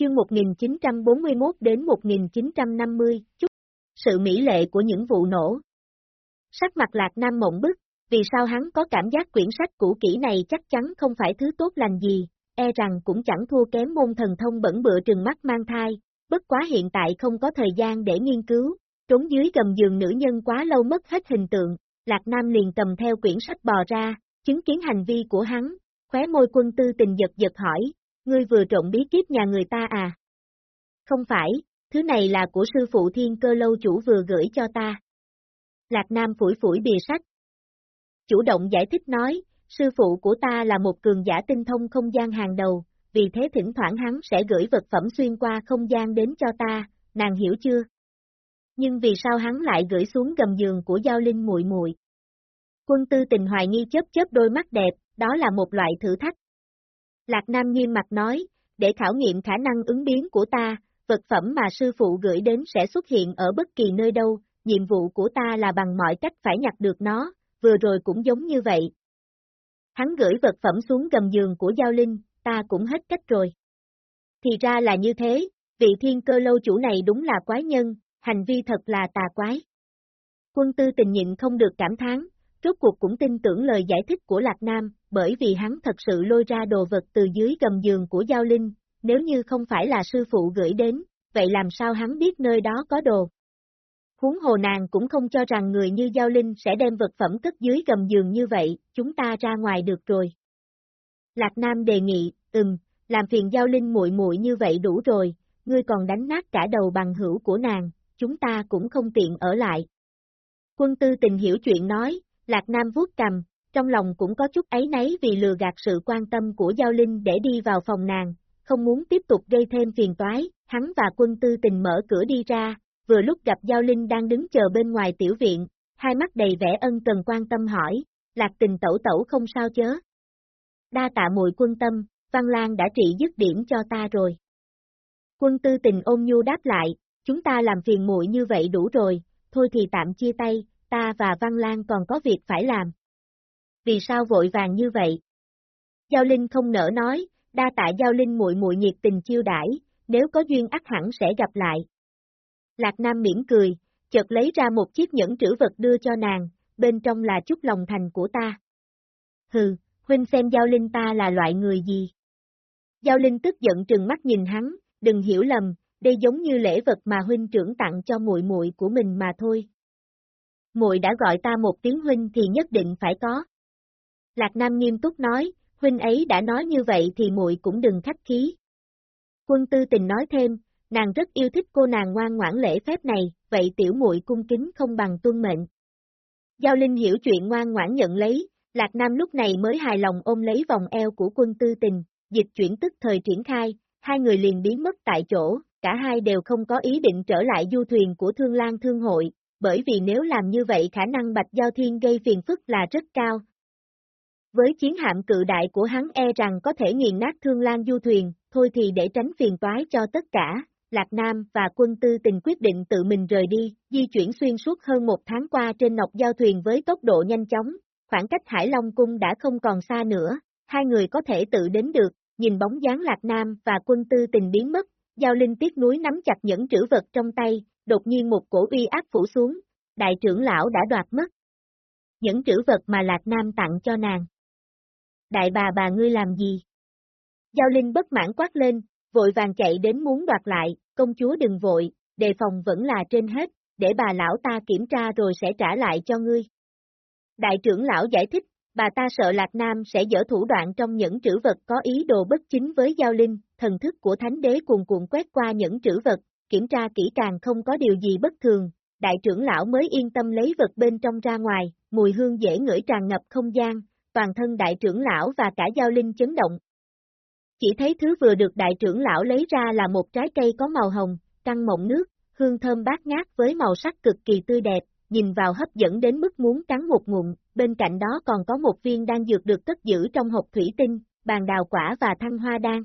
chương 1941 đến 1950, chút sự mỹ lệ của những vụ nổ. Sắc mặt Lạc Nam mộng bức, vì sao hắn có cảm giác quyển sách cũ kỹ này chắc chắn không phải thứ tốt lành gì, e rằng cũng chẳng thua kém môn thần thông bẩn bựa trừng mắt mang thai, bất quá hiện tại không có thời gian để nghiên cứu, trốn dưới gầm giường nữ nhân quá lâu mất hết hình tượng, Lạc Nam liền cầm theo quyển sách bò ra, chứng kiến hành vi của hắn, khóe môi quân tư tình giật giật hỏi, ngươi vừa trộn bí kíp nhà người ta à? Không phải, thứ này là của sư phụ thiên cơ lâu chủ vừa gửi cho ta. Lạc Nam phủi phủi bìa sách. Chủ động giải thích nói, sư phụ của ta là một cường giả tinh thông không gian hàng đầu, vì thế thỉnh thoảng hắn sẽ gửi vật phẩm xuyên qua không gian đến cho ta, nàng hiểu chưa? Nhưng vì sao hắn lại gửi xuống gầm giường của Giao Linh muội muội? Quân tư tình hoài nghi chớp chớp đôi mắt đẹp, đó là một loại thử thách. Lạc Nam nghiêm mặt nói, để khảo nghiệm khả năng ứng biến của ta, vật phẩm mà sư phụ gửi đến sẽ xuất hiện ở bất kỳ nơi đâu, nhiệm vụ của ta là bằng mọi cách phải nhặt được nó, vừa rồi cũng giống như vậy. Hắn gửi vật phẩm xuống gầm giường của Giao Linh, ta cũng hết cách rồi. Thì ra là như thế, vị thiên cơ lâu chủ này đúng là quái nhân, hành vi thật là tà quái. Quân tư tình nhịn không được cảm thán, rốt cuộc cũng tin tưởng lời giải thích của Lạc Nam, bởi vì hắn thật sự lôi ra đồ vật từ dưới gầm giường của Giao Linh, nếu như không phải là sư phụ gửi đến, vậy làm sao hắn biết nơi đó có đồ? Huống hồ nàng cũng không cho rằng người như Giao Linh sẽ đem vật phẩm cất dưới gầm giường như vậy, chúng ta ra ngoài được rồi. Lạc Nam đề nghị, ừm, làm phiền Giao Linh muội muội như vậy đủ rồi, ngươi còn đánh nát cả đầu bằng hữu của nàng, chúng ta cũng không tiện ở lại. Quân tư tình hiểu chuyện nói, Lạc Nam vuốt cầm, trong lòng cũng có chút ấy nấy vì lừa gạt sự quan tâm của Giao Linh để đi vào phòng nàng, không muốn tiếp tục gây thêm phiền toái, hắn và quân tư tình mở cửa đi ra, vừa lúc gặp Giao Linh đang đứng chờ bên ngoài tiểu viện, hai mắt đầy vẻ ân cần quan tâm hỏi, lạc tình tẩu tẩu không sao chớ. Đa tạ muội quân tâm, Văn Lan đã trị dứt điểm cho ta rồi. Quân tư tình ôm nhu đáp lại, chúng ta làm phiền muội như vậy đủ rồi, thôi thì tạm chia tay, ta và Văn Lan còn có việc phải làm. Vì sao vội vàng như vậy? Giao Linh không nỡ nói, đa tạ Giao Linh muội muội nhiệt tình chiêu đãi, nếu có duyên ắt hẳn sẽ gặp lại. Lạc Nam mỉm cười, chợt lấy ra một chiếc nhẫn trữ vật đưa cho nàng, bên trong là chút lòng thành của ta. Hừ, huynh xem Giao Linh ta là loại người gì? Giao Linh tức giận trừng mắt nhìn hắn, đừng hiểu lầm, đây giống như lễ vật mà huynh trưởng tặng cho muội muội của mình mà thôi. Muội đã gọi ta một tiếng huynh thì nhất định phải có. Lạc Nam nghiêm túc nói, huynh ấy đã nói như vậy thì muội cũng đừng khách khí. Quân tư tình nói thêm, nàng rất yêu thích cô nàng ngoan ngoãn lễ phép này, vậy tiểu muội cung kính không bằng tuân mệnh. Giao Linh hiểu chuyện ngoan ngoãn nhận lấy, Lạc Nam lúc này mới hài lòng ôm lấy vòng eo của quân tư tình, dịch chuyển tức thời triển khai, hai người liền biến mất tại chỗ, cả hai đều không có ý định trở lại du thuyền của Thương Lan Thương Hội, bởi vì nếu làm như vậy khả năng Bạch Giao Thiên gây phiền phức là rất cao. Với chiến hạm cự đại của hắn e rằng có thể nghiền nát Thương Lan du thuyền, thôi thì để tránh phiền toái cho tất cả, Lạc Nam và quân tư tình quyết định tự mình rời đi, di chuyển xuyên suốt hơn một tháng qua trên nọc giao thuyền với tốc độ nhanh chóng, khoảng cách Hải Long Cung đã không còn xa nữa, hai người có thể tự đến được, nhìn bóng dáng Lạc Nam và quân tư tình biến mất, Giao Linh tiếc núi nắm chặt những trữ vật trong tay, đột nhiên một cổ uy áp phủ xuống, đại trưởng lão đã đoạt mất. những trữ vật mà Lạc Nam tặng cho nàng. Đại bà bà ngươi làm gì? Giao Linh bất mãn quát lên, vội vàng chạy đến muốn đoạt lại, công chúa đừng vội, đề phòng vẫn là trên hết, để bà lão ta kiểm tra rồi sẽ trả lại cho ngươi. Đại trưởng lão giải thích, bà ta sợ Lạc Nam sẽ dở thủ đoạn trong những trữ vật có ý đồ bất chính với Giao Linh, thần thức của Thánh Đế cuồn cuộn quét qua những trữ vật, kiểm tra kỹ càng không có điều gì bất thường, đại trưởng lão mới yên tâm lấy vật bên trong ra ngoài, mùi hương dễ ngửi tràn ngập không gian, toàn thân đại trưởng lão và cả Giao Linh chấn động, chỉ thấy thứ vừa được đại trưởng lão lấy ra là một trái cây có màu hồng, căng mộng nước, hương thơm bát ngát với màu sắc cực kỳ tươi đẹp, nhìn vào hấp dẫn đến mức muốn cắn một ngụm, bên cạnh đó còn có một viên đan dược được cất giữ trong hộp thủy tinh, bàn đào quả và thăng hoa đan.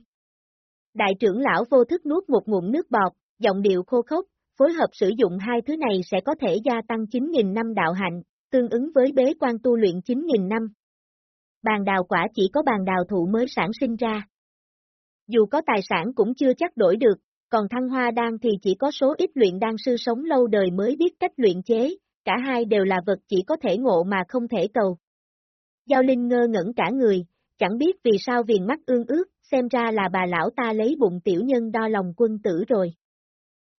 Đại trưởng lão vô thức nuốt một ngụm nước bọt, giọng điệu khô khốc, phối hợp sử dụng hai thứ này sẽ có thể gia tăng 9.000 năm đạo hạnh, tương ứng với bế quan tu luyện 9.000 năm. Bàn đào quả chỉ có bàn đào thụ mới sản sinh ra. Dù có tài sản cũng chưa chắc đổi được, còn thăng hoa đan thì chỉ có số ít luyện đan sư sống lâu đời mới biết cách luyện chế, cả hai đều là vật chỉ có thể ngộ mà không thể cầu. Giao Linh ngơ ngẩn cả người, chẳng biết vì sao viền mắt ương ước, xem ra là bà lão ta lấy bụng tiểu nhân đo lòng quân tử rồi.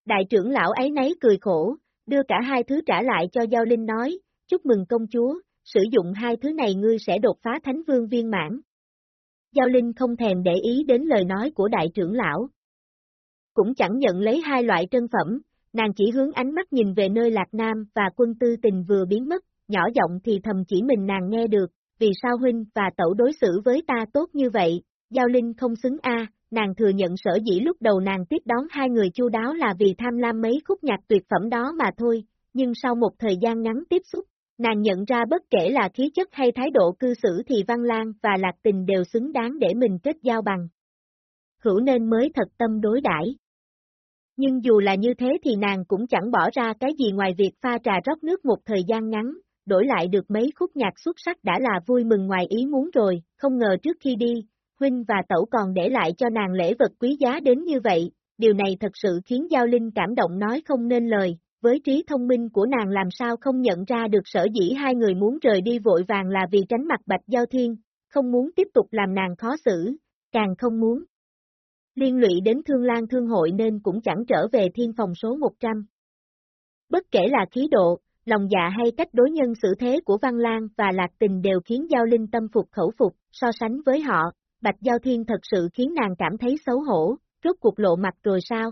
Đại trưởng lão ấy nấy cười khổ, đưa cả hai thứ trả lại cho Giao Linh nói, chúc mừng công chúa, sử dụng hai thứ này ngươi sẽ đột phá thánh vương viên mãn. Giao Linh không thèm để ý đến lời nói của đại trưởng lão. Cũng chẳng nhận lấy hai loại trân phẩm, nàng chỉ hướng ánh mắt nhìn về nơi Lạc Nam và quân tư tình vừa biến mất, nhỏ giọng thì thầm chỉ mình nàng nghe được, vì sao huynh và tẩu đối xử với ta tốt như vậy, Giao Linh không xứng a, nàng thừa nhận sở dĩ lúc đầu nàng tiếp đón hai người chu đáo là vì tham lam mấy khúc nhạc tuyệt phẩm đó mà thôi, nhưng sau một thời gian ngắn tiếp xúc, nàng nhận ra bất kể là khí chất hay thái độ cư xử thì Văn Lan và Lạc Tình đều xứng đáng để mình kết giao bằng. Hữu nên mới thật tâm đối đãi. Nhưng dù là như thế thì nàng cũng chẳng bỏ ra cái gì ngoài việc pha trà rót nước một thời gian ngắn, đổi lại được mấy khúc nhạc xuất sắc đã là vui mừng ngoài ý muốn rồi, không ngờ trước khi đi, huynh và tẩu còn để lại cho nàng lễ vật quý giá đến như vậy, điều này thật sự khiến Giao Linh cảm động nói không nên lời, với trí thông minh của nàng làm sao không nhận ra được sở dĩ hai người muốn rời đi vội vàng là vì tránh mặt Bạch Giao Thiên, không muốn tiếp tục làm nàng khó xử, càng không muốn. Liên lụy đến Thương Lan Thương Hội nên cũng chẳng trở về thiên phòng số 100. Bất kể là khí độ, lòng dạ hay cách đối nhân xử thế của Văn Lan và Lạc Tình đều khiến Giao Linh tâm phục khẩu phục, so sánh với họ, Bạch Giao Thiên thật sự khiến nàng cảm thấy xấu hổ, rốt cuộc lộ mặt rồi sao?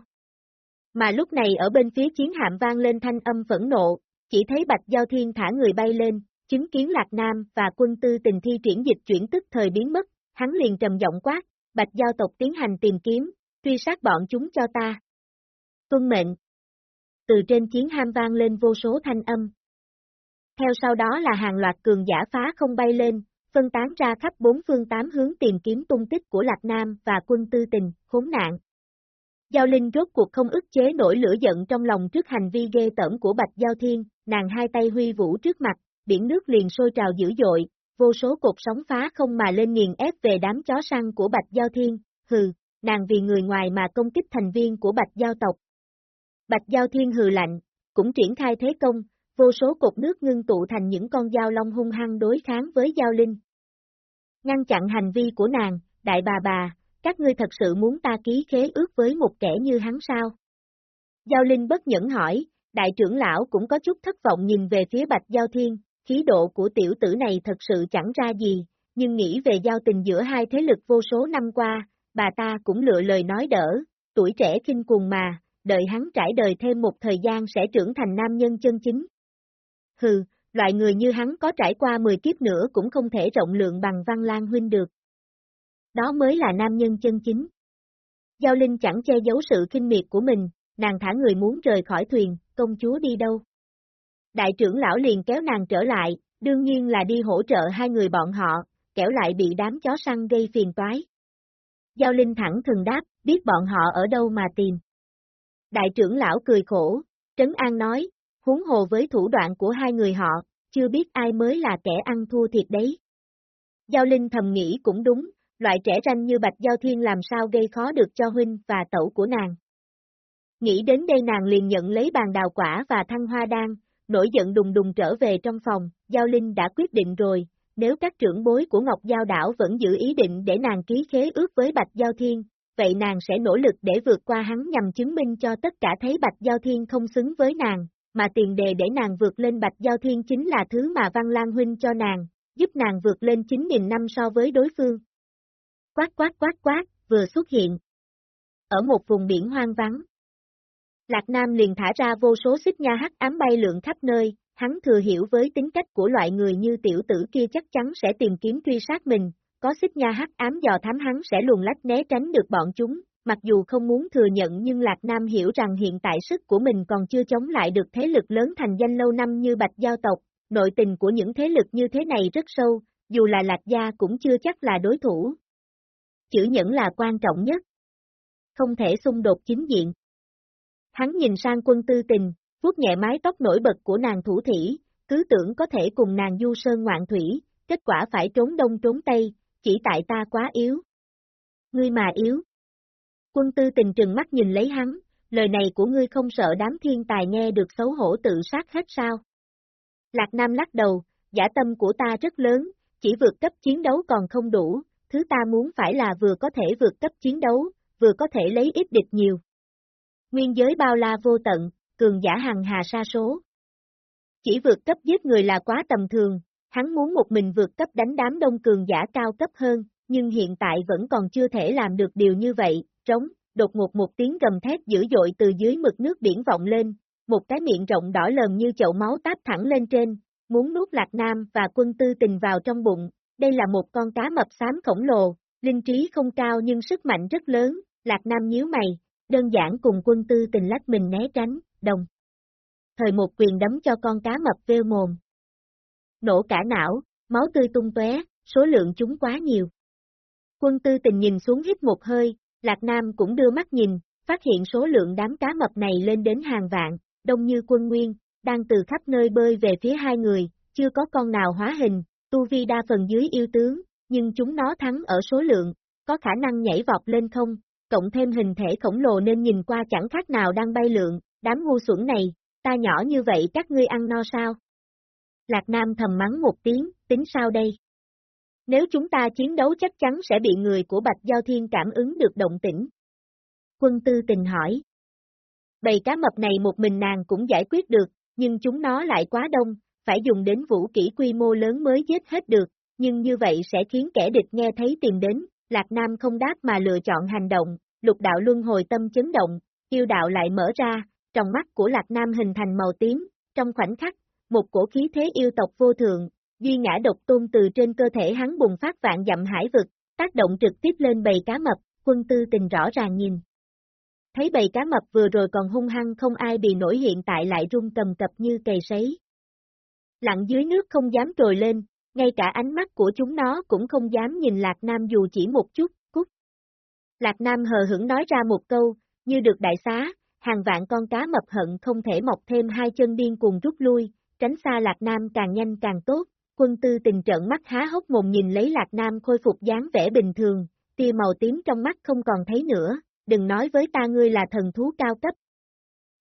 Mà lúc này ở bên phía chiến hạm vang lên thanh âm phẫn nộ, chỉ thấy Bạch Giao Thiên thả người bay lên, chứng kiến Lạc Nam và quân tư tình thi triển dịch chuyển tức thời biến mất, hắn liền trầm giọng quát, Bạch Giao tộc tiến hành tìm kiếm, truy sát bọn chúng cho ta. Tuân mệnh. Từ trên chiến ham vang lên vô số thanh âm. Theo sau đó là hàng loạt cường giả phá không bay lên, phân tán ra khắp bốn phương tám hướng tìm kiếm tung tích của Lạc Nam và quân tư tình, khốn nạn. Giao Linh rốt cuộc không ức chế nổi lửa giận trong lòng trước hành vi ghê tởm của Bạch Giao Thiên, nàng hai tay huy vũ trước mặt, biển nước liền sôi trào dữ dội, vô số cột sóng phá không mà lên nghiền ép về đám chó săn của Bạch Giao Thiên, hừ, nàng vì người ngoài mà công kích thành viên của Bạch Giao tộc. Bạch Giao Thiên hừ lạnh, cũng triển khai thế công, vô số cột nước ngưng tụ thành những con dao long hung hăng đối kháng với Giao Linh. Ngăn chặn hành vi của nàng, đại bà bà, các ngươi thật sự muốn ta ký khế ước với một kẻ như hắn sao? Giao Linh bất nhẫn hỏi, đại trưởng lão cũng có chút thất vọng nhìn về phía Bạch Giao Thiên, khí độ của tiểu tử này thật sự chẳng ra gì, nhưng nghĩ về giao tình giữa hai thế lực vô số năm qua, bà ta cũng lựa lời nói đỡ, tuổi trẻ kinh cuồng mà, đợi hắn trải đời thêm một thời gian sẽ trưởng thành nam nhân chân chính. Hừ, loại người như hắn có trải qua 10 kiếp nữa cũng không thể rộng lượng bằng Văn Lan Huynh được. Đó mới là nam nhân chân chính. Giao Linh chẳng che giấu sự kinh miệt của mình, nàng thả người muốn rời khỏi thuyền, công chúa đi đâu. Đại trưởng lão liền kéo nàng trở lại, đương nhiên là đi hỗ trợ hai người bọn họ, kẻo lại bị đám chó săn gây phiền toái. Giao Linh thẳng thừng đáp, biết bọn họ ở đâu mà tìm. Đại trưởng lão cười khổ, Trấn An nói, huống hồ với thủ đoạn của hai người họ, chưa biết ai mới là kẻ ăn thua thiệt đấy. Giao Linh thầm nghĩ cũng đúng, loại trẻ ranh như Bạch Giao Thiên làm sao gây khó được cho huynh và tẩu của nàng. Nghĩ đến đây nàng liền nhận lấy bàn đào quả và thăng hoa đan, nổi giận đùng đùng trở về trong phòng, Giao Linh đã quyết định rồi, nếu các trưởng bối của Ngọc Giao Đảo vẫn giữ ý định để nàng ký khế ước với Bạch Giao Thiên, vậy nàng sẽ nỗ lực để vượt qua hắn nhằm chứng minh cho tất cả thấy Bạch Giao Thiên không xứng với nàng, mà tiền đề để nàng vượt lên Bạch Giao Thiên chính là thứ mà Văn Lan Huynh cho nàng, giúp nàng vượt lên 9.000 năm so với đối phương. Quát quát quát quát, vừa xuất hiện. Ở một vùng biển hoang vắng. Lạc Nam liền thả ra vô số xích nha hắc ám bay lượn khắp nơi, hắn thừa hiểu với tính cách của loại người như tiểu tử kia chắc chắn sẽ tìm kiếm truy sát mình, có xích nha hắc ám dò thám hắn sẽ luồn lách né tránh được bọn chúng, mặc dù không muốn thừa nhận nhưng Lạc Nam hiểu rằng hiện tại sức của mình còn chưa chống lại được thế lực lớn thành danh lâu năm như Bạch Giao tộc, nội tình của những thế lực như thế này rất sâu, dù là Lạc Gia cũng chưa chắc là đối thủ. Chữ nhẫn là quan trọng nhất. Không thể xung đột chính diện. Hắn nhìn sang quân tư tình, vuốt nhẹ mái tóc nổi bật của nàng thủ thủy, cứ tưởng có thể cùng nàng du sơn ngoạn thủy, kết quả phải trốn đông trốn tây, chỉ tại ta quá yếu. Ngươi mà yếu. Quân tư tình trừng mắt nhìn lấy hắn, lời này của ngươi không sợ đám thiên tài nghe được xấu hổ tự sát hết sao? Lạc Nam lắc đầu, giả tâm của ta rất lớn, chỉ vượt cấp chiến đấu còn không đủ, thứ ta muốn phải là vừa có thể vượt cấp chiến đấu, vừa có thể lấy ít địch nhiều. Nguyên giới bao la vô tận, cường giả hằng hà sa số. Chỉ vượt cấp giết người là quá tầm thường, hắn muốn một mình vượt cấp đánh đám đông cường giả cao cấp hơn, nhưng hiện tại vẫn còn chưa thể làm được điều như vậy, trống, đột ngột một tiếng gầm thét dữ dội từ dưới mực nước biển vọng lên, một cái miệng rộng đỏ lờm như chậu máu táp thẳng lên trên, muốn nuốt Lạc Nam và quân tư tình vào trong bụng, đây là một con cá mập xám khổng lồ, linh trí không cao nhưng sức mạnh rất lớn, Lạc Nam nhíu mày, đơn giản cùng quân tư tình lách mình né tránh, đồng. Thời một quyền đấm cho con cá mập vêu mồm. Nổ cả não, máu tươi tung tóe, số lượng chúng quá nhiều. Quân tư tình nhìn xuống hít một hơi, Lạc Nam cũng đưa mắt nhìn, phát hiện số lượng đám cá mập này lên đến hàng vạn, đông như quân nguyên, đang từ khắp nơi bơi về phía hai người, chưa có con nào hóa hình, tu vi đa phần dưới yêu tướng, nhưng chúng nó thắng ở số lượng, có khả năng nhảy vọt lên không, cộng thêm hình thể khổng lồ nên nhìn qua chẳng khác nào đang bay lượn, đám ngu xuẩn này, ta nhỏ như vậy các ngươi ăn no sao? Lạc Nam thầm mắng một tiếng, tính sao đây? Nếu chúng ta chiến đấu chắc chắn sẽ bị người của Bạch Giao Thiên cảm ứng được động tĩnh. Quân tư tình hỏi. Bầy cá mập này một mình nàng cũng giải quyết được, nhưng chúng nó lại quá đông, phải dùng đến vũ kỹ quy mô lớn mới giết hết được, nhưng như vậy sẽ khiến kẻ địch nghe thấy tìm đến, Lạc Nam không đáp mà lựa chọn hành động, lục đạo luân hồi tâm chấn động, yêu đạo lại mở ra, trong mắt của Lạc Nam hình thành màu tím, trong khoảnh khắc, một cổ khí thế yêu tộc vô thượng, duy ngã độc tôn từ trên cơ thể hắn bùng phát vạn dặm hải vực, tác động trực tiếp lên bầy cá mập, quân tư tình rõ ràng nhìn. Thấy bầy cá mập vừa rồi còn hung hăng không ai bị nổi hiện tại lại rung cầm cập như cầy sấy. Lặng dưới nước không dám trồi lên, ngay cả ánh mắt của chúng nó cũng không dám nhìn Lạc Nam dù chỉ một chút, cút. Lạc Nam hờ hững nói ra một câu, như được đại xá, hàng vạn con cá mập hận không thể mọc thêm hai chân điên cùng rút lui, tránh xa Lạc Nam càng nhanh càng tốt, quân tư tình trợn mắt há hốc mồm nhìn lấy Lạc Nam khôi phục dáng vẻ bình thường, tia màu tím trong mắt không còn thấy nữa, đừng nói với ta ngươi là thần thú cao cấp.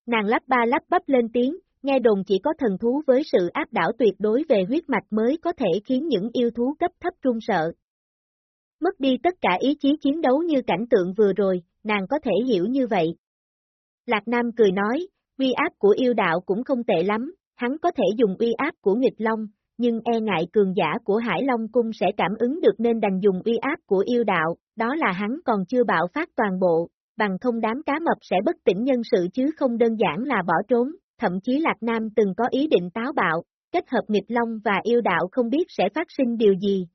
Nàng lắp ba lắp bắp lên tiếng, nghe đồn chỉ có thần thú với sự áp đảo tuyệt đối về huyết mạch mới có thể khiến những yêu thú cấp thấp run sợ. Mất đi tất cả ý chí chiến đấu như cảnh tượng vừa rồi, nàng có thể hiểu như vậy. Lạc Nam cười nói, uy áp của yêu đạo cũng không tệ lắm, hắn có thể dùng uy áp của nghịch long, nhưng e ngại cường giả của Hải Long Cung sẽ cảm ứng được nên đành dùng uy áp của yêu đạo, đó là hắn còn chưa bạo phát toàn bộ, bằng không đám cá mập sẽ bất tỉnh nhân sự chứ không đơn giản là bỏ trốn, thậm chí Lạc Nam từng có ý định táo bạo, kết hợp nghịch long và yêu đạo không biết sẽ phát sinh điều gì.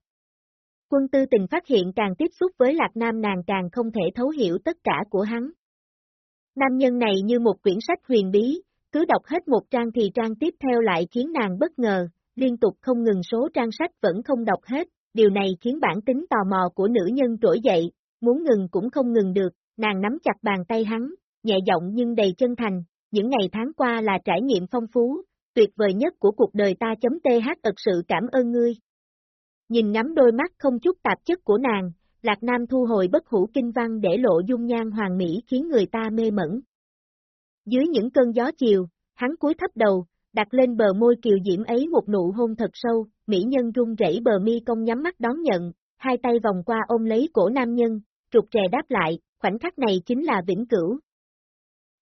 Quân tư tình phát hiện càng tiếp xúc với Lạc Nam nàng càng không thể thấu hiểu tất cả của hắn. Nam nhân này như một quyển sách huyền bí, cứ đọc hết một trang thì trang tiếp theo lại khiến nàng bất ngờ, liên tục không ngừng số trang sách vẫn không đọc hết, điều này khiến bản tính tò mò của nữ nhân trỗi dậy, muốn ngừng cũng không ngừng được, nàng nắm chặt bàn tay hắn, nhẹ giọng nhưng đầy chân thành, những ngày tháng qua là trải nghiệm phong phú, tuyệt vời nhất của cuộc đời ta chấm th thật sự cảm ơn ngươi. Nhìn ngắm đôi mắt không chút tạp chất của nàng, Lạc Nam thu hồi bất hủ kinh văn để lộ dung nhan hoàng mỹ khiến người ta mê mẩn. Dưới những cơn gió chiều, hắn cúi thấp đầu, đặt lên bờ môi kiều diễm ấy một nụ hôn thật sâu, mỹ nhân run rẩy bờ mi công nhắm mắt đón nhận, hai tay vòng qua ôm lấy cổ nam nhân, trục trè đáp lại, khoảnh khắc này chính là vĩnh cửu.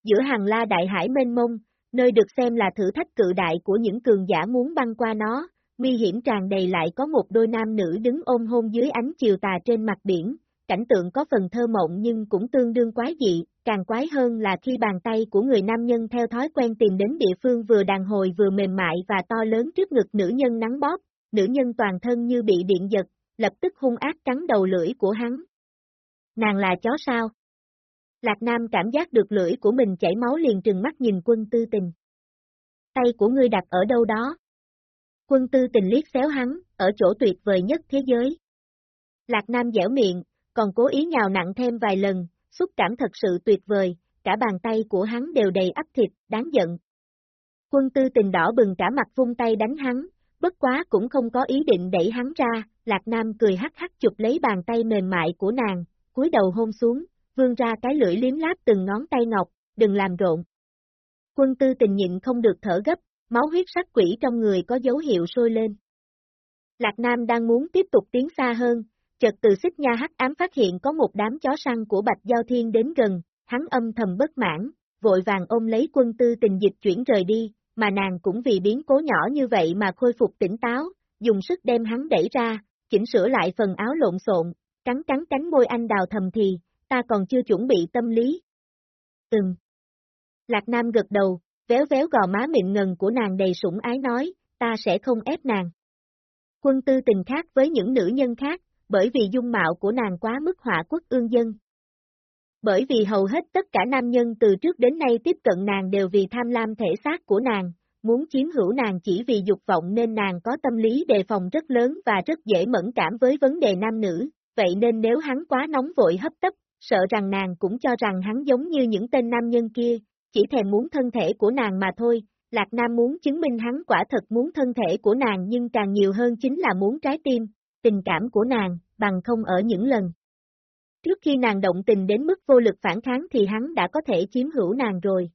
Giữa hàng la đại hải mênh mông, nơi được xem là thử thách cự đại của những cường giả muốn băng qua nó, nguy hiểm tràn đầy lại có một đôi nam nữ đứng ôm hôn dưới ánh chiều tà trên mặt biển, cảnh tượng có phần thơ mộng nhưng cũng tương đương quái dị, càng quái hơn là khi bàn tay của người nam nhân theo thói quen tìm đến địa phương vừa đàn hồi vừa mềm mại và to lớn trước ngực nữ nhân nắng bóp, nữ nhân toàn thân như bị điện giật, lập tức hung ác cắn đầu lưỡi của hắn. Nàng là chó sao? Lạc Nam cảm giác được lưỡi của mình chảy máu liền trừng mắt nhìn quân tư tình. Tay của ngươi đặt ở đâu đó? Quân tư tình liếc xéo hắn, ở chỗ tuyệt vời nhất thế giới. Lạc Nam dẻo miệng, còn cố ý nhào nặng thêm vài lần, xúc cảm thật sự tuyệt vời, cả bàn tay của hắn đều đầy ắp thịt, đáng giận. Quân tư tình đỏ bừng cả mặt vung tay đánh hắn, bất quá cũng không có ý định đẩy hắn ra, Lạc Nam cười hắc hắc chụp lấy bàn tay mềm mại của nàng, cúi đầu hôn xuống, vươn ra cái lưỡi liếm láp từng ngón tay ngọc, đừng làm rộn. Quân tư tình nhịn không được thở gấp, máu huyết sắc quỷ trong người có dấu hiệu sôi lên. Lạc Nam đang muốn tiếp tục tiến xa hơn, chợt từ xích nha hắc ám phát hiện có một đám chó săn của Bạch Giao Thiên đến gần, hắn âm thầm bất mãn, vội vàng ôm lấy quân tư tình dịch chuyển rời đi, mà nàng cũng vì biến cố nhỏ như vậy mà khôi phục tỉnh táo, dùng sức đem hắn đẩy ra, chỉnh sửa lại phần áo lộn xộn, cắn cắn cánh môi anh đào thầm thì, ta còn chưa chuẩn bị tâm lý. Ừm. Lạc Nam gật đầu, véo véo gò má mịn ngần của nàng đầy sủng ái nói, ta sẽ không ép nàng. Quân tư tình khác với những nữ nhân khác, bởi vì dung mạo của nàng quá mức họa quốc ương dân. Bởi vì hầu hết tất cả nam nhân từ trước đến nay tiếp cận nàng đều vì tham lam thể xác của nàng, muốn chiếm hữu nàng chỉ vì dục vọng nên nàng có tâm lý đề phòng rất lớn và rất dễ mẫn cảm với vấn đề nam nữ, vậy nên nếu hắn quá nóng vội hấp tấp, sợ rằng nàng cũng cho rằng hắn giống như những tên nam nhân kia, chỉ thèm muốn thân thể của nàng mà thôi, Lạc Nam muốn chứng minh hắn quả thật muốn thân thể của nàng nhưng càng nhiều hơn chính là muốn trái tim, tình cảm của nàng, bằng không ở những lần. Trước khi nàng động tình đến mức vô lực phản kháng thì hắn đã có thể chiếm hữu nàng rồi.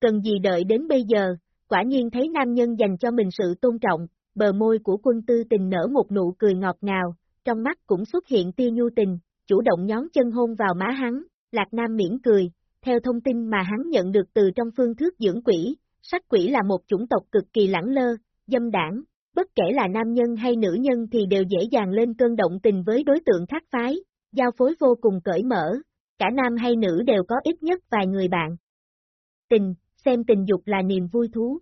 Cần gì đợi đến bây giờ, quả nhiên thấy nam nhân dành cho mình sự tôn trọng, bờ môi của quân tư tình nở một nụ cười ngọt ngào, trong mắt cũng xuất hiện tia nhu tình, chủ động nhón chân hôn vào má hắn, Lạc Nam miễn cười, theo thông tin mà hắn nhận được từ trong phương thước dưỡng quỷ, sắc quỷ là một chủng tộc cực kỳ lãng lơ, dâm đảng, bất kể là nam nhân hay nữ nhân thì đều dễ dàng lên cơn động tình với đối tượng khác phái, giao phối vô cùng cởi mở, cả nam hay nữ đều có ít nhất vài người bạn. Tình, xem tình dục là niềm vui thú.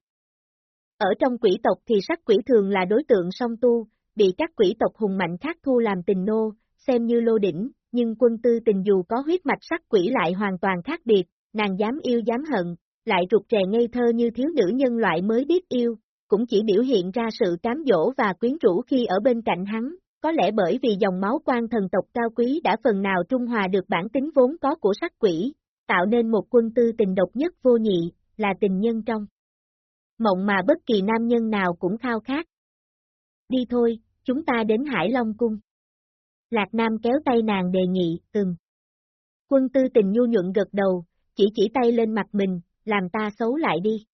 Ở trong quỷ tộc thì sắc quỷ thường là đối tượng song tu, bị các quỷ tộc hùng mạnh khác thu làm tình nô, xem như lô đỉnh, nhưng quân tư tình dù có huyết mạch sắc quỷ lại hoàn toàn khác biệt, nàng dám yêu dám hận, lại rụt rè ngây thơ như thiếu nữ nhân loại mới biết yêu, cũng chỉ biểu hiện ra sự cám dỗ và quyến rũ khi ở bên cạnh hắn, có lẽ bởi vì dòng máu quan thần tộc cao quý đã phần nào trung hòa được bản tính vốn có của sắc quỷ, tạo nên một quân tư tình độc nhất vô nhị, là tình nhân trong. Mộng mà bất kỳ nam nhân nào cũng khao khát. Đi thôi, chúng ta đến Hải Long Cung. Lạc Nam kéo tay nàng đề nghị, ừm. Quân tư tình nhu nhuận gật đầu, chỉ chỉ tay lên mặt mình, làm ta xấu lại đi.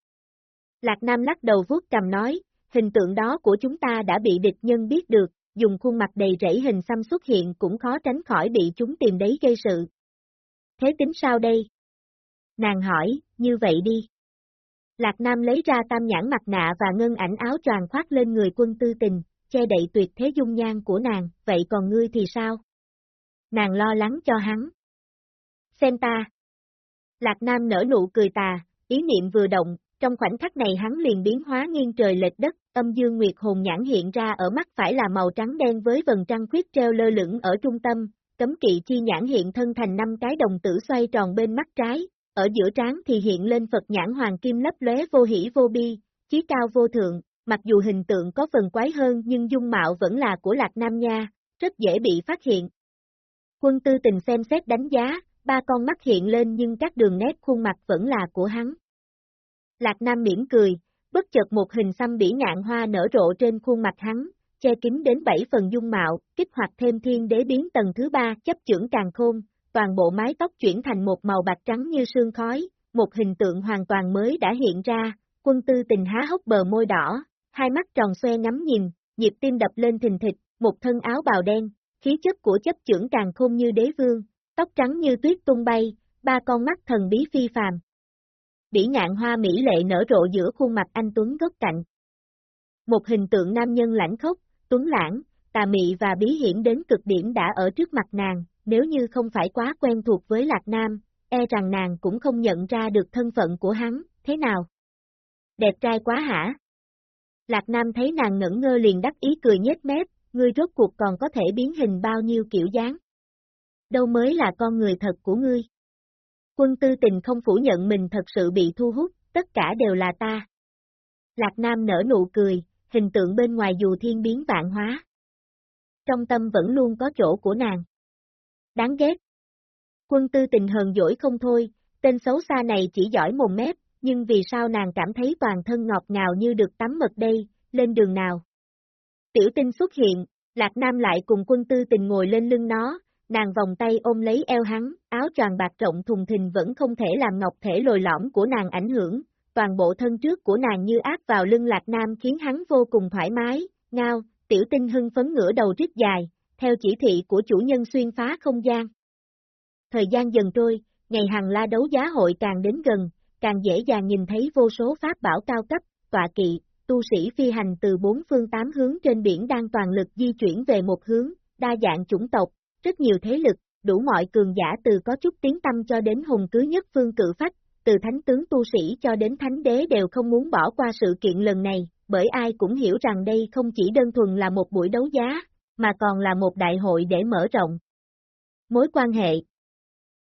Lạc Nam lắc đầu vuốt cầm nói, hình tượng đó của chúng ta đã bị địch nhân biết được, dùng khuôn mặt đầy rẫy hình xăm xuất hiện cũng khó tránh khỏi bị chúng tìm đấy gây sự. Thế tính sao đây? Nàng hỏi, như vậy đi. Lạc Nam lấy ra tam nhãn mặt nạ và ngân ảnh áo choàng khoác lên người quân tư tình, che đậy tuyệt thế dung nhan của nàng, vậy còn ngươi thì sao? Nàng lo lắng cho hắn. Xem ta. Lạc Nam nở nụ cười tà, ý niệm vừa động, trong khoảnh khắc này hắn liền biến hóa nghiêng trời lệch đất, âm dương nguyệt hồn nhãn hiện ra ở mắt phải là màu trắng đen với vần trăng khuyết treo lơ lửng ở trung tâm, cấm kỵ chi nhãn hiện thân thành năm cái đồng tử xoay tròn bên mắt trái, ở giữa trán thì hiện lên Phật nhãn hoàng kim lấp lóe vô hỷ vô bi, chí cao vô thượng, mặc dù hình tượng có phần quái hơn nhưng dung mạo vẫn là của Lạc Nam Nha, rất dễ bị phát hiện. Quân tư tình xem xét đánh giá, ba con mắt hiện lên nhưng các đường nét khuôn mặt vẫn là của hắn. Lạc Nam miễn cười, bất chợt một hình xăm bỉ ngạn hoa nở rộ trên khuôn mặt hắn, che kín đến bảy phần dung mạo, kích hoạt thêm thiên đế biến tầng thứ ba chấp trưởng càng khôn, toàn bộ mái tóc chuyển thành một màu bạc trắng như sương khói, một hình tượng hoàn toàn mới đã hiện ra, quân tư tình há hốc bờ môi đỏ, hai mắt tròn xoe ngắm nhìn, nhịp tim đập lên thình thịch, một thân áo bào đen, khí chất của chấp trưởng càng khôn như đế vương, tóc trắng như tuyết tung bay, ba con mắt thần bí phi phàm, bỉ ngạn hoa mỹ lệ nở rộ giữa khuôn mặt anh Tuấn gốc cạnh. Một hình tượng nam nhân lãnh khốc, tuấn lãng, tà mị và bí hiểm đến cực điểm đã ở trước mặt nàng, nếu như không phải quá quen thuộc với Lạc Nam, e rằng nàng cũng không nhận ra được thân phận của hắn, thế nào? Đẹp trai quá hả? Lạc Nam thấy nàng ngẩn ngơ liền đắc ý cười nhếch mép, ngươi rốt cuộc còn có thể biến hình bao nhiêu kiểu dáng. Đâu mới là con người thật của ngươi? Quân tư tình không phủ nhận mình thật sự bị thu hút, tất cả đều là ta. Lạc Nam nở nụ cười, hình tượng bên ngoài dù thiên biến vạn hóa. Trong tâm vẫn luôn có chỗ của nàng. Đáng ghét. Quân tư tình hờn dỗi không thôi, tên xấu xa này chỉ giỏi mồm mép, nhưng vì sao nàng cảm thấy toàn thân ngọt ngào như được tắm mật đây, lên đường nào. Tiểu tinh xuất hiện, Lạc Nam lại cùng quân tư tình ngồi lên lưng nó, nàng vòng tay ôm lấy eo hắn, áo choàng bạc rộng thùng thình vẫn không thể làm ngọc thể lồi lõm của nàng ảnh hưởng, toàn bộ thân trước của nàng như áp vào lưng Lạc Nam khiến hắn vô cùng thoải mái, ngao, tiểu tinh hưng phấn ngửa đầu rít dài, theo chỉ thị của chủ nhân xuyên phá không gian. Thời gian dần trôi, ngày hàng la đấu giá hội càng đến gần, càng dễ dàng nhìn thấy vô số pháp bảo cao cấp, tọa kỵ, tu sĩ phi hành từ bốn phương tám hướng trên biển đang toàn lực di chuyển về một hướng, đa dạng chủng tộc, rất nhiều thế lực, đủ mọi cường giả từ có chút tiếng tâm cho đến hùng cứ nhất phương cự phách, từ thánh tướng tu sĩ cho đến thánh đế đều không muốn bỏ qua sự kiện lần này, bởi ai cũng hiểu rằng đây không chỉ đơn thuần là một buổi đấu giá, mà còn là một đại hội để mở rộng mối quan hệ.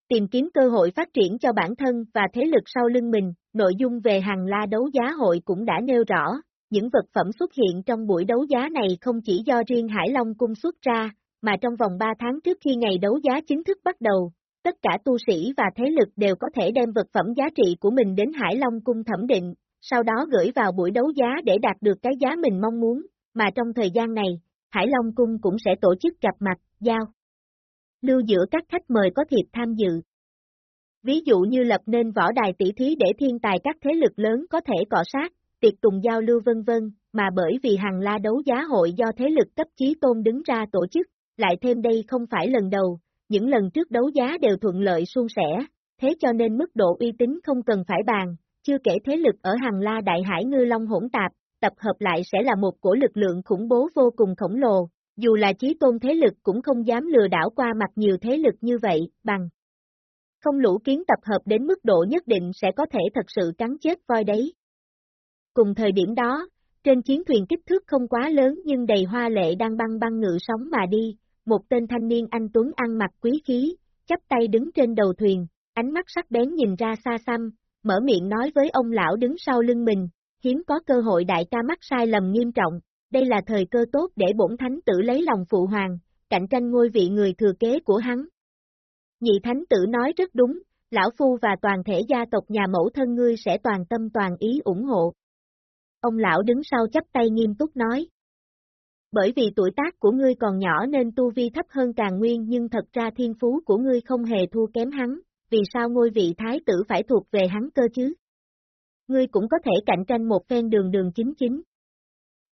Tìm kiếm cơ hội phát triển cho bản thân và thế lực sau lưng mình, nội dung về hàng la đấu giá hội cũng đã nêu rõ, những vật phẩm xuất hiện trong buổi đấu giá này không chỉ do riêng Hải Long cung xuất ra, mà trong vòng 3 tháng trước khi ngày đấu giá chính thức bắt đầu, tất cả tu sĩ và thế lực đều có thể đem vật phẩm giá trị của mình đến Hải Long cung thẩm định, sau đó gửi vào buổi đấu giá để đạt được cái giá mình mong muốn, mà trong thời gian này, Hải Long cung cũng sẽ tổ chức gặp mặt, giao lưu giữa các khách mời có thiệp tham dự. Ví dụ như lập nên võ đài tỷ thí để thiên tài các thế lực lớn có thể cọ sát, tiệc tùng giao lưu vân vân, mà bởi vì hàng la đấu giá hội do thế lực cấp chí tôn đứng ra tổ chức, lại thêm đây không phải lần đầu, những lần trước đấu giá đều thuận lợi suôn sẻ, thế cho nên mức độ uy tín không cần phải bàn, chưa kể thế lực ở hàng la đại hải ngư long hỗn tạp, tập hợp lại sẽ là một cổ lực lượng khủng bố vô cùng khổng lồ, dù là trí tôn thế lực cũng không dám lừa đảo qua mặt nhiều thế lực như vậy, bằng không lũ kiến tập hợp đến mức độ nhất định sẽ có thể thật sự cắn chết voi đấy. Cùng thời điểm đó, trên chiến thuyền kích thước không quá lớn nhưng đầy hoa lệ đang băng băng ngự sóng mà đi, một tên thanh niên anh Tuấn ăn mặc quý khí, chắp tay đứng trên đầu thuyền, ánh mắt sắc bén nhìn ra xa xăm, mở miệng nói với ông lão đứng sau lưng mình, hiếm có cơ hội đại ca mắc sai lầm nghiêm trọng, đây là thời cơ tốt để bổn thánh tử lấy lòng phụ hoàng, cạnh tranh ngôi vị người thừa kế của hắn. Nhị thánh tử nói rất đúng, lão phu và toàn thể gia tộc nhà mẫu thân ngươi sẽ toàn tâm toàn ý ủng hộ. Ông lão đứng sau chắp tay nghiêm túc nói. Bởi vì tuổi tác của ngươi còn nhỏ nên tu vi thấp hơn càng nguyên nhưng thật ra thiên phú của ngươi không hề thua kém hắn, vì sao ngôi vị thái tử phải thuộc về hắn cơ chứ? Ngươi cũng có thể cạnh tranh một phen đường đường chính chính.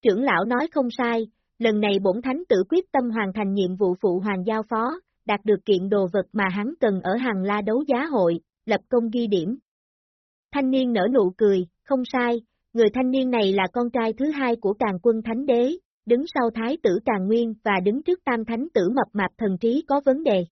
Trưởng lão nói không sai, lần này bổn thánh tử quyết tâm hoàn thành nhiệm vụ phụ hoàng giao phó, đạt được kiện đồ vật mà hắn cần ở hàng la đấu giá hội, lập công ghi điểm. Thanh niên nở nụ cười, không sai, người thanh niên này là con trai thứ hai của càng quân thánh đế, đứng sau thái tử càng nguyên và đứng trước tam thánh tử mập mạp thần trí có vấn đề.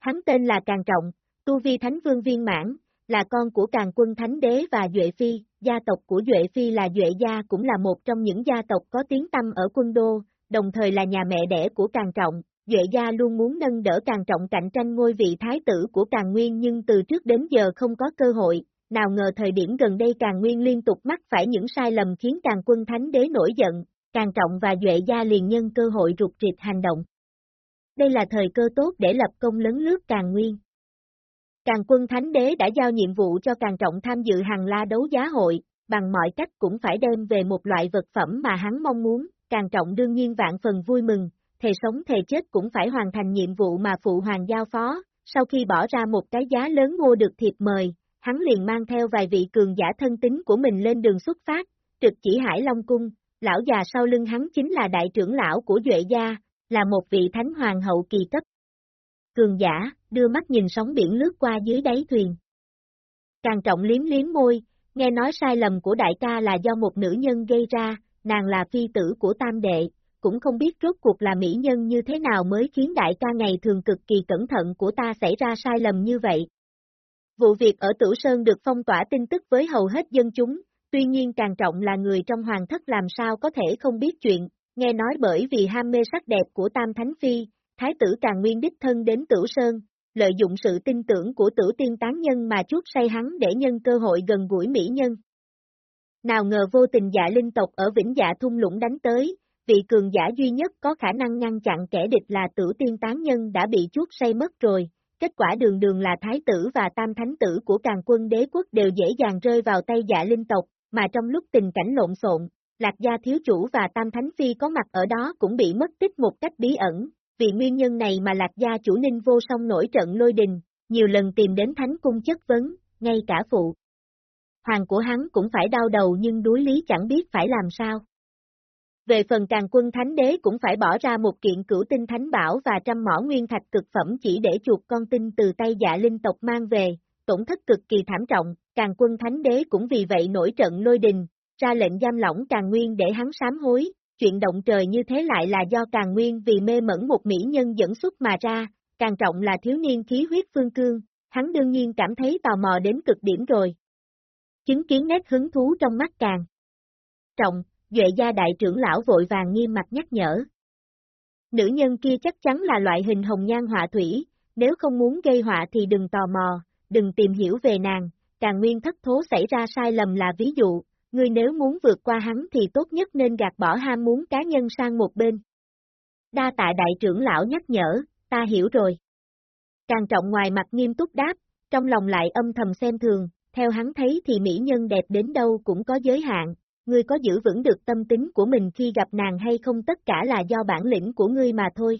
Hắn tên là Càng Trọng, tu vi thánh vương viên mãn, là con của càng quân thánh đế và Duệ Phi, gia tộc của Duệ Phi là Duệ Gia cũng là một trong những gia tộc có tiếng tâm ở quân đô, đồng thời là nhà mẹ đẻ của càng trọng. Duệ Gia luôn muốn nâng đỡ càng trọng cạnh tranh ngôi vị thái tử của càng nguyên nhưng từ trước đến giờ không có cơ hội, nào ngờ thời điểm gần đây càng nguyên liên tục mắc phải những sai lầm khiến càng quân thánh đế nổi giận, càng trọng và Duệ Gia liền nhân cơ hội rụt rịch hành động. Đây là thời cơ tốt để lập công lớn lướt càng nguyên. Càng quân thánh đế đã giao nhiệm vụ cho càng trọng tham dự hàng la đấu giá hội, bằng mọi cách cũng phải đem về một loại vật phẩm mà hắn mong muốn, càng trọng đương nhiên vạn phần vui mừng, thề sống thề chết cũng phải hoàn thành nhiệm vụ mà phụ hoàng giao phó, sau khi bỏ ra một cái giá lớn mua được thiệp mời, hắn liền mang theo vài vị cường giả thân tính của mình lên đường xuất phát, trực chỉ Hải Long Cung, lão già sau lưng hắn chính là đại trưởng lão của Duệ Gia, là một vị thánh hoàng hậu kỳ cấp cường giả, đưa mắt nhìn sóng biển lướt qua dưới đáy thuyền. Càng trọng liếm liếm môi, nghe nói sai lầm của đại ca là do một nữ nhân gây ra, nàng là phi tử của tam đệ, cũng không biết rốt cuộc là mỹ nhân như thế nào mới khiến đại ca ngày thường cực kỳ cẩn thận của ta xảy ra sai lầm như vậy. Vụ việc ở Tử Sơn được phong tỏa tin tức với hầu hết dân chúng, tuy nhiên càng trọng là người trong hoàng thất làm sao có thể không biết chuyện, nghe nói bởi vì ham mê sắc đẹp của Tam Thánh Phi, Thái tử càng nguyên đích thân đến Tử Sơn, lợi dụng sự tin tưởng của tử tiên tán nhân mà chuốt say hắn để nhân cơ hội gần gũi mỹ nhân. Nào ngờ vô tình dạ linh tộc ở Vĩnh Dạ thung lũng đánh tới, vị cường giả duy nhất có khả năng ngăn chặn kẻ địch là tử tiên tán nhân đã bị chuốt say mất rồi, kết quả đường đường là thái tử và tam thánh tử của càng quân đế quốc đều dễ dàng rơi vào tay dạ linh tộc, mà trong lúc tình cảnh lộn xộn, lạc gia thiếu chủ và tam thánh phi có mặt ở đó cũng bị mất tích một cách bí ẩn, vì nguyên nhân này mà lạc gia chủ ninh vô song nổi trận lôi đình, nhiều lần tìm đến thánh cung chất vấn, ngay cả phụ. Hoàng của hắn cũng phải đau đầu nhưng đối lý chẳng biết phải làm sao. Về phần càng quân thánh đế cũng phải bỏ ra một kiện cửu tinh thánh bảo và trăm mỏ nguyên thạch cực phẩm chỉ để chuột con tinh từ tay dạ linh tộc mang về, tổn thất cực kỳ thảm trọng, càng quân thánh đế cũng vì vậy nổi trận lôi đình, ra lệnh giam lỏng càng nguyên để hắn sám hối, chuyện động trời như thế lại là do càng nguyên vì mê mẩn một mỹ nhân dẫn xuất mà ra, càng trọng là thiếu niên khí huyết phương cương, hắn đương nhiên cảm thấy tò mò đến cực điểm rồi. Chứng kiến nét hứng thú trong mắt càng. Trọng, Duệ gia đại trưởng lão vội vàng nghiêm mặt nhắc nhở. Nữ nhân kia chắc chắn là loại hình hồng nhan họa thủy, nếu không muốn gây họa thì đừng tò mò, đừng tìm hiểu về nàng, càng nguyên thất thố xảy ra sai lầm là ví dụ, ngươi nếu muốn vượt qua hắn thì tốt nhất nên gạt bỏ ham muốn cá nhân sang một bên. Đa tạ đại trưởng lão nhắc nhở, ta hiểu rồi. Càng trọng ngoài mặt nghiêm túc đáp, trong lòng lại âm thầm xem thường, theo hắn thấy thì mỹ nhân đẹp đến đâu cũng có giới hạn, ngươi có giữ vững được tâm tính của mình khi gặp nàng hay không tất cả là do bản lĩnh của ngươi mà thôi.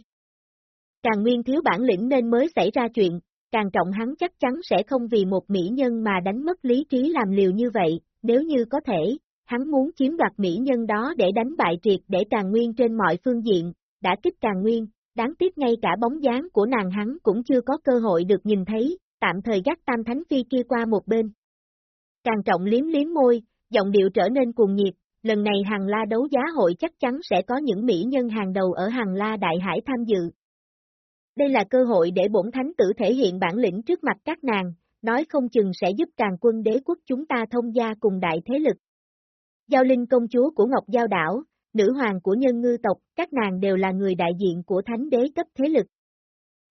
Càng nguyên thiếu bản lĩnh nên mới xảy ra chuyện, càng trọng hắn chắc chắn sẽ không vì một mỹ nhân mà đánh mất lý trí làm liều như vậy, nếu như có thể, hắn muốn chiếm đoạt mỹ nhân đó để đánh bại triệt để càng nguyên trên mọi phương diện, đã kích càng nguyên, đáng tiếc ngay cả bóng dáng của nàng hắn cũng chưa có cơ hội được nhìn thấy, tạm thời gác tam thánh phi kia qua một bên. Càng trọng liếm liếm môi, giọng điệu trở nên cuồng nhiệt, lần này hàng la đấu giá hội chắc chắn sẽ có những mỹ nhân hàng đầu ở hàng la đại hải tham dự. Đây là cơ hội để bổn thánh tử thể hiện bản lĩnh trước mặt các nàng, nói không chừng sẽ giúp càng quân đế quốc chúng ta thông gia cùng đại thế lực. Giao Linh công chúa của Ngọc Giao Đảo, nữ hoàng của nhân ngư tộc, các nàng đều là người đại diện của thánh đế cấp thế lực.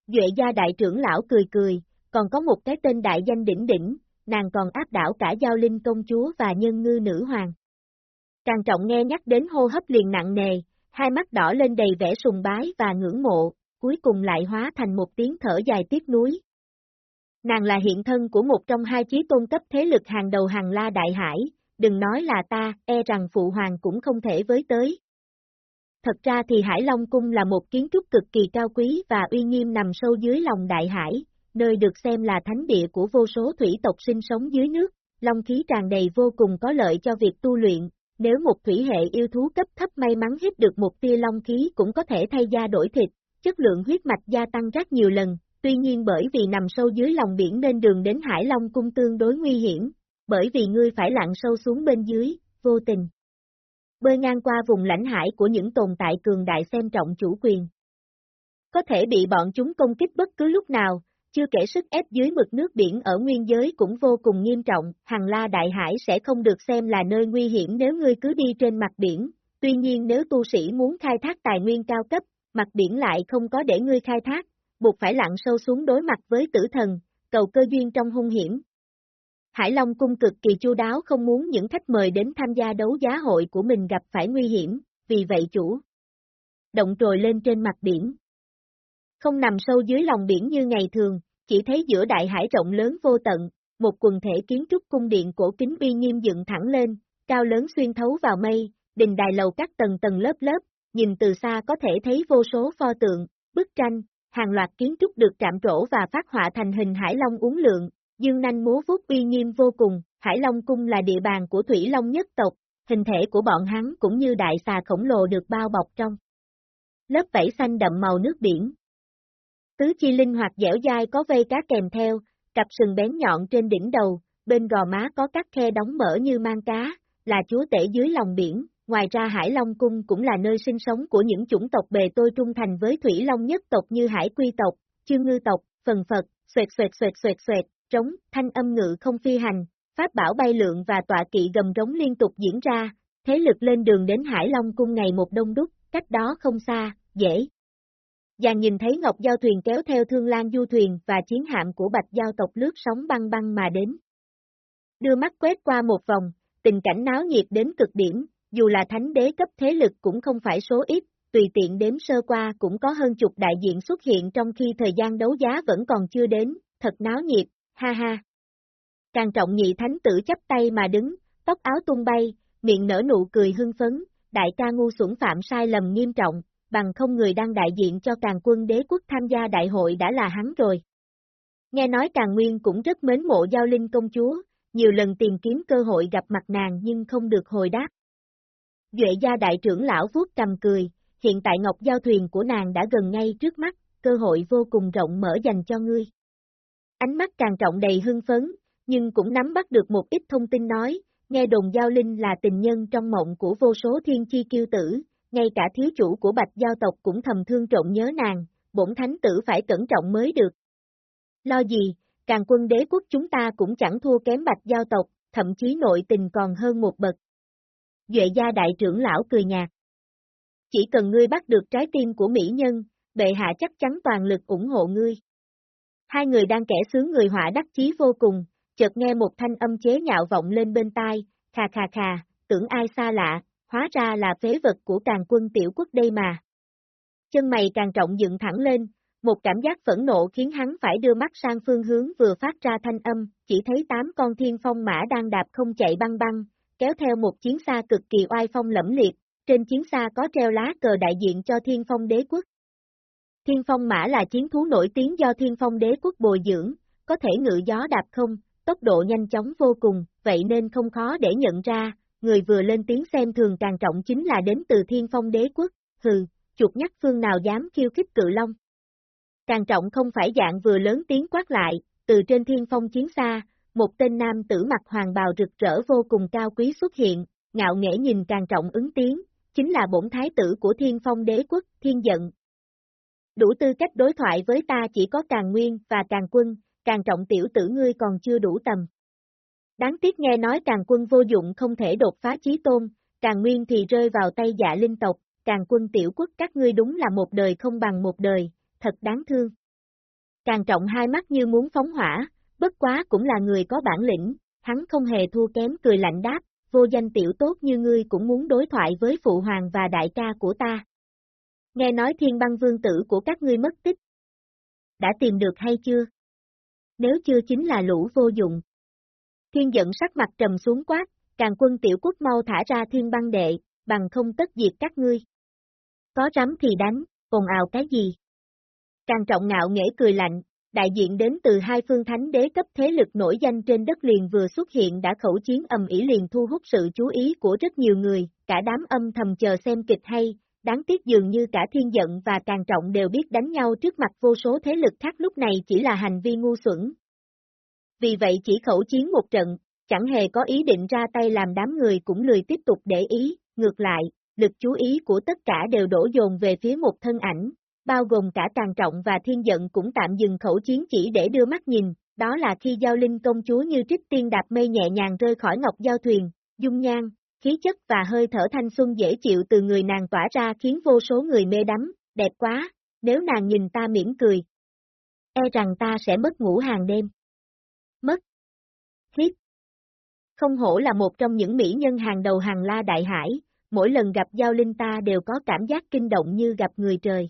Duệ gia đại trưởng lão cười cười, còn có một cái tên đại danh đỉnh đỉnh, nàng còn áp đảo cả Giao Linh công chúa và nhân ngư nữ hoàng. Càng trọng nghe nhắc đến hô hấp liền nặng nề, hai mắt đỏ lên đầy vẻ sùng bái và ngưỡng mộ, cuối cùng lại hóa thành một tiếng thở dài tiếc núi. Nàng là hiện thân của một trong hai chí tôn cấp thế lực hàng đầu hàng la đại hải, đừng nói là ta, e rằng phụ hoàng cũng không thể với tới. Thật ra thì Hải Long Cung là một kiến trúc cực kỳ cao quý và uy nghiêm nằm sâu dưới lòng đại hải, nơi được xem là thánh địa của vô số thủy tộc sinh sống dưới nước, long khí tràn đầy vô cùng có lợi cho việc tu luyện, nếu một thủy hệ yêu thú cấp thấp may mắn hít được một tia long khí cũng có thể thay da đổi thịt, chất lượng huyết mạch gia tăng rất nhiều lần, tuy nhiên bởi vì nằm sâu dưới lòng biển nên đường đến Hải Long cung tương đối nguy hiểm, bởi vì ngươi phải lặn sâu xuống bên dưới, vô tình. Bơi ngang qua vùng lãnh hải của những tồn tại cường đại xem trọng chủ quyền. Có thể bị bọn chúng công kích bất cứ lúc nào, chưa kể sức ép dưới mực nước biển ở nguyên giới cũng vô cùng nghiêm trọng, hàng la đại hải sẽ không được xem là nơi nguy hiểm nếu ngươi cứ đi trên mặt biển, tuy nhiên nếu tu sĩ muốn khai thác tài nguyên cao cấp, mặt biển lại không có để ngươi khai thác, buộc phải lặn sâu xuống đối mặt với tử thần, cầu cơ duyên trong hung hiểm. Hải Long cung cực kỳ chu đáo không muốn những khách mời đến tham gia đấu giá hội của mình gặp phải nguy hiểm, vì vậy chủ động trồi lên trên mặt biển. Không nằm sâu dưới lòng biển như ngày thường, chỉ thấy giữa đại hải rộng lớn vô tận, một quần thể kiến trúc cung điện cổ kính uy nghiêm dựng thẳng lên, cao lớn xuyên thấu vào mây, đình đài lầu các tầng tầng lớp lớp, nhìn từ xa có thể thấy vô số pho tượng, bức tranh, hàng loạt kiến trúc được trạm trổ và phát họa thành hình Hải Long uống lượng, dương nanh múa vuốt uy nghiêm vô cùng, Hải Long cung là địa bàn của Thủy Long nhất tộc, hình thể của bọn hắn cũng như đại xà khổng lồ được bao bọc trong. Lớp vảy xanh đậm màu nước biển. Tứ chi linh hoạt dẻo dai có vây cá kèm theo, cặp sừng bén nhọn trên đỉnh đầu, bên gò má có các khe đóng mở như mang cá, là chúa tể dưới lòng biển, Ngoài ra Hải Long Cung cũng là nơi sinh sống của những chủng tộc bề tôi trung thành với Thủy Long nhất tộc như Hải Quy tộc, Chương Ngư tộc, Phần Phật, xoẹt xoẹt xoẹt xoẹt xoẹt, trống, thanh âm ngự không phi hành, pháp bảo bay lượng và tọa kỵ gầm rống liên tục diễn ra, thế lực lên đường đến Hải Long Cung ngày một đông đúc, cách đó không xa, dễ. Giàng nhìn thấy Ngọc Giao thuyền kéo theo thương lan du thuyền và chiến hạm của Bạch Giao tộc lướt sóng băng băng mà đến. Đưa mắt quét qua một vòng, tình cảnh náo nhiệt đến cực điểm, dù là thánh đế cấp thế lực cũng không phải số ít, tùy tiện đếm sơ qua cũng có hơn chục đại diện xuất hiện trong khi thời gian đấu giá vẫn còn chưa đến, thật náo nhiệt, ha ha. Càng trọng nhị thánh tử chấp tay mà đứng, tóc áo tung bay, miệng nở nụ cười hưng phấn, đại ca ngu xuẩn phạm sai lầm nghiêm trọng, bằng không người đang đại diện cho càng quân đế quốc tham gia đại hội đã là hắn rồi. Nghe nói càng nguyên cũng rất mến mộ giao linh công chúa, nhiều lần tìm kiếm cơ hội gặp mặt nàng nhưng không được hồi đáp. Duệ gia đại trưởng lão vuốt cầm cười, hiện tại ngọc giao thuyền của nàng đã gần ngay trước mắt, cơ hội vô cùng rộng mở dành cho ngươi. Ánh mắt càng trọng đầy hưng phấn, nhưng cũng nắm bắt được một ít thông tin nói, nghe đồn giao linh là tình nhân trong mộng của vô số thiên chi kiêu tử, ngay cả thiếu chủ của bạch giao tộc cũng thầm thương trộn nhớ nàng, bổn thánh tử phải cẩn trọng mới được. Lo gì, càng quân đế quốc chúng ta cũng chẳng thua kém bạch giao tộc, thậm chí nội tình còn hơn một bậc. Duệ gia đại trưởng lão cười nhạt. Chỉ cần ngươi bắt được trái tim của mỹ nhân, bệ hạ chắc chắn toàn lực ủng hộ ngươi. Hai người đang kẻ sướng người họa đắc chí vô cùng, chợt nghe một thanh âm chế nhạo vọng lên bên tai, khà khà khà, tưởng ai xa lạ, hóa ra là phế vật của càng quân tiểu quốc đây mà. Chân mày càng trọng dựng thẳng lên, một cảm giác phẫn nộ khiến hắn phải đưa mắt sang phương hướng vừa phát ra thanh âm, chỉ thấy tám con thiên phong mã đang đạp không chạy băng băng, kéo theo một chiến xa cực kỳ oai phong lẫm liệt, trên chiến xa có treo lá cờ đại diện cho thiên phong đế quốc. Thiên phong mã là chiến thú nổi tiếng do thiên phong đế quốc bồi dưỡng, có thể ngự gió đạp không, tốc độ nhanh chóng vô cùng, vậy nên không khó để nhận ra, người vừa lên tiếng xem thường càng trọng chính là đến từ thiên phong đế quốc, hừ, chuột nhắc phương nào dám khiêu khích cự long. Càng trọng không phải dạng vừa lớn tiếng quát lại, từ trên thiên phong chiến xa, một tên nam tử mặt hoàng bào rực rỡ vô cùng cao quý xuất hiện, ngạo nghễ nhìn càng trọng ứng tiếng, chính là bổn thái tử của thiên phong đế quốc, thiên giận. Đủ tư cách đối thoại với ta chỉ có càng nguyên và càng quân, càng trọng tiểu tử ngươi còn chưa đủ tầm. Đáng tiếc nghe nói càng quân vô dụng không thể đột phá chí tôn, càng nguyên thì rơi vào tay dạ linh tộc, càng quân tiểu quốc các ngươi đúng là một đời không bằng một đời, thật đáng thương. Càng trọng hai mắt như muốn phóng hỏa, bất quá cũng là người có bản lĩnh, hắn không hề thua kém cười lạnh đáp, vô danh tiểu tốt như ngươi cũng muốn đối thoại với phụ hoàng và đại ca của ta. Nghe nói thiên băng vương tử của các ngươi mất tích. Đã tìm được hay chưa? Nếu chưa chính là lũ vô dụng. Thiên giận sắc mặt trầm xuống quát, càng quân tiểu quốc mau thả ra thiên băng đệ, bằng không tất diệt các ngươi. Có rắm thì đánh, ồn ào cái gì? Càng trọng ngạo nghễ cười lạnh, đại diện đến từ hai phương thánh đế cấp thế lực nổi danh trên đất liền vừa xuất hiện đã khẩu chiến ầm ỉ liền thu hút sự chú ý của rất nhiều người, cả đám âm thầm chờ xem kịch hay, đáng tiếc dường như cả thiên giận và càng trọng đều biết đánh nhau trước mặt vô số thế lực khác lúc này chỉ là hành vi ngu xuẩn. Vì vậy chỉ khẩu chiến một trận, chẳng hề có ý định ra tay làm đám người cũng lười tiếp tục để ý, ngược lại, lực chú ý của tất cả đều đổ dồn về phía một thân ảnh, bao gồm cả tàn Trọng và Thiên Giận cũng tạm dừng khẩu chiến chỉ để đưa mắt nhìn, đó là khi Giao Linh công chúa như trích tiên đạp mây nhẹ nhàng rơi khỏi ngọc giao thuyền, dung nhan, khí chất và hơi thở thanh xuân dễ chịu từ người nàng tỏa ra khiến vô số người mê đắm, đẹp quá, nếu nàng nhìn ta mỉm cười. E rằng ta sẽ mất ngủ hàng đêm. Mất. Hiếp. Không hổ là một trong những mỹ nhân hàng đầu hàng la đại hải, mỗi lần gặp Giao Linh ta đều có cảm giác kinh động như gặp người trời.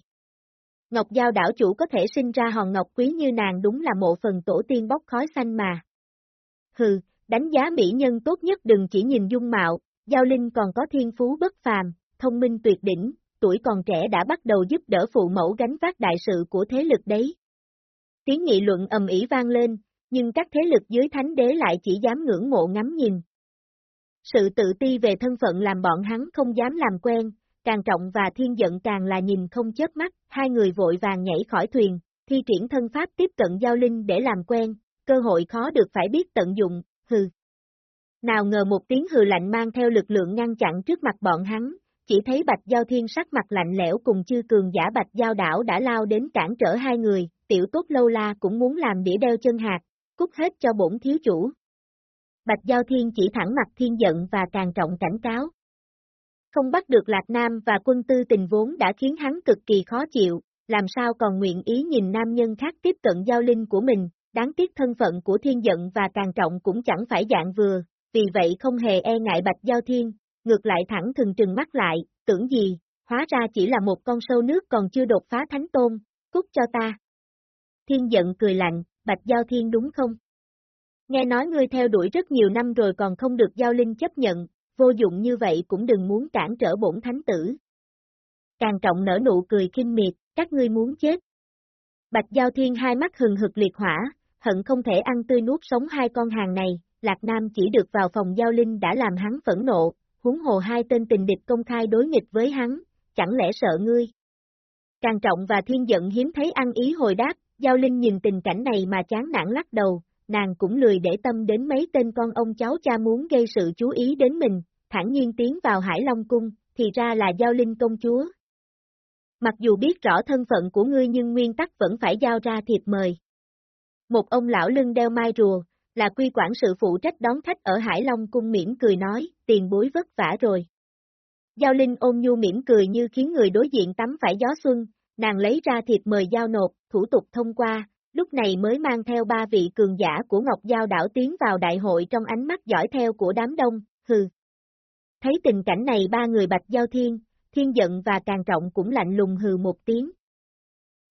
Ngọc Giao đảo chủ có thể sinh ra hòn ngọc quý như nàng đúng là một phần tổ tiên bốc khói xanh mà. Hừ, đánh giá mỹ nhân tốt nhất đừng chỉ nhìn dung mạo, Giao Linh còn có thiên phú bất phàm, thông minh tuyệt đỉnh, tuổi còn trẻ đã bắt đầu giúp đỡ phụ mẫu gánh vác đại sự của thế lực đấy. Tiếng nghị luận ầm ĩ vang lên, nhưng các thế lực dưới thánh đế lại chỉ dám ngưỡng mộ ngắm nhìn. Sự tự ti về thân phận làm bọn hắn không dám làm quen, càng trọng và thiên giận càng là nhìn không chớp mắt, hai người vội vàng nhảy khỏi thuyền, thi triển thân pháp tiếp cận giao linh để làm quen, cơ hội khó được phải biết tận dụng, hừ. Nào ngờ một tiếng hừ lạnh mang theo lực lượng ngăn chặn trước mặt bọn hắn, chỉ thấy Bạch Giao Thiên sắc mặt lạnh lẽo cùng chư cường giả Bạch Giao đảo đã lao đến cản trở hai người, tiểu tốt lâu la cũng muốn làm đĩa đeo chân hạt, cút hết cho bổn thiếu chủ. Bạch Giao Thiên chỉ thẳng mặt thiên giận và càng trọng cảnh cáo, không bắt được Lạc Nam và quân tư tình vốn đã khiến hắn cực kỳ khó chịu, làm sao còn nguyện ý nhìn nam nhân khác tiếp cận giao linh của mình, đáng tiếc thân phận của thiên giận và càng trọng cũng chẳng phải dạng vừa, vì vậy không hề e ngại bạch giao thiên, ngược lại thẳng thừng trừng mắt lại, tưởng gì, hóa ra chỉ là một con sâu nước còn chưa đột phá thánh tôn, cút cho ta. Thiên giận cười lạnh, bạch giao thiên đúng không? Nghe nói ngươi theo đuổi rất nhiều năm rồi còn không được giao linh chấp nhận, vô dụng như vậy cũng đừng muốn cản trở bổn thánh tử. càng trọng nở nụ cười kinh miệt, các ngươi muốn chết. Bạch Giao Thiên hai mắt hừng hực liệt hỏa, hận không thể ăn tươi nuốt sống hai con hàng này, Lạc Nam chỉ được vào phòng giao linh đã làm hắn phẫn nộ, huống hồ hai tên tình địch công khai đối nghịch với hắn, chẳng lẽ sợ ngươi? Càng trọng và thiên giận hiếm thấy ăn ý hồi đáp, giao linh nhìn tình cảnh này mà chán nản lắc đầu, nàng cũng lười để tâm đến mấy tên con ông cháu cha muốn gây sự chú ý đến mình, thẳng nhiên tiến vào Hải Long Cung, thì ra là giao linh công chúa. Mặc dù biết rõ thân phận của ngươi nhưng nguyên tắc vẫn phải giao ra thiệp mời. Một ông lão lưng đeo mai rùa, là quy quản sự phụ trách đón khách ở Hải Long Cung miễn cười nói, tiền bối vất vả rồi. Giao Linh ôm nhu mỉm cười như khiến người đối diện tắm phải gió xuân, nàng lấy ra thiệp mời giao nộp, thủ tục thông qua, lúc này mới mang theo ba vị cường giả của Ngọc Giao đảo tiến vào đại hội trong ánh mắt dõi theo của đám đông, hừ. Thấy tình cảnh này ba người Bạch Giao Thiên, Thiên Giận và Càng Trọng cũng lạnh lùng hừ một tiếng.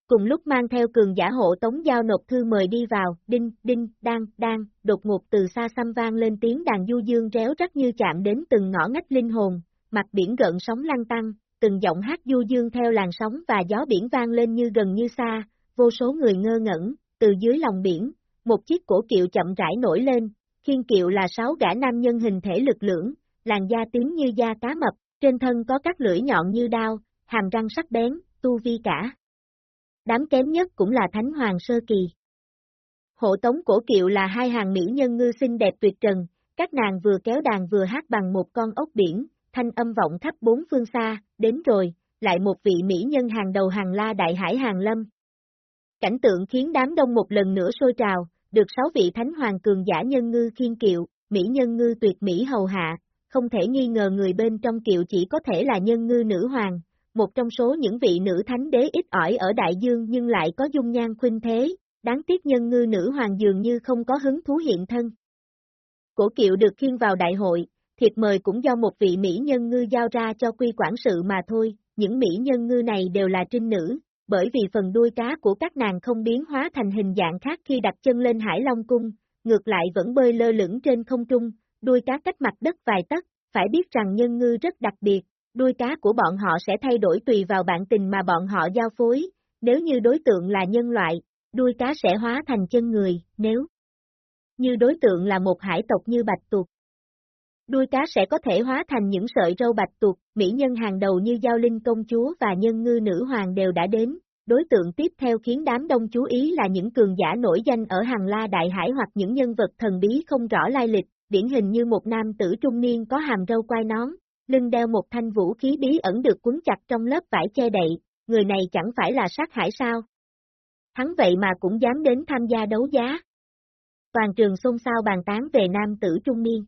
Cùng lúc mang theo cường giả hộ tống giao nộp thư mời đi vào, đinh, đinh, đang, đang, đột ngột từ xa xăm vang lên tiếng đàn du dương réo rắt như chạm đến từng ngõ ngách linh hồn, mặt biển gợn sóng lăn tăng, từng giọng hát du dương theo làn sóng và gió biển vang lên như gần như xa, vô số người ngơ ngẩn, từ dưới lòng biển, một chiếc cổ kiệu chậm rãi nổi lên, khiên kiệu là sáu gã nam nhân hình thể lực lưỡng, làn da tím như da cá mập, trên thân có các lưỡi nhọn như đao, hàm răng sắc bén, tu vi cả. Đám kém nhất cũng là Thánh Hoàng Sơ Kỳ. Hộ tống cổ kiệu là hai hàng mỹ nhân ngư xinh đẹp tuyệt trần, các nàng vừa kéo đàn vừa hát bằng một con ốc biển, thanh âm vọng khắp bốn phương xa, đến rồi, lại một vị mỹ nhân hàng đầu hàng la đại hải hàng lâm. Cảnh tượng khiến đám đông một lần nữa sôi trào, được sáu vị thánh hoàng cường giả nhân ngư khiên kiệu, mỹ nhân ngư tuyệt mỹ hầu hạ, không thể nghi ngờ người bên trong kiệu chỉ có thể là nhân ngư nữ hoàng, một trong số những vị nữ thánh đế ít ỏi ở đại dương nhưng lại có dung nhan khuynh thế, đáng tiếc nhân ngư nữ hoàng dường như không có hứng thú hiện thân. Cổ kiệu được khiên vào đại hội, thiệt mời cũng do một vị mỹ nhân ngư giao ra cho quy quản sự mà thôi, những mỹ nhân ngư này đều là trinh nữ, bởi vì phần đuôi cá của các nàng không biến hóa thành hình dạng khác khi đặt chân lên Hải Long Cung, ngược lại vẫn bơi lơ lửng trên không trung, đuôi cá cách mặt đất vài tấc, phải biết rằng nhân ngư rất đặc biệt, đuôi cá của bọn họ sẽ thay đổi tùy vào bản tình mà bọn họ giao phối, nếu như đối tượng là nhân loại, đuôi cá sẽ hóa thành chân người, nếu như đối tượng là một hải tộc như bạch tuộc. Đuôi cá sẽ có thể hóa thành những sợi râu bạch tuộc, mỹ nhân hàng đầu như Giao Linh công chúa và nhân ngư nữ hoàng đều đã đến, đối tượng tiếp theo khiến đám đông chú ý là những cường giả nổi danh ở hàng la đại hải hoặc những nhân vật thần bí không rõ lai lịch, điển hình như một nam tử trung niên có hàm râu quai nón, lưng đeo một thanh vũ khí bí ẩn được cuốn chặt trong lớp vải che đậy, người này chẳng phải là sát hải sao? Hắn vậy mà cũng dám đến tham gia đấu giá. Toàn trường xôn xao bàn tán về nam tử trung niên.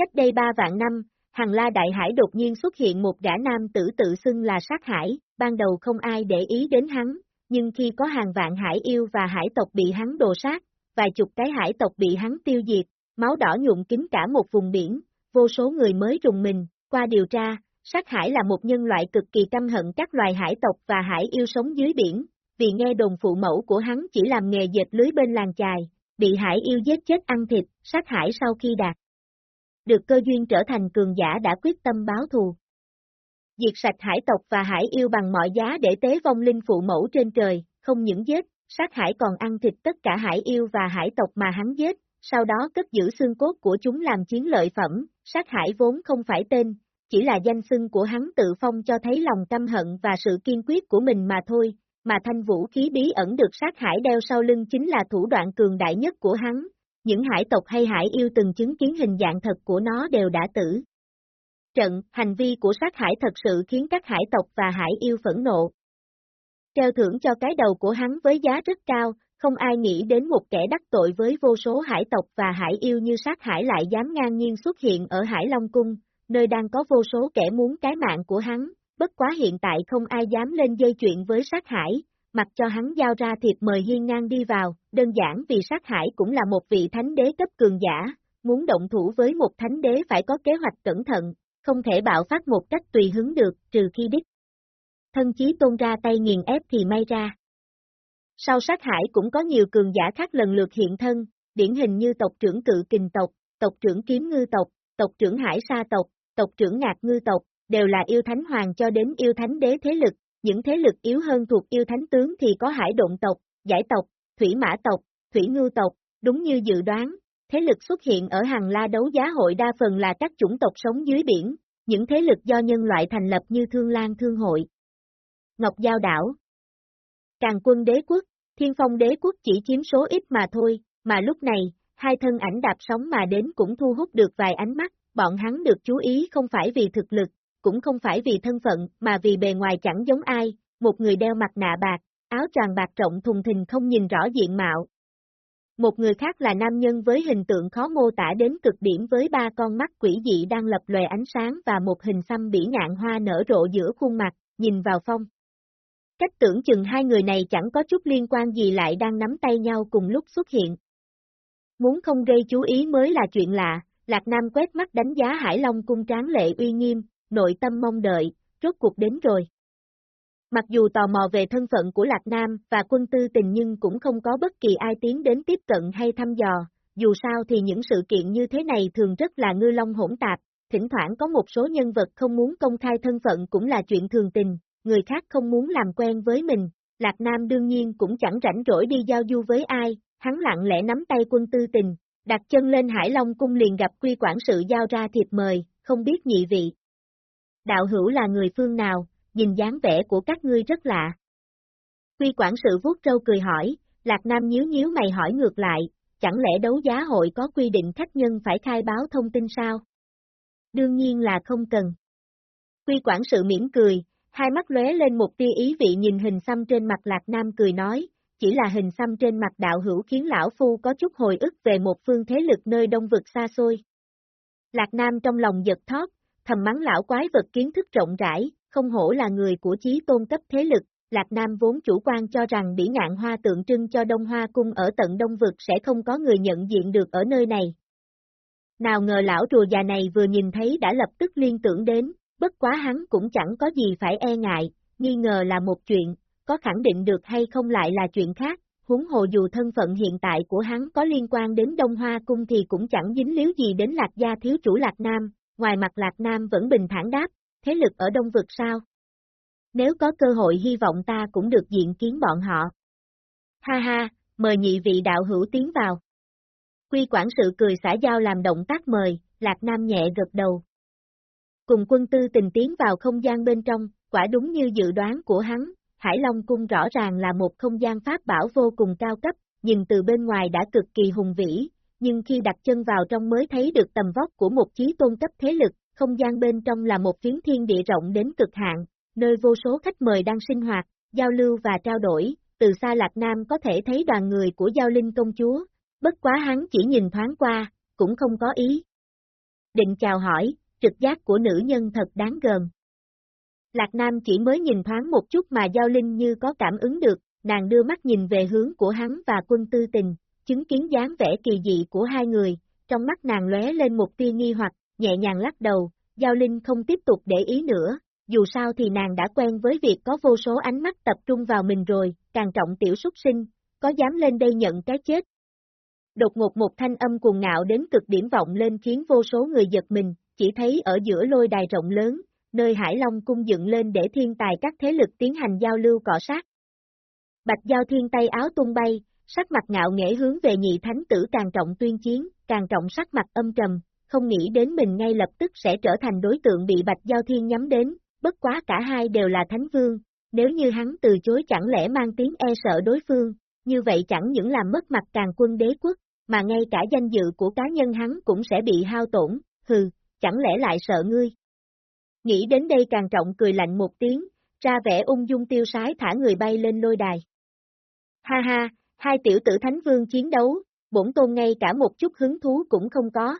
Cách đây ba vạn năm, hàng La Đại Hải đột nhiên xuất hiện một gã nam tử tự xưng là sát hải, ban đầu không ai để ý đến hắn, nhưng khi có hàng vạn hải yêu và hải tộc bị hắn đồ sát, vài chục cái hải tộc bị hắn tiêu diệt, máu đỏ nhuộm kín cả một vùng biển, vô số người mới rùng mình, qua điều tra, sát hải là một nhân loại cực kỳ căm hận các loài hải tộc và hải yêu sống dưới biển, vì nghe đồn phụ mẫu của hắn chỉ làm nghề dệt lưới bên làng chài, bị hải yêu giết chết ăn thịt, sát hải sau khi đạt. Được cơ duyên trở thành cường giả đã quyết tâm báo thù. Diệt sạch hải tộc và hải yêu bằng mọi giá để tế vong linh phụ mẫu trên trời, không những giết, sát hải còn ăn thịt tất cả hải yêu và hải tộc mà hắn giết, sau đó cất giữ xương cốt của chúng làm chiến lợi phẩm, sát hải vốn không phải tên, chỉ là danh xưng của hắn tự phong cho thấy lòng căm hận và sự kiên quyết của mình mà thôi, mà thanh vũ khí bí ẩn được sát hải đeo sau lưng chính là thủ đoạn cường đại nhất của hắn, những hải tộc hay hải yêu từng chứng kiến hình dạng thật của nó đều đã tử. Trận, hành vi của sát hải thật sự khiến các hải tộc và hải yêu phẫn nộ. Treo thưởng cho cái đầu của hắn với giá rất cao, không ai nghĩ đến một kẻ đắc tội với vô số hải tộc và hải yêu như sát hải lại dám ngang nhiên xuất hiện ở Hải Long Cung, nơi đang có vô số kẻ muốn cái mạng của hắn, bất quá hiện tại không ai dám lên dây chuyện với sát hải, mặc cho hắn giao ra thiệp mời hiên ngang đi vào, đơn giản vì sát hải cũng là một vị thánh đế cấp cường giả, muốn động thủ với một thánh đế phải có kế hoạch cẩn thận, không thể bạo phát một cách tùy hứng được, trừ khi đích. Thân chí tôn ra tay nghiền ép thì may ra. Sau sát hải cũng có nhiều cường giả khác lần lượt hiện thân, điển hình như tộc trưởng cự kình tộc, tộc trưởng kiếm ngư tộc, tộc trưởng hải sa tộc, tộc trưởng ngạc ngư tộc, đều là yêu thánh hoàng cho đến yêu thánh đế thế lực, những thế lực yếu hơn thuộc yêu thánh tướng thì có hải độn tộc, giải tộc, thủy mã tộc, thủy ngưu tộc, đúng như dự đoán, thế lực xuất hiện ở hàng la đấu giá hội đa phần là các chủng tộc sống dưới biển, những thế lực do nhân loại thành lập như Thương Lan Thương Hội, Ngọc Giao Đảo, Càng quân đế quốc, Thiên phong đế quốc chỉ chiếm số ít mà thôi, mà lúc này, hai thân ảnh đạp sóng mà đến cũng thu hút được vài ánh mắt, bọn hắn được chú ý không phải vì thực lực, cũng không phải vì thân phận, mà vì bề ngoài chẳng giống ai, một người đeo mặt nạ bạc, áo tràn bạc rộng thùng thình không nhìn rõ diện mạo. Một người khác là nam nhân với hình tượng khó mô tả đến cực điểm với ba con mắt quỷ dị đang lập lòe ánh sáng và một hình xăm bỉ ngạn hoa nở rộ giữa khuôn mặt, nhìn vào phong. Cách tưởng chừng hai người này chẳng có chút liên quan gì lại đang nắm tay nhau cùng lúc xuất hiện. Muốn không gây chú ý mới là chuyện lạ, Lạc Nam quét mắt đánh giá Hải Long cung tráng lệ uy nghiêm, nội tâm mong đợi, rốt cuộc đến rồi. Mặc dù tò mò về thân phận của Lạc Nam và quân tư tình nhưng cũng không có bất kỳ ai tiến đến tiếp cận hay thăm dò, dù sao thì những sự kiện như thế này thường rất là ngư long hỗn tạp, thỉnh thoảng có một số nhân vật không muốn công khai thân phận cũng là chuyện thường tình, người khác không muốn làm quen với mình, Lạc Nam đương nhiên cũng chẳng rảnh rỗi đi giao du với ai, hắn lặng lẽ nắm tay quân tư tình, đặt chân lên Hải Long cung liền gặp quy quản sự giao ra thiệp mời, không biết nhị vị. Đạo hữu là người phương nào, nhìn dáng vẻ của các ngươi rất lạ. Quy quản sự vuốt râu cười hỏi, Lạc Nam nhíu nhíu mày hỏi ngược lại, chẳng lẽ đấu giá hội có quy định khách nhân phải khai báo thông tin sao? Đương nhiên là không cần. Quy quản sự mỉm cười, hai mắt lóe lên một tia ý vị nhìn hình xăm trên mặt Lạc Nam cười nói, chỉ là hình xăm trên mặt đạo hữu khiến lão phu có chút hồi ức về một phương thế lực nơi đông vực xa xôi. Lạc Nam trong lòng giật thót, thầm mắng lão quái vật kiến thức rộng rãi, không hổ là người của chí tôn cấp thế lực, Lạc Nam vốn chủ quan cho rằng bỉ ngạn hoa tượng trưng cho Đông Hoa Cung ở tận Đông Vực sẽ không có người nhận diện được ở nơi này. Nào ngờ lão rùa già này vừa nhìn thấy đã lập tức liên tưởng đến, bất quá hắn cũng chẳng có gì phải e ngại, nghi ngờ là một chuyện, có khẳng định được hay không lại là chuyện khác, huống hồ dù thân phận hiện tại của hắn có liên quan đến Đông Hoa Cung thì cũng chẳng dính líu gì đến Lạc Gia thiếu chủ Lạc Nam, ngoài mặt Lạc Nam vẫn bình thản đáp, thế lực ở Đông Vực sao? Nếu có cơ hội hy vọng ta cũng được diện kiến bọn họ. Ha ha, mời nhị vị đạo hữu tiến vào. Quy quản sự cười xả giao làm động tác mời, Lạc Nam nhẹ gật đầu. Cùng quân tư tình tiến vào không gian bên trong, quả đúng như dự đoán của hắn, Hải Long Cung rõ ràng là một không gian pháp bảo vô cùng cao cấp, nhìn từ bên ngoài đã cực kỳ hùng vĩ, nhưng khi đặt chân vào trong mới thấy được tầm vóc của một chí tôn cấp thế lực, không gian bên trong là một phiến thiên địa rộng đến cực hạn, nơi vô số khách mời đang sinh hoạt, giao lưu và trao đổi, từ xa Lạc Nam có thể thấy đoàn người của Giao Linh công chúa, bất quá hắn chỉ nhìn thoáng qua, cũng không có ý. Định chào hỏi, trực giác của nữ nhân thật đáng gờm. Lạc Nam chỉ mới nhìn thoáng một chút mà Giao Linh như có cảm ứng được, nàng đưa mắt nhìn về hướng của hắn và quân tư tình, chứng kiến dáng vẻ kỳ dị của hai người, trong mắt nàng lóe lên một tia nghi hoặc, nhẹ nhàng lắc đầu, Giao Linh không tiếp tục để ý nữa, dù sao thì nàng đã quen với việc có vô số ánh mắt tập trung vào mình rồi, càng trọng tiểu súc sinh, có dám lên đây nhận cái chết. Đột ngột một thanh âm cuồng ngạo đến cực điểm vọng lên khiến vô số người giật mình, chỉ thấy ở giữa lôi đài rộng lớn, nơi Hải Long cung dựng lên để thiên tài các thế lực tiến hành giao lưu cọ sát. Bạch Giao Thiên tay áo tung bay, sắc mặt ngạo nghễ hướng về nhị thánh tử càng trọng tuyên chiến, càng trọng sắc mặt âm trầm, không nghĩ đến mình ngay lập tức sẽ trở thành đối tượng bị Bạch Giao Thiên nhắm đến, bất quá cả hai đều là thánh vương, nếu như hắn từ chối chẳng lẽ mang tiếng e sợ đối phương, như vậy chẳng những làm mất mặt càng quân đế quốc, mà ngay cả danh dự của cá nhân hắn cũng sẽ bị hao tổn, hừ, chẳng lẽ lại sợ ngươi. Nghĩ đến đây càng trọng cười lạnh một tiếng, ra vẻ ung dung tiêu sái thả người bay lên lôi đài. Ha ha, hai tiểu tử thánh vương chiến đấu, bổn tôn ngay cả một chút hứng thú cũng không có.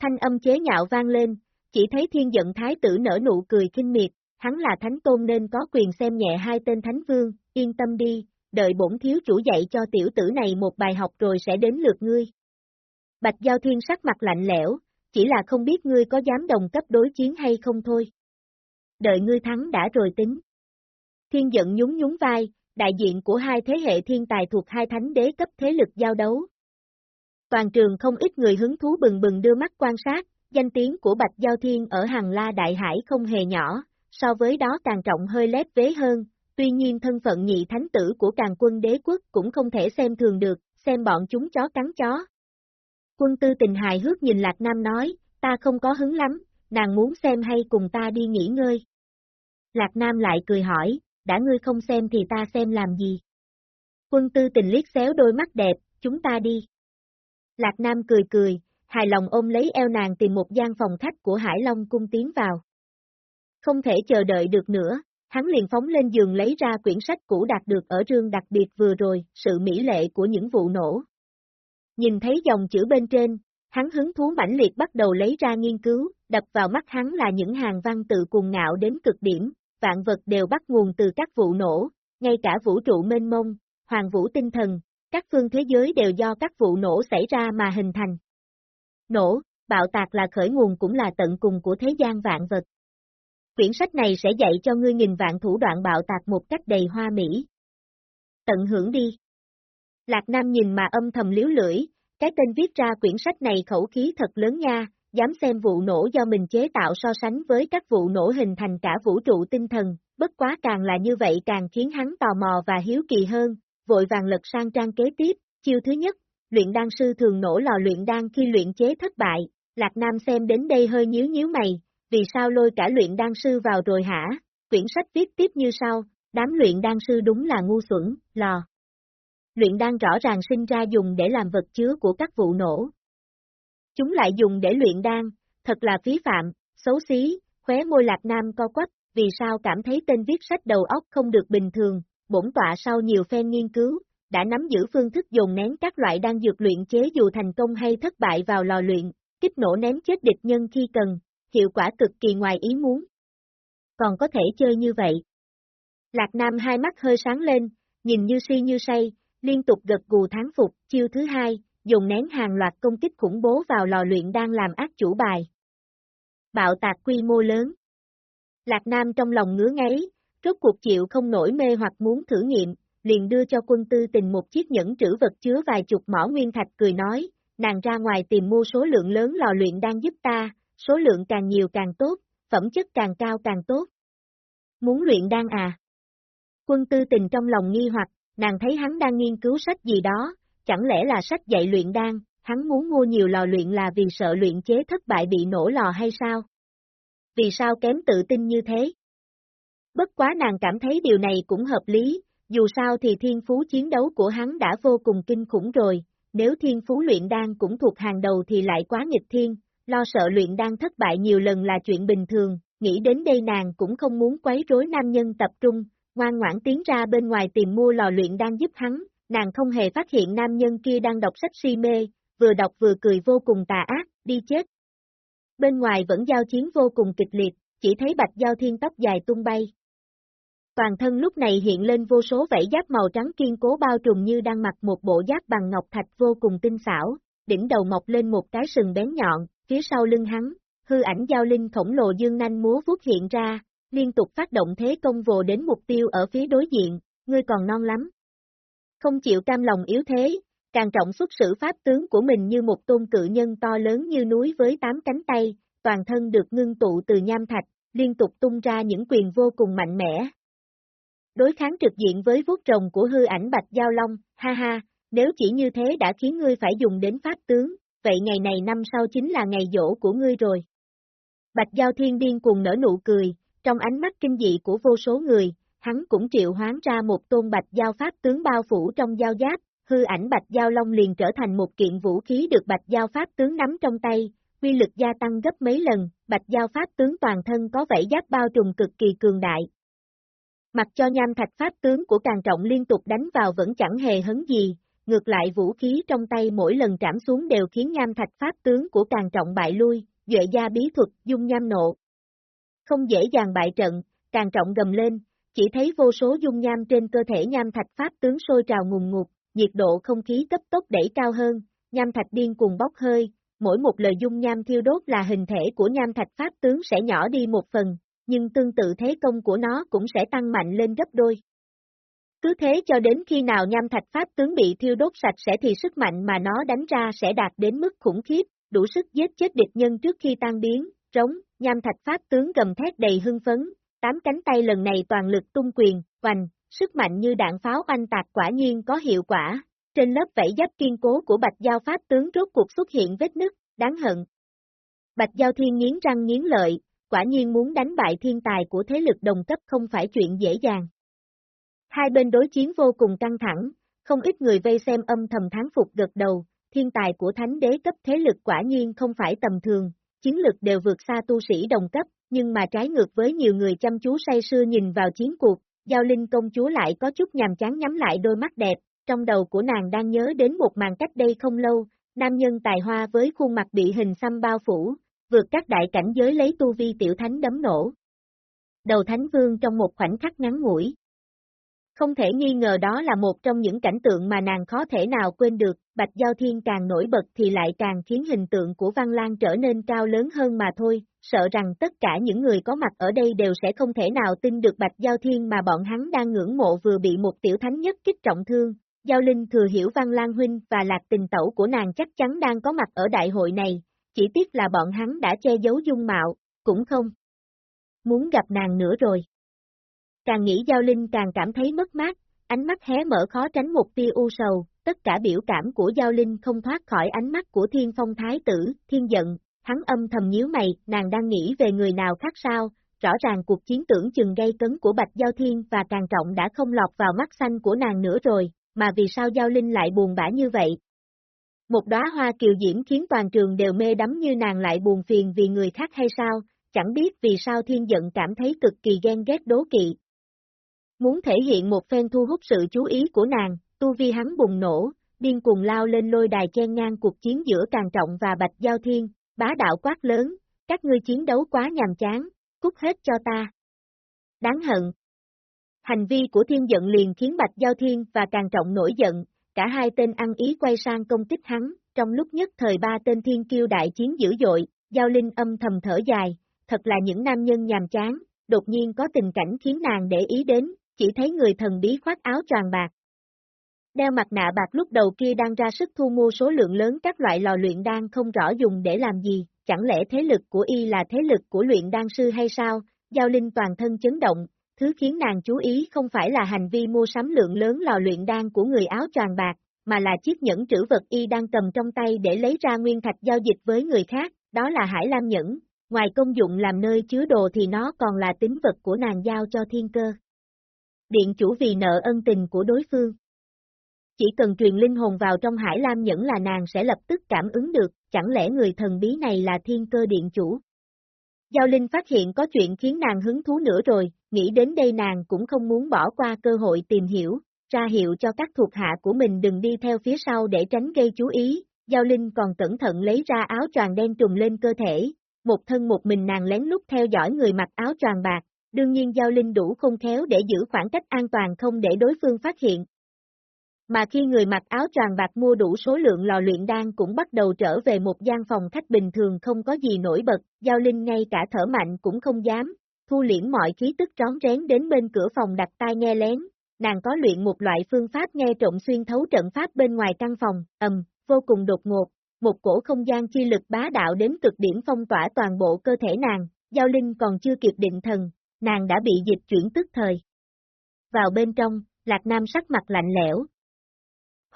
Thanh âm chế nhạo vang lên, chỉ thấy thiên giận thái tử nở nụ cười kinh miệt, hắn là thánh tôn nên có quyền xem nhẹ hai tên thánh vương, yên tâm đi, đợi bổn thiếu chủ dạy cho tiểu tử này một bài học rồi sẽ đến lượt ngươi. Bạch Giao Thiên sắc mặt lạnh lẽo, chỉ là không biết ngươi có dám đồng cấp đối chiến hay không thôi. Đợi ngươi thắng đã rồi tính. Thiên giận nhún nhún vai, đại diện của hai thế hệ thiên tài thuộc hai thánh đế cấp thế lực giao đấu. Toàn trường không ít người hứng thú bừng bừng đưa mắt quan sát, danh tiếng của Bạch Giao Thiên ở Hằng La Đại Hải không hề nhỏ, so với đó càng trọng hơi lép vế hơn, tuy nhiên thân phận nhị thánh tử của càng quân đế quốc cũng không thể xem thường được, xem bọn chúng chó cắn chó. Quân tư tình hài hước nhìn Lạc Nam nói, ta không có hứng lắm, nàng muốn xem hay cùng ta đi nghỉ ngơi. Lạc Nam lại cười hỏi, đã ngươi không xem thì ta xem làm gì? Quân tư tình liếc xéo đôi mắt đẹp, chúng ta đi. Lạc Nam cười cười, hài lòng ôm lấy eo nàng tìm một gian phòng khách của Hải Long cung tiến vào. Không thể chờ đợi được nữa, hắn liền phóng lên giường lấy ra quyển sách cũ đạt được ở rương đặc biệt vừa rồi, sự mỹ lệ của những vụ nổ. Nhìn thấy dòng chữ bên trên, hắn hứng thú mãnh liệt bắt đầu lấy ra nghiên cứu, đập vào mắt hắn là những hàng văn tự cuồng ngạo đến cực điểm, vạn vật đều bắt nguồn từ các vụ nổ, ngay cả vũ trụ mênh mông, hoàng vũ tinh thần, các phương thế giới đều do các vụ nổ xảy ra mà hình thành. Nổ, bạo tạc là khởi nguồn cũng là tận cùng của thế gian vạn vật. Quyển sách này sẽ dạy cho ngươi nghìn vạn thủ đoạn bạo tạc một cách đầy hoa mỹ. Tận hưởng đi. Lạc Nam nhìn mà âm thầm liếu lưỡi, cái tên viết ra quyển sách này khẩu khí thật lớn nha, dám xem vụ nổ do mình chế tạo so sánh với các vụ nổ hình thành cả vũ trụ tinh thần, bất quá càng là như vậy càng khiến hắn tò mò và hiếu kỳ hơn, vội vàng lật sang trang kế tiếp, chiêu thứ nhất, luyện đan sư thường nổ lò luyện đan khi luyện chế thất bại, Lạc Nam xem đến đây hơi nhíu nhíu mày, vì sao lôi cả luyện đan sư vào rồi hả, quyển sách viết tiếp như sau, đám luyện đan sư đúng là ngu xuẩn, lò. Luyện đan rõ ràng sinh ra dùng để làm vật chứa của các vụ nổ. Chúng lại dùng để luyện đan, thật là phí phạm, xấu xí, khóe môi lạc nam co quắp, vì sao cảm thấy tên viết sách đầu óc không được bình thường, bổn tọa sau nhiều phen nghiên cứu, đã nắm giữ phương thức dồn nén các loại đan dược luyện chế dù thành công hay thất bại vào lò luyện, kích nổ ném chết địch nhân khi cần, hiệu quả cực kỳ ngoài ý muốn. Còn có thể chơi như vậy. Lạc Nam hai mắt hơi sáng lên, nhìn như si như say, liên tục gật gù tháng phục, chiêu thứ hai, dùng nén hàng loạt công kích khủng bố vào lò luyện đang làm ác chủ bài. Bạo tạc quy mô lớn. Lạc Nam trong lòng ngứa ngáy, rốt cuộc chịu không nổi mê hoặc muốn thử nghiệm, liền đưa cho quân tư tình một chiếc nhẫn trữ vật chứa vài chục mỏ nguyên thạch cười nói, nàng ra ngoài tìm mua số lượng lớn lò luyện đang giúp ta, số lượng càng nhiều càng tốt, phẩm chất càng cao càng tốt. Muốn luyện đan à? Quân tư tình trong lòng nghi hoặc, nàng thấy hắn đang nghiên cứu sách gì đó, chẳng lẽ là sách dạy luyện đan, hắn muốn mua nhiều lò luyện là vì sợ luyện chế thất bại bị nổ lò hay sao? Vì sao kém tự tin như thế? Bất quá nàng cảm thấy điều này cũng hợp lý, dù sao thì thiên phú chiến đấu của hắn đã vô cùng kinh khủng rồi, nếu thiên phú luyện đan cũng thuộc hàng đầu thì lại quá nghịch thiên, lo sợ luyện đan thất bại nhiều lần là chuyện bình thường, nghĩ đến đây nàng cũng không muốn quấy rối nam nhân tập trung, ngoan ngoãn tiến ra bên ngoài tìm mua lò luyện đan giúp hắn, nàng không hề phát hiện nam nhân kia đang đọc sách si mê, vừa đọc vừa cười vô cùng tà ác, đi chết. Bên ngoài vẫn giao chiến vô cùng kịch liệt, chỉ thấy bạch giao thiên tóc dài tung bay. Toàn thân lúc này hiện lên vô số vảy giáp màu trắng kiên cố bao trùm như đang mặc một bộ giáp bằng ngọc thạch vô cùng tinh xảo, đỉnh đầu mọc lên một cái sừng bén nhọn, phía sau lưng hắn, hư ảnh giao linh khổng lồ dương nanh múa vuốt hiện ra, liên tục phát động thế công vồ đến mục tiêu ở phía đối diện, ngươi còn non lắm. Không chịu cam lòng yếu thế, càng trọng xuất sử pháp tướng của mình như một tôn cự nhân to lớn như núi với tám cánh tay, toàn thân được ngưng tụ từ nham thạch, liên tục tung ra những quyền vô cùng mạnh mẽ. Đối kháng trực diện với vuốt rồng của hư ảnh Bạch Giao Long, ha ha, nếu chỉ như thế đã khiến ngươi phải dùng đến pháp tướng, vậy ngày này năm sau chính là ngày dỗ của ngươi rồi. Bạch Giao Thiên điên cùng nở nụ cười, trong ánh mắt kinh dị của vô số người, hắn cũng triệu hoán ra một tôn Bạch Giao Pháp tướng bao phủ trong giao giáp, hư ảnh Bạch Giao Long liền trở thành một kiện vũ khí được Bạch Giao Pháp tướng nắm trong tay, quy lực gia tăng gấp mấy lần, Bạch Giao Pháp tướng toàn thân có vảy giáp bao trùm cực kỳ cường đại. Mặc cho nham thạch Pháp tướng của càng trọng liên tục đánh vào vẫn chẳng hề hấn gì, ngược lại vũ khí trong tay mỗi lần trảm xuống đều khiến nham thạch Pháp tướng của càng trọng bại lui, duệ gia bí thuật, dung nham nộ. Không dễ dàng bại trận, càng trọng gầm lên, chỉ thấy vô số dung nham trên cơ thể nham thạch Pháp tướng sôi trào ngùng ngụt, nhiệt độ không khí cấp tốc đẩy cao hơn, nham thạch điên cuồng bốc hơi, mỗi một lời dung nham thiêu đốt là hình thể của nham thạch pháp tướng sẽ nhỏ đi một phần, nhưng tương tự thế công của nó cũng sẽ tăng mạnh lên gấp đôi. Cứ thế cho đến khi nào nham thạch pháp tướng bị thiêu đốt sạch sẽ thì sức mạnh mà nó đánh ra sẽ đạt đến mức khủng khiếp, đủ sức giết chết địch nhân trước khi tan biến, trống, nham thạch pháp tướng gầm thét đầy hưng phấn, tám cánh tay lần này toàn lực tung quyền, hoành, sức mạnh như đạn pháo oanh tạc quả nhiên có hiệu quả. Trên lớp vảy giáp kiên cố của Bạch Giao Pháp tướng rốt cuộc xuất hiện vết nứt, đáng hận. Bạch Giao Thiên nghiến răng nghiến lợi, quả nhiên muốn đánh bại thiên tài của thế lực đồng cấp không phải chuyện dễ dàng. Hai bên đối chiến vô cùng căng thẳng, không ít người vây xem âm thầm tháng phục gật đầu, thiên tài của thánh đế cấp thế lực quả nhiên không phải tầm thường, chiến lực đều vượt xa tu sĩ đồng cấp, nhưng mà trái ngược với nhiều người chăm chú say sưa nhìn vào chiến cuộc, Giao Linh công chúa lại có chút nhàm chán nhắm lại đôi mắt đẹp, trong đầu của nàng đang nhớ đến một màn cách đây không lâu, nam nhân tài hoa với khuôn mặt bị hình xăm bao phủ, vượt các đại cảnh giới lấy tu vi tiểu thánh đấm nổ. Đầu thánh vương trong một khoảnh khắc ngắn ngủi. Không thể nghi ngờ đó là một trong những cảnh tượng mà nàng khó thể nào quên được, Bạch Giao Thiên càng nổi bật thì lại càng khiến hình tượng của Văn Lan trở nên cao lớn hơn mà thôi, sợ rằng tất cả những người có mặt ở đây đều sẽ không thể nào tin được Bạch Giao Thiên mà bọn hắn đang ngưỡng mộ vừa bị một tiểu thánh nhất kích trọng thương. Giao Linh thừa hiểu Văn Lan Huynh và lạc tình tẩu của nàng chắc chắn đang có mặt ở đại hội này, chỉ tiếc là bọn hắn đã che giấu dung mạo, cũng không. Muốn gặp nàng nữa rồi. Càng nghĩ Giao Linh càng cảm thấy mất mát, ánh mắt hé mở khó tránh một tia u sầu, tất cả biểu cảm của Giao Linh không thoát khỏi ánh mắt của Thiên Phong Thái tử, Thiên giận, hắn âm thầm nhíu mày, nàng đang nghĩ về người nào khác sao, rõ ràng cuộc chiến tưởng chừng gây cấn của Bạch Giao Thiên và càng trọng đã không lọt vào mắt xanh của nàng nữa rồi, mà vì sao Giao Linh lại buồn bã như vậy? Một đóa hoa kiều diễm khiến toàn trường đều mê đắm như nàng lại buồn phiền vì người khác hay sao, chẳng biết vì sao thiên giận cảm thấy cực kỳ ghen ghét đố kỵ. Muốn thể hiện một phen thu hút sự chú ý của nàng, tu vi hắn bùng nổ, điên cuồng lao lên lôi đài chen ngang cuộc chiến giữa Càng Trọng và Bạch Giao Thiên, bá đạo quát lớn, các ngươi chiến đấu quá nhàm chán, cút hết cho ta. Đáng hận. Hành vi của thiên giận liền khiến Bạch Giao Thiên và Càng Trọng nổi giận, cả hai tên ăn ý quay sang công kích hắn, trong lúc nhất thời ba tên thiên kiêu đại chiến dữ dội, Giao Linh âm thầm thở dài, thật là những nam nhân nhàm chán, đột nhiên có tình cảnh khiến nàng để ý đến, chỉ thấy người thần bí khoác áo tròn bạc, Đeo mặt nạ bạc lúc đầu kia đang ra sức thu mua số lượng lớn các loại lò luyện đan không rõ dùng để làm gì, chẳng lẽ thế lực của y là thế lực của luyện đan sư hay sao? Giao Linh toàn thân chấn động, thứ khiến nàng chú ý không phải là hành vi mua sắm lượng lớn lò luyện đan của người áo tròn bạc, mà là chiếc nhẫn trữ vật y đang cầm trong tay để lấy ra nguyên thạch giao dịch với người khác, đó là Hải Lam nhẫn. Ngoài công dụng làm nơi chứa đồ thì nó còn là tính vật của nàng giao cho thiên cơ. Điện chủ vì nợ ân tình của đối phương, chỉ cần truyền linh hồn vào trong hải lam nhẫn là nàng sẽ lập tức cảm ứng được, chẳng lẽ người thần bí này là thiên cơ điện chủ. Giao Linh phát hiện có chuyện khiến nàng hứng thú nữa rồi, nghĩ đến đây nàng cũng không muốn bỏ qua cơ hội tìm hiểu, ra hiệu cho các thuộc hạ của mình đừng đi theo phía sau để tránh gây chú ý, Giao Linh còn cẩn thận lấy ra áo choàng đen trùng lên cơ thể, một thân một mình nàng lén lút theo dõi người mặc áo choàng bạc, đương nhiên Giao Linh đủ không khéo để giữ khoảng cách an toàn không để đối phương phát hiện, mà khi người mặc áo choàng bạc mua đủ số lượng lò luyện đan cũng bắt đầu trở về một gian phòng khách bình thường không có gì nổi bật, Giao Linh ngay cả thở mạnh cũng không dám, thu liễm mọi khí tức rón rén đến bên cửa phòng đặt tai nghe lén, nàng có luyện một loại phương pháp nghe trộm xuyên thấu trận pháp bên ngoài căn phòng, ầm, vô cùng đột ngột, một cổ không gian chi lực bá đạo đến cực điểm phong tỏa toàn bộ cơ thể nàng, Giao Linh còn chưa kịp định thần, nàng đã bị dịch chuyển tức thời. Vào bên trong, Lạc Nam sắc mặt lạnh lẽo,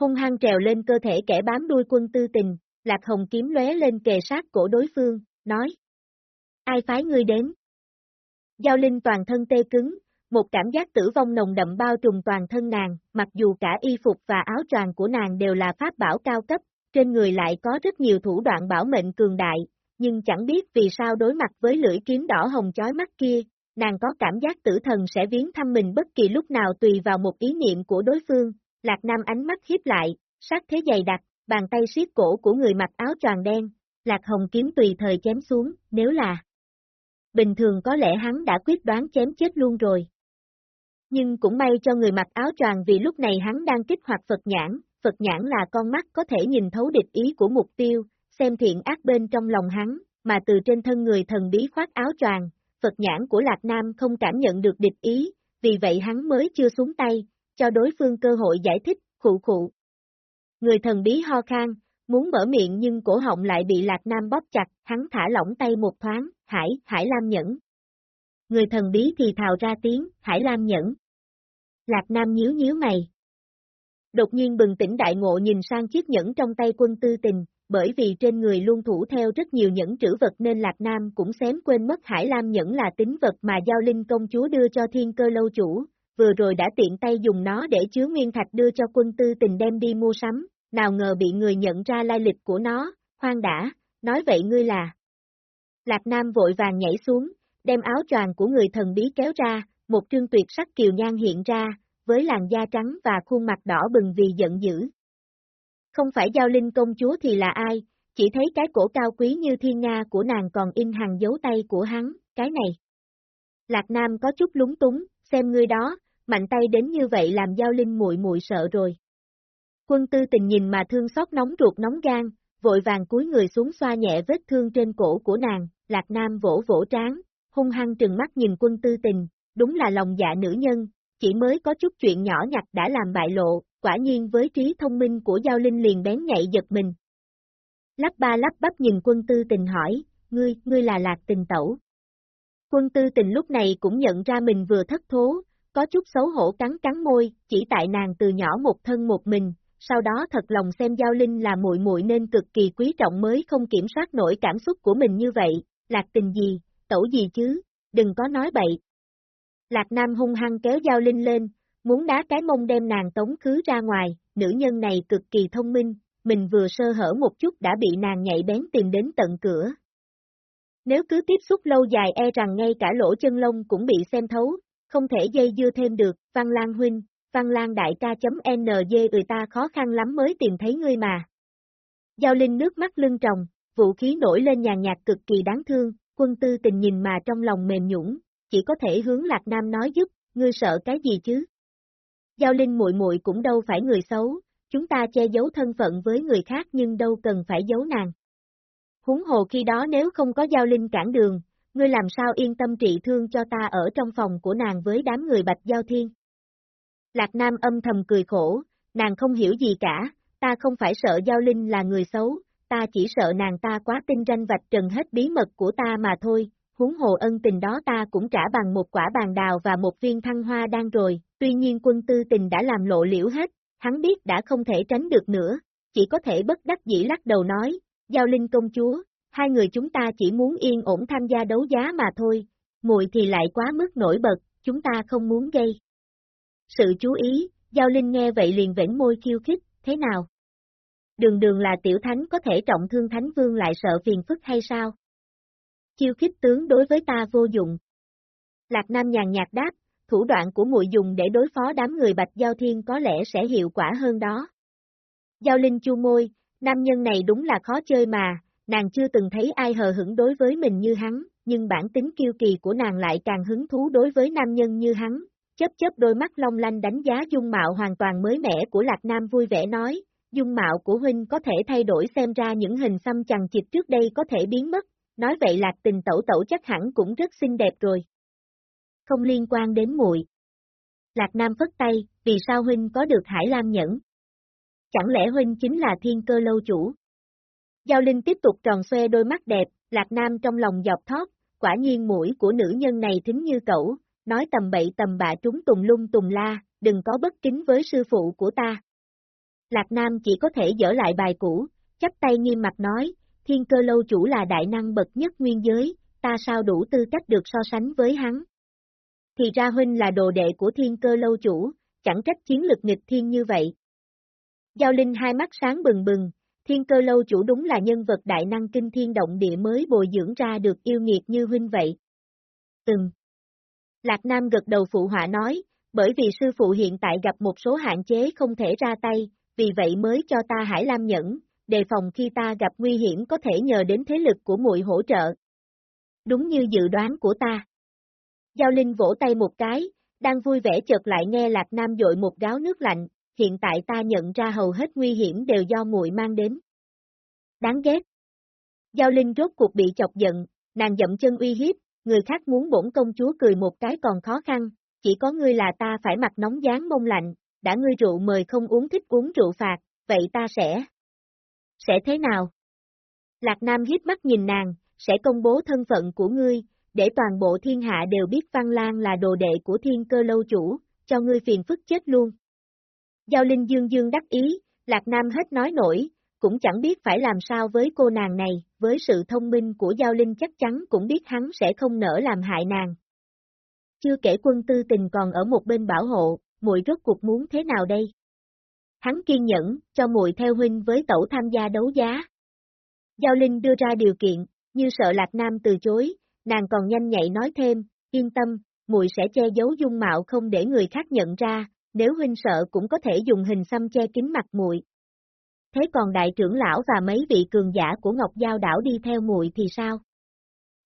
hung hăng trèo lên cơ thể kẻ bám đuôi quân tư tình, Lạc Hồng kiếm lóe lên kề sát cổ đối phương, nói. Ai phái ngươi đến? Giao Linh toàn thân tê cứng, một cảm giác tử vong nồng đậm bao trùm toàn thân nàng, mặc dù cả y phục và áo choàng của nàng đều là pháp bảo cao cấp, trên người lại có rất nhiều thủ đoạn bảo mệnh cường đại, nhưng chẳng biết vì sao đối mặt với lưỡi kiếm đỏ hồng chói mắt kia, nàng có cảm giác tử thần sẽ viếng thăm mình bất kỳ lúc nào tùy vào một ý niệm của đối phương, Lạc Nam ánh mắt hiếp lại, sát thế dày đặc, bàn tay siết cổ của người mặc áo tròn đen, Lạc Hồng kiếm tùy thời chém xuống, nếu là bình thường có lẽ hắn đã quyết đoán chém chết luôn rồi. Nhưng cũng may cho người mặc áo tròn vì lúc này hắn đang kích hoạt Phật nhãn, Phật nhãn là con mắt có thể nhìn thấu địch ý của mục tiêu, xem thiện ác bên trong lòng hắn, mà từ trên thân người thần bí khoác áo tròn, Phật nhãn của Lạc Nam không cảm nhận được địch ý, vì vậy hắn mới chưa xuống tay, cho đối phương cơ hội giải thích, khụ khụ. Người thần bí ho khan, muốn mở miệng nhưng cổ họng lại bị Lạc Nam bóp chặt, hắn thả lỏng tay một thoáng, Hải, Hải Lam Nhẫn. Người thần bí thì thào ra tiếng, Hải Lam Nhẫn. Lạc Nam nhíu nhíu mày. Đột nhiên bừng tỉnh đại ngộ nhìn sang chiếc nhẫn trong tay quân tư tình, bởi vì trên người luôn thủ theo rất nhiều nhẫn trữ vật nên Lạc Nam cũng xém quên mất Hải Lam nhẫn là tính vật mà Giao Linh công chúa đưa cho thiên cơ lâu chủ, vừa rồi đã tiện tay dùng nó để chứa nguyên thạch đưa cho quân tư tình đem đi mua sắm, nào ngờ bị người nhận ra lai lịch của nó, hoang đã, nói vậy ngươi là. Lạc Nam vội vàng nhảy xuống, đem áo choàng của người thần bí kéo ra, một trương tuyệt sắc kiều nhan hiện ra, với làn da trắng và khuôn mặt đỏ bừng vì giận dữ. Không phải giao linh công chúa thì là ai, chỉ thấy cái cổ cao quý như thiên nga của nàng còn in hàng dấu tay của hắn, cái này. Lạc Nam có chút lúng túng, xem ngươi đó, mạnh tay đến như vậy làm giao linh muội muội sợ rồi. Quân tư tình nhìn mà thương xót nóng ruột nóng gan, vội vàng cúi người xuống xoa nhẹ vết thương trên cổ của nàng, Lạc Nam vỗ vỗ trán, hung hăng trừng mắt nhìn quân tư tình, đúng là lòng dạ nữ nhân, chỉ mới có chút chuyện nhỏ nhặt đã làm bại lộ, quả nhiên với trí thông minh của Giao Linh liền bén nhạy giật mình. Lắp ba lắp bắp nhìn quân tư tình hỏi, ngươi, ngươi là lạc tình tẩu. Quân tư tình lúc này cũng nhận ra mình vừa thất thố, có chút xấu hổ cắn cắn môi, chỉ tại nàng từ nhỏ một thân một mình, sau đó thật lòng xem Giao Linh là muội muội nên cực kỳ quý trọng mới không kiểm soát nổi cảm xúc của mình như vậy, lạc tình gì, tẩu gì chứ, đừng có nói bậy. Lạc Nam hung hăng kéo Giao Linh lên, muốn đá cái mông đem nàng tống khứ ra ngoài, nữ nhân này cực kỳ thông minh, mình vừa sơ hở một chút đã bị nàng nhạy bén tìm đến tận cửa. Nếu cứ tiếp xúc lâu dài e rằng ngay cả lỗ chân lông cũng bị xem thấu, không thể dây dưa thêm được, Văn Lan Huynh, Văn Lan Đại ca.ng người ta khó khăn lắm mới tìm thấy ngươi mà. Giao Linh nước mắt lưng tròng, vũ khí nổi lên nhàn nhạt cực kỳ đáng thương, quân tư tình nhìn mà trong lòng mềm nhũng, chỉ có thể hướng Lạc Nam nói giúp, ngươi sợ cái gì chứ? Giao Linh muội muội cũng đâu phải người xấu, chúng ta che giấu thân phận với người khác nhưng đâu cần phải giấu nàng. Húng hồ khi đó nếu không có Giao Linh cản đường, ngươi làm sao yên tâm trị thương cho ta ở trong phòng của nàng với đám người Bạch Giao Thiên. Lạc Nam âm thầm cười khổ, nàng không hiểu gì cả, ta không phải sợ Giao Linh là người xấu, ta chỉ sợ nàng ta quá tinh ranh vạch trần hết bí mật của ta mà thôi, huống hồ ân tình đó ta cũng trả bằng một quả bàn đào và một viên thăng hoa đang rồi, tuy nhiên quân tư tình đã làm lộ liễu hết, hắn biết đã không thể tránh được nữa, chỉ có thể bất đắc dĩ lắc đầu nói, Giao Linh công chúa, hai người chúng ta chỉ muốn yên ổn tham gia đấu giá mà thôi, muội thì lại quá mức nổi bật, chúng ta không muốn gây. Sự chú ý, Giao Linh nghe vậy liền vẫn môi khiêu khích, thế nào? Đường đường là tiểu thánh có thể trọng thương thánh vương lại sợ phiền phức hay sao? Chiêu khích tướng đối với ta vô dụng. Lạc Nam nhàn nhạt đáp, thủ đoạn của muội dùng để đối phó đám người Bạch Giao Thiên có lẽ sẽ hiệu quả hơn đó. Giao Linh chu môi, nam nhân này đúng là khó chơi mà, nàng chưa từng thấy ai hờ hững đối với mình như hắn, nhưng bản tính kiêu kỳ của nàng lại càng hứng thú đối với nam nhân như hắn. Chớp chớp đôi mắt long lanh đánh giá dung mạo hoàn toàn mới mẻ của Lạc Nam vui vẻ nói, dung mạo của huynh có thể thay đổi xem ra những hình xăm chằng chịt trước đây có thể biến mất, nói vậy Lạc tình tẩu tẩu chắc hẳn cũng rất xinh đẹp rồi. Không liên quan đến muội. Lạc Nam phất tay, vì sao huynh có được Hải Lam nhẫn? Chẳng lẽ huynh chính là thiên cơ lâu chủ? Giao Linh tiếp tục tròn xoe đôi mắt đẹp, Lạc Nam trong lòng dọc thót, quả nhiên mũi của nữ nhân này thính như cẩu, nói tầm bậy tầm bạ trúng tùng lung tùng la, đừng có bất kính với sư phụ của ta. Lạc Nam chỉ có thể dở lại bài cũ, chắp tay nghiêm mặt nói, thiên cơ lâu chủ là đại năng bậc nhất nguyên giới, ta sao đủ tư cách được so sánh với hắn. Thì ra huynh là đồ đệ của thiên cơ lâu chủ, chẳng trách chiến lực nghịch thiên như vậy. Giao Linh hai mắt sáng bừng bừng, thiên cơ lâu chủ đúng là nhân vật đại năng kinh thiên động địa mới bồi dưỡng ra được yêu nghiệt như huynh vậy. Từng. Lạc Nam gật đầu phụ họa nói, bởi vì sư phụ hiện tại gặp một số hạn chế không thể ra tay, vì vậy mới cho ta Hải Lam nhẫn, đề phòng khi ta gặp nguy hiểm có thể nhờ đến thế lực của muội hỗ trợ. Đúng như dự đoán của ta. Giao Linh vỗ tay một cái, đang vui vẻ chợt lại nghe Lạc Nam dội một gáo nước lạnh, hiện tại ta nhận ra hầu hết nguy hiểm đều do muội mang đến. Đáng ghét. Giao Linh rốt cuộc bị chọc giận, nàng dậm chân uy hiếp, người khác muốn bổn công chúa cười một cái còn khó khăn, chỉ có ngươi là ta phải mặc nóng dáng mông lạnh, đã ngươi rượu mời không uống thích uống rượu phạt, vậy ta sẽ. Sẽ thế nào? Lạc Nam hiếp mắt nhìn nàng, sẽ công bố thân phận của ngươi, để toàn bộ thiên hạ đều biết Văn Lan là đồ đệ của thiên cơ lâu chủ, cho ngươi phiền phức chết luôn. Giao Linh Dương Dương đắc ý, Lạc Nam hết nói nổi, cũng chẳng biết phải làm sao với cô nàng này, với sự thông minh của Giao Linh chắc chắn cũng biết hắn sẽ không nỡ làm hại nàng. Chưa kể quân tư tình còn ở một bên bảo hộ, muội rốt cuộc muốn thế nào đây? Hắn kiên nhẫn, cho muội theo huynh với tẩu tham gia đấu giá. Giao Linh đưa ra điều kiện, như sợ Lạc Nam từ chối, nàng còn nhanh nhạy nói thêm, yên tâm, muội sẽ che giấu dung mạo không để người khác nhận ra, nếu huynh sợ cũng có thể dùng hình xăm che kín mặt muội. Thế còn đại trưởng lão và mấy vị cường giả của Ngọc Giao đảo đi theo muội thì sao?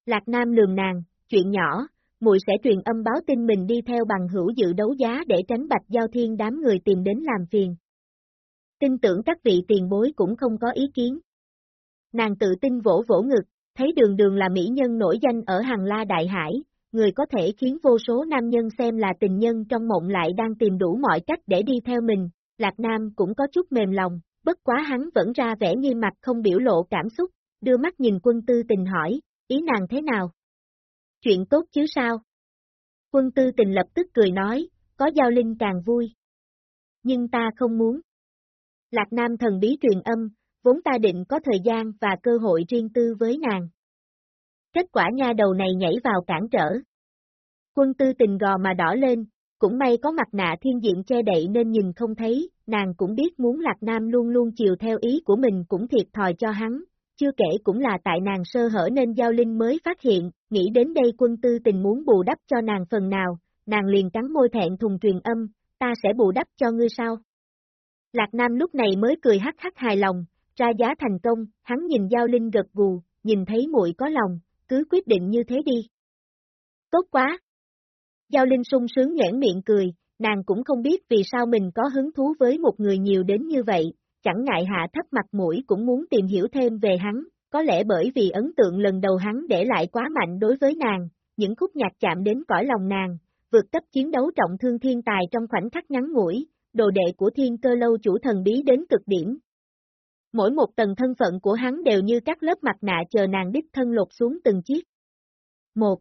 Lạc Nam lường nàng, chuyện nhỏ, muội sẽ truyền âm báo tin mình đi theo bằng hữu dự đấu giá để tránh Bạch Giao Thiên đám người tìm đến làm phiền. Tin tưởng các vị tiền bối cũng không có ý kiến. Nàng tự tin vỗ vỗ ngực, thấy đường đường là mỹ nhân nổi danh ở hàng la đại hải, người có thể khiến vô số nam nhân xem là tình nhân trong mộng lại đang tìm đủ mọi cách để đi theo mình, Lạc Nam cũng có chút mềm lòng, bất quá hắn vẫn ra vẻ nghiêm mặt không biểu lộ cảm xúc, đưa mắt nhìn quân tư tình hỏi, ý nàng thế nào? Chuyện tốt chứ sao? Quân tư tình lập tức cười nói, có giao linh càng vui. Nhưng ta không muốn. Lạc Nam thần bí truyền âm, vốn ta định có thời gian và cơ hội riêng tư với nàng. Kết quả nha đầu này nhảy vào cản trở. Quân tư tình gò mà đỏ lên, cũng may có mặt nạ thiên diện che đậy nên nhìn không thấy, nàng cũng biết muốn Lạc Nam luôn luôn chiều theo ý của mình cũng thiệt thòi cho hắn, chưa kể cũng là tại nàng sơ hở nên Giao Linh mới phát hiện, nghĩ đến đây quân tư tình muốn bù đắp cho nàng phần nào, nàng liền cắn môi thẹn thùng truyền âm, ta sẽ bù đắp cho ngươi sao? Lạc Nam lúc này mới cười hắc hắc hài lòng, ra giá thành công, hắn nhìn Giao Linh gật gù, nhìn thấy muội có lòng, cứ quyết định như thế đi. Tốt quá! Giao Linh sung sướng nhãn miệng cười, nàng cũng không biết vì sao mình có hứng thú với một người nhiều đến như vậy, chẳng ngại hạ thấp mặt mũi cũng muốn tìm hiểu thêm về hắn, có lẽ bởi vì ấn tượng lần đầu hắn để lại quá mạnh đối với nàng, những khúc nhạc chạm đến cõi lòng nàng, vượt cấp chiến đấu trọng thương thiên tài trong khoảnh khắc ngắn ngủi, đồ đệ của thiên cơ lâu chủ thần bí đến cực điểm. Mỗi một tầng thân phận của hắn đều như các lớp mặt nạ chờ nàng đích thân lột xuống từng chiếc. 1.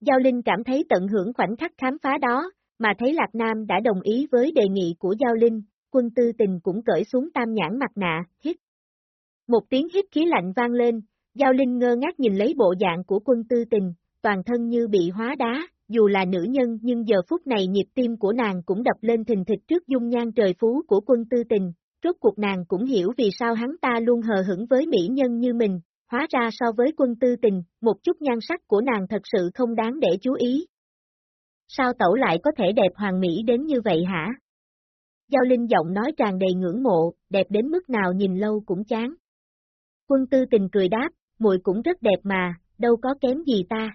Giao Linh cảm thấy tận hưởng khoảnh khắc khám phá đó, mà thấy Lạc Nam đã đồng ý với đề nghị của Giao Linh, quân tư tình cũng cởi xuống tam nhãn mặt nạ, hít. Một tiếng hít khí lạnh vang lên, Giao Linh ngơ ngác nhìn lấy bộ dạng của quân tư tình, toàn thân như bị hóa đá, dù là nữ nhân nhưng giờ phút này nhịp tim của nàng cũng đập lên thình thịch trước dung nhan trời phú của quân tư tình, rốt cuộc nàng cũng hiểu vì sao hắn ta luôn hờ hững với mỹ nhân như mình, hóa ra so với quân tư tình, một chút nhan sắc của nàng thật sự không đáng để chú ý. Sao tẩu lại có thể đẹp hoàng mỹ đến như vậy hả? Giao Linh giọng nói tràn đầy ngưỡng mộ, đẹp đến mức nào nhìn lâu cũng chán. Quân tư tình cười đáp, muội cũng rất đẹp mà, đâu có kém gì ta.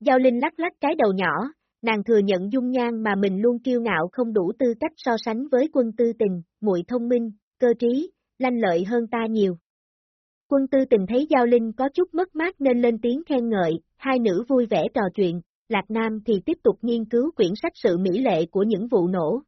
Giao Linh lắc lắc cái đầu nhỏ, nàng thừa nhận dung nhan mà mình luôn kiêu ngạo không đủ tư cách so sánh với quân tư tình, muội thông minh, cơ trí, lanh lợi hơn ta nhiều. Quân tư tình thấy Giao Linh có chút mất mát nên lên tiếng khen ngợi, hai nữ vui vẻ trò chuyện, Lạc Nam thì tiếp tục nghiên cứu quyển sách sự mỹ lệ của những vụ nổ.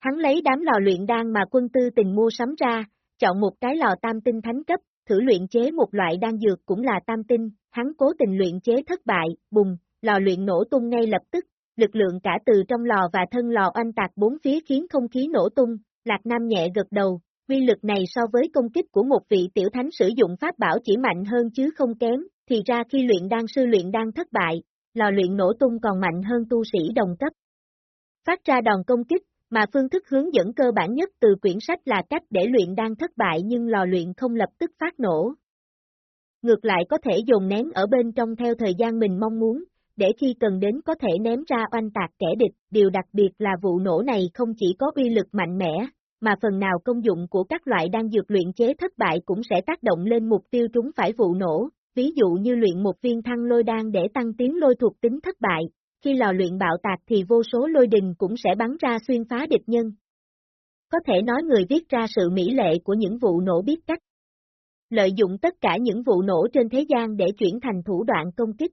Hắn lấy đám lò luyện đan mà quân tư tình mua sắm ra, chọn một cái lò tam tinh thánh cấp, thử luyện chế một loại đan dược cũng là tam tinh, hắn cố tình luyện chế thất bại, bùng, lò luyện nổ tung ngay lập tức, lực lượng cả từ trong lò và thân lò oanh tạc bốn phía khiến không khí nổ tung, Lạc Nam nhẹ gật đầu, vi lực này so với công kích của một vị tiểu thánh sử dụng pháp bảo chỉ mạnh hơn chứ không kém, thì ra khi luyện đan sư luyện đan thất bại, lò luyện nổ tung còn mạnh hơn tu sĩ đồng cấp. Phát ra đòn công kích, mà phương thức hướng dẫn cơ bản nhất từ quyển sách là cách để luyện đan thất bại nhưng lò luyện không lập tức phát nổ. Ngược lại có thể dồn nén ở bên trong theo thời gian mình mong muốn, để khi cần đến có thể ném ra oanh tạc kẻ địch, điều đặc biệt là vụ nổ này không chỉ có uy lực mạnh mẽ, mà phần nào công dụng của các loại đan dược luyện chế thất bại cũng sẽ tác động lên mục tiêu chúng phải vụ nổ, ví dụ như luyện một viên thăng lôi đan để tăng tiến lôi thuộc tính thất bại, khi lò luyện bạo tạc thì vô số lôi đình cũng sẽ bắn ra xuyên phá địch nhân. Có thể nói người viết ra sự mỹ lệ của những vụ nổ biết cách. Lợi dụng tất cả những vụ nổ trên thế gian để chuyển thành thủ đoạn công kích.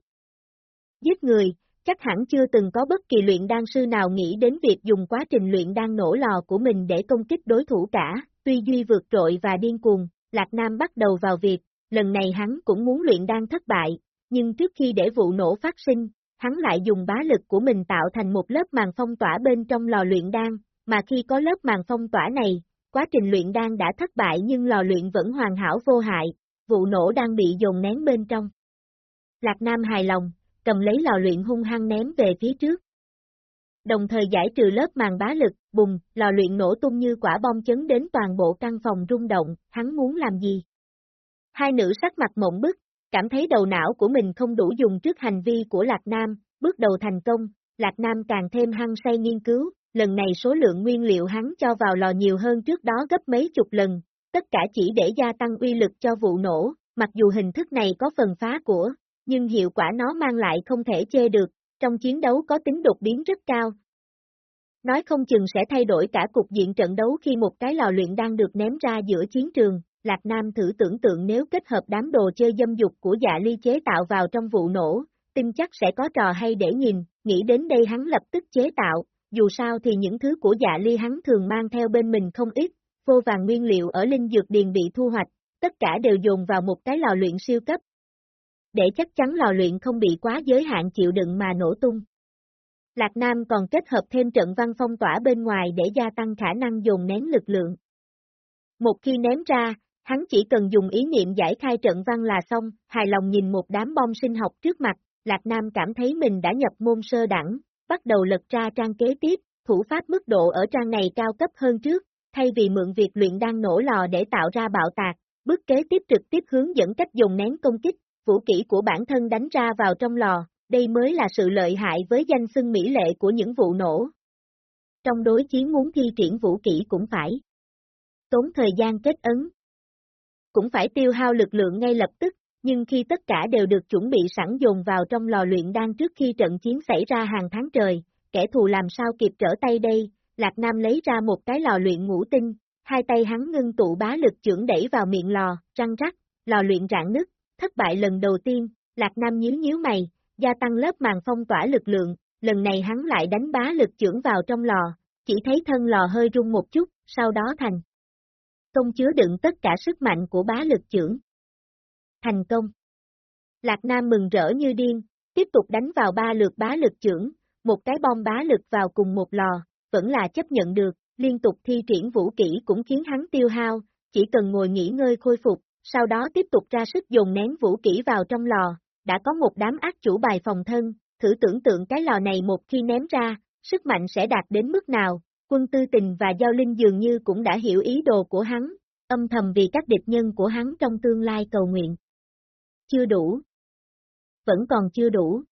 Giết người, chắc hẳn chưa từng có bất kỳ luyện đan sư nào nghĩ đến việc dùng quá trình luyện đan nổ lò của mình để công kích đối thủ cả, tuy duy vượt trội và điên cuồng, Lạc Nam bắt đầu vào việc, lần này hắn cũng muốn luyện đan thất bại, nhưng trước khi để vụ nổ phát sinh, hắn lại dùng bá lực của mình tạo thành một lớp màng phong tỏa bên trong lò luyện đan, mà khi có lớp màng phong tỏa này, quá trình luyện đan đã thất bại nhưng lò luyện vẫn hoàn hảo vô hại, vụ nổ đang bị dồn nén bên trong. Lạc Nam hài lòng, cầm lấy lò luyện hung hăng ném về phía trước. Đồng thời giải trừ lớp màng bá lực, bùng, lò luyện nổ tung như quả bom chấn đến toàn bộ căn phòng rung động, hắn muốn làm gì? Hai nữ sắc mặt mộng bức, cảm thấy đầu não của mình không đủ dùng trước hành vi của Lạc Nam, bước đầu thành công, Lạc Nam càng thêm hăng say nghiên cứu, lần này số lượng nguyên liệu hắn cho vào lò nhiều hơn trước đó gấp mấy chục lần, tất cả chỉ để gia tăng uy lực cho vụ nổ, mặc dù hình thức này có phần phá của, nhưng hiệu quả nó mang lại không thể chê được, trong chiến đấu có tính đột biến rất cao. Nói không chừng sẽ thay đổi cả cục diện trận đấu khi một cái lò luyện đang được ném ra giữa chiến trường, Lạc Nam thử tưởng tượng nếu kết hợp đám đồ chơi dâm dục của dạ ly chế tạo vào trong vụ nổ, tin chắc sẽ có trò hay để nhìn, nghĩ đến đây hắn lập tức chế tạo, dù sao thì những thứ của dạ ly hắn thường mang theo bên mình không ít, vô vàng nguyên liệu ở linh dược điền bị thu hoạch, tất cả đều dồn vào một cái lò luyện siêu cấp. Để chắc chắn lò luyện không bị quá giới hạn chịu đựng mà nổ tung. Lạc Nam còn kết hợp thêm trận văn phong tỏa bên ngoài để gia tăng khả năng dùng nén lực lượng. Một khi ném ra, hắn chỉ cần dùng ý niệm giải khai trận văn là xong, hài lòng nhìn một đám bom sinh học trước mặt, Lạc Nam cảm thấy mình đã nhập môn sơ đẳng, bắt đầu lật ra trang kế tiếp, thủ pháp mức độ ở trang này cao cấp hơn trước, thay vì mượn việc luyện đang nổ lò để tạo ra bạo tạc, bước kế tiếp trực tiếp hướng dẫn cách dùng nén công kích, vũ kỹ của bản thân đánh ra vào trong lò, đây mới là sự lợi hại với danh xưng mỹ lệ của những vụ nổ. Trong đối chiến muốn thi triển vũ kỹ cũng phải tốn thời gian kết ấn, cũng phải tiêu hao lực lượng ngay lập tức, nhưng khi tất cả đều được chuẩn bị sẵn dồn vào trong lò luyện đan trước khi trận chiến xảy ra hàng tháng trời, kẻ thù làm sao kịp trở tay đây, Lạc Nam lấy ra một cái lò luyện ngũ tinh, hai tay hắn ngưng tụ bá lực trưởng đẩy vào miệng lò, răng rắc, lò luyện rạn nứt, thất bại lần đầu tiên, Lạc Nam nhíu nhíu mày, gia tăng lớp màng phong tỏa lực lượng, lần này hắn lại đánh bá lực trưởng vào trong lò, chỉ thấy thân lò hơi rung một chút, sau đó thành công chứa đựng tất cả sức mạnh của bá lực trưởng. Thành công. Lạc Nam mừng rỡ như điên, tiếp tục đánh vào ba lượt bá lực trưởng, một cái bom bá lực vào cùng một lò, vẫn là chấp nhận được, liên tục thi triển vũ kỹ cũng khiến hắn tiêu hao, chỉ cần ngồi nghỉ ngơi khôi phục, sau đó tiếp tục ra sức dồn nén vũ kỹ vào trong lò, đã có một đám ác chủ bài phòng thân, thử tưởng tượng cái lò này một khi ném ra, sức mạnh sẽ đạt đến mức nào, quân tư tình và giao linh dường như cũng đã hiểu ý đồ của hắn, âm thầm vì các địch nhân của hắn trong tương lai cầu nguyện. Chưa đủ. Vẫn còn chưa đủ.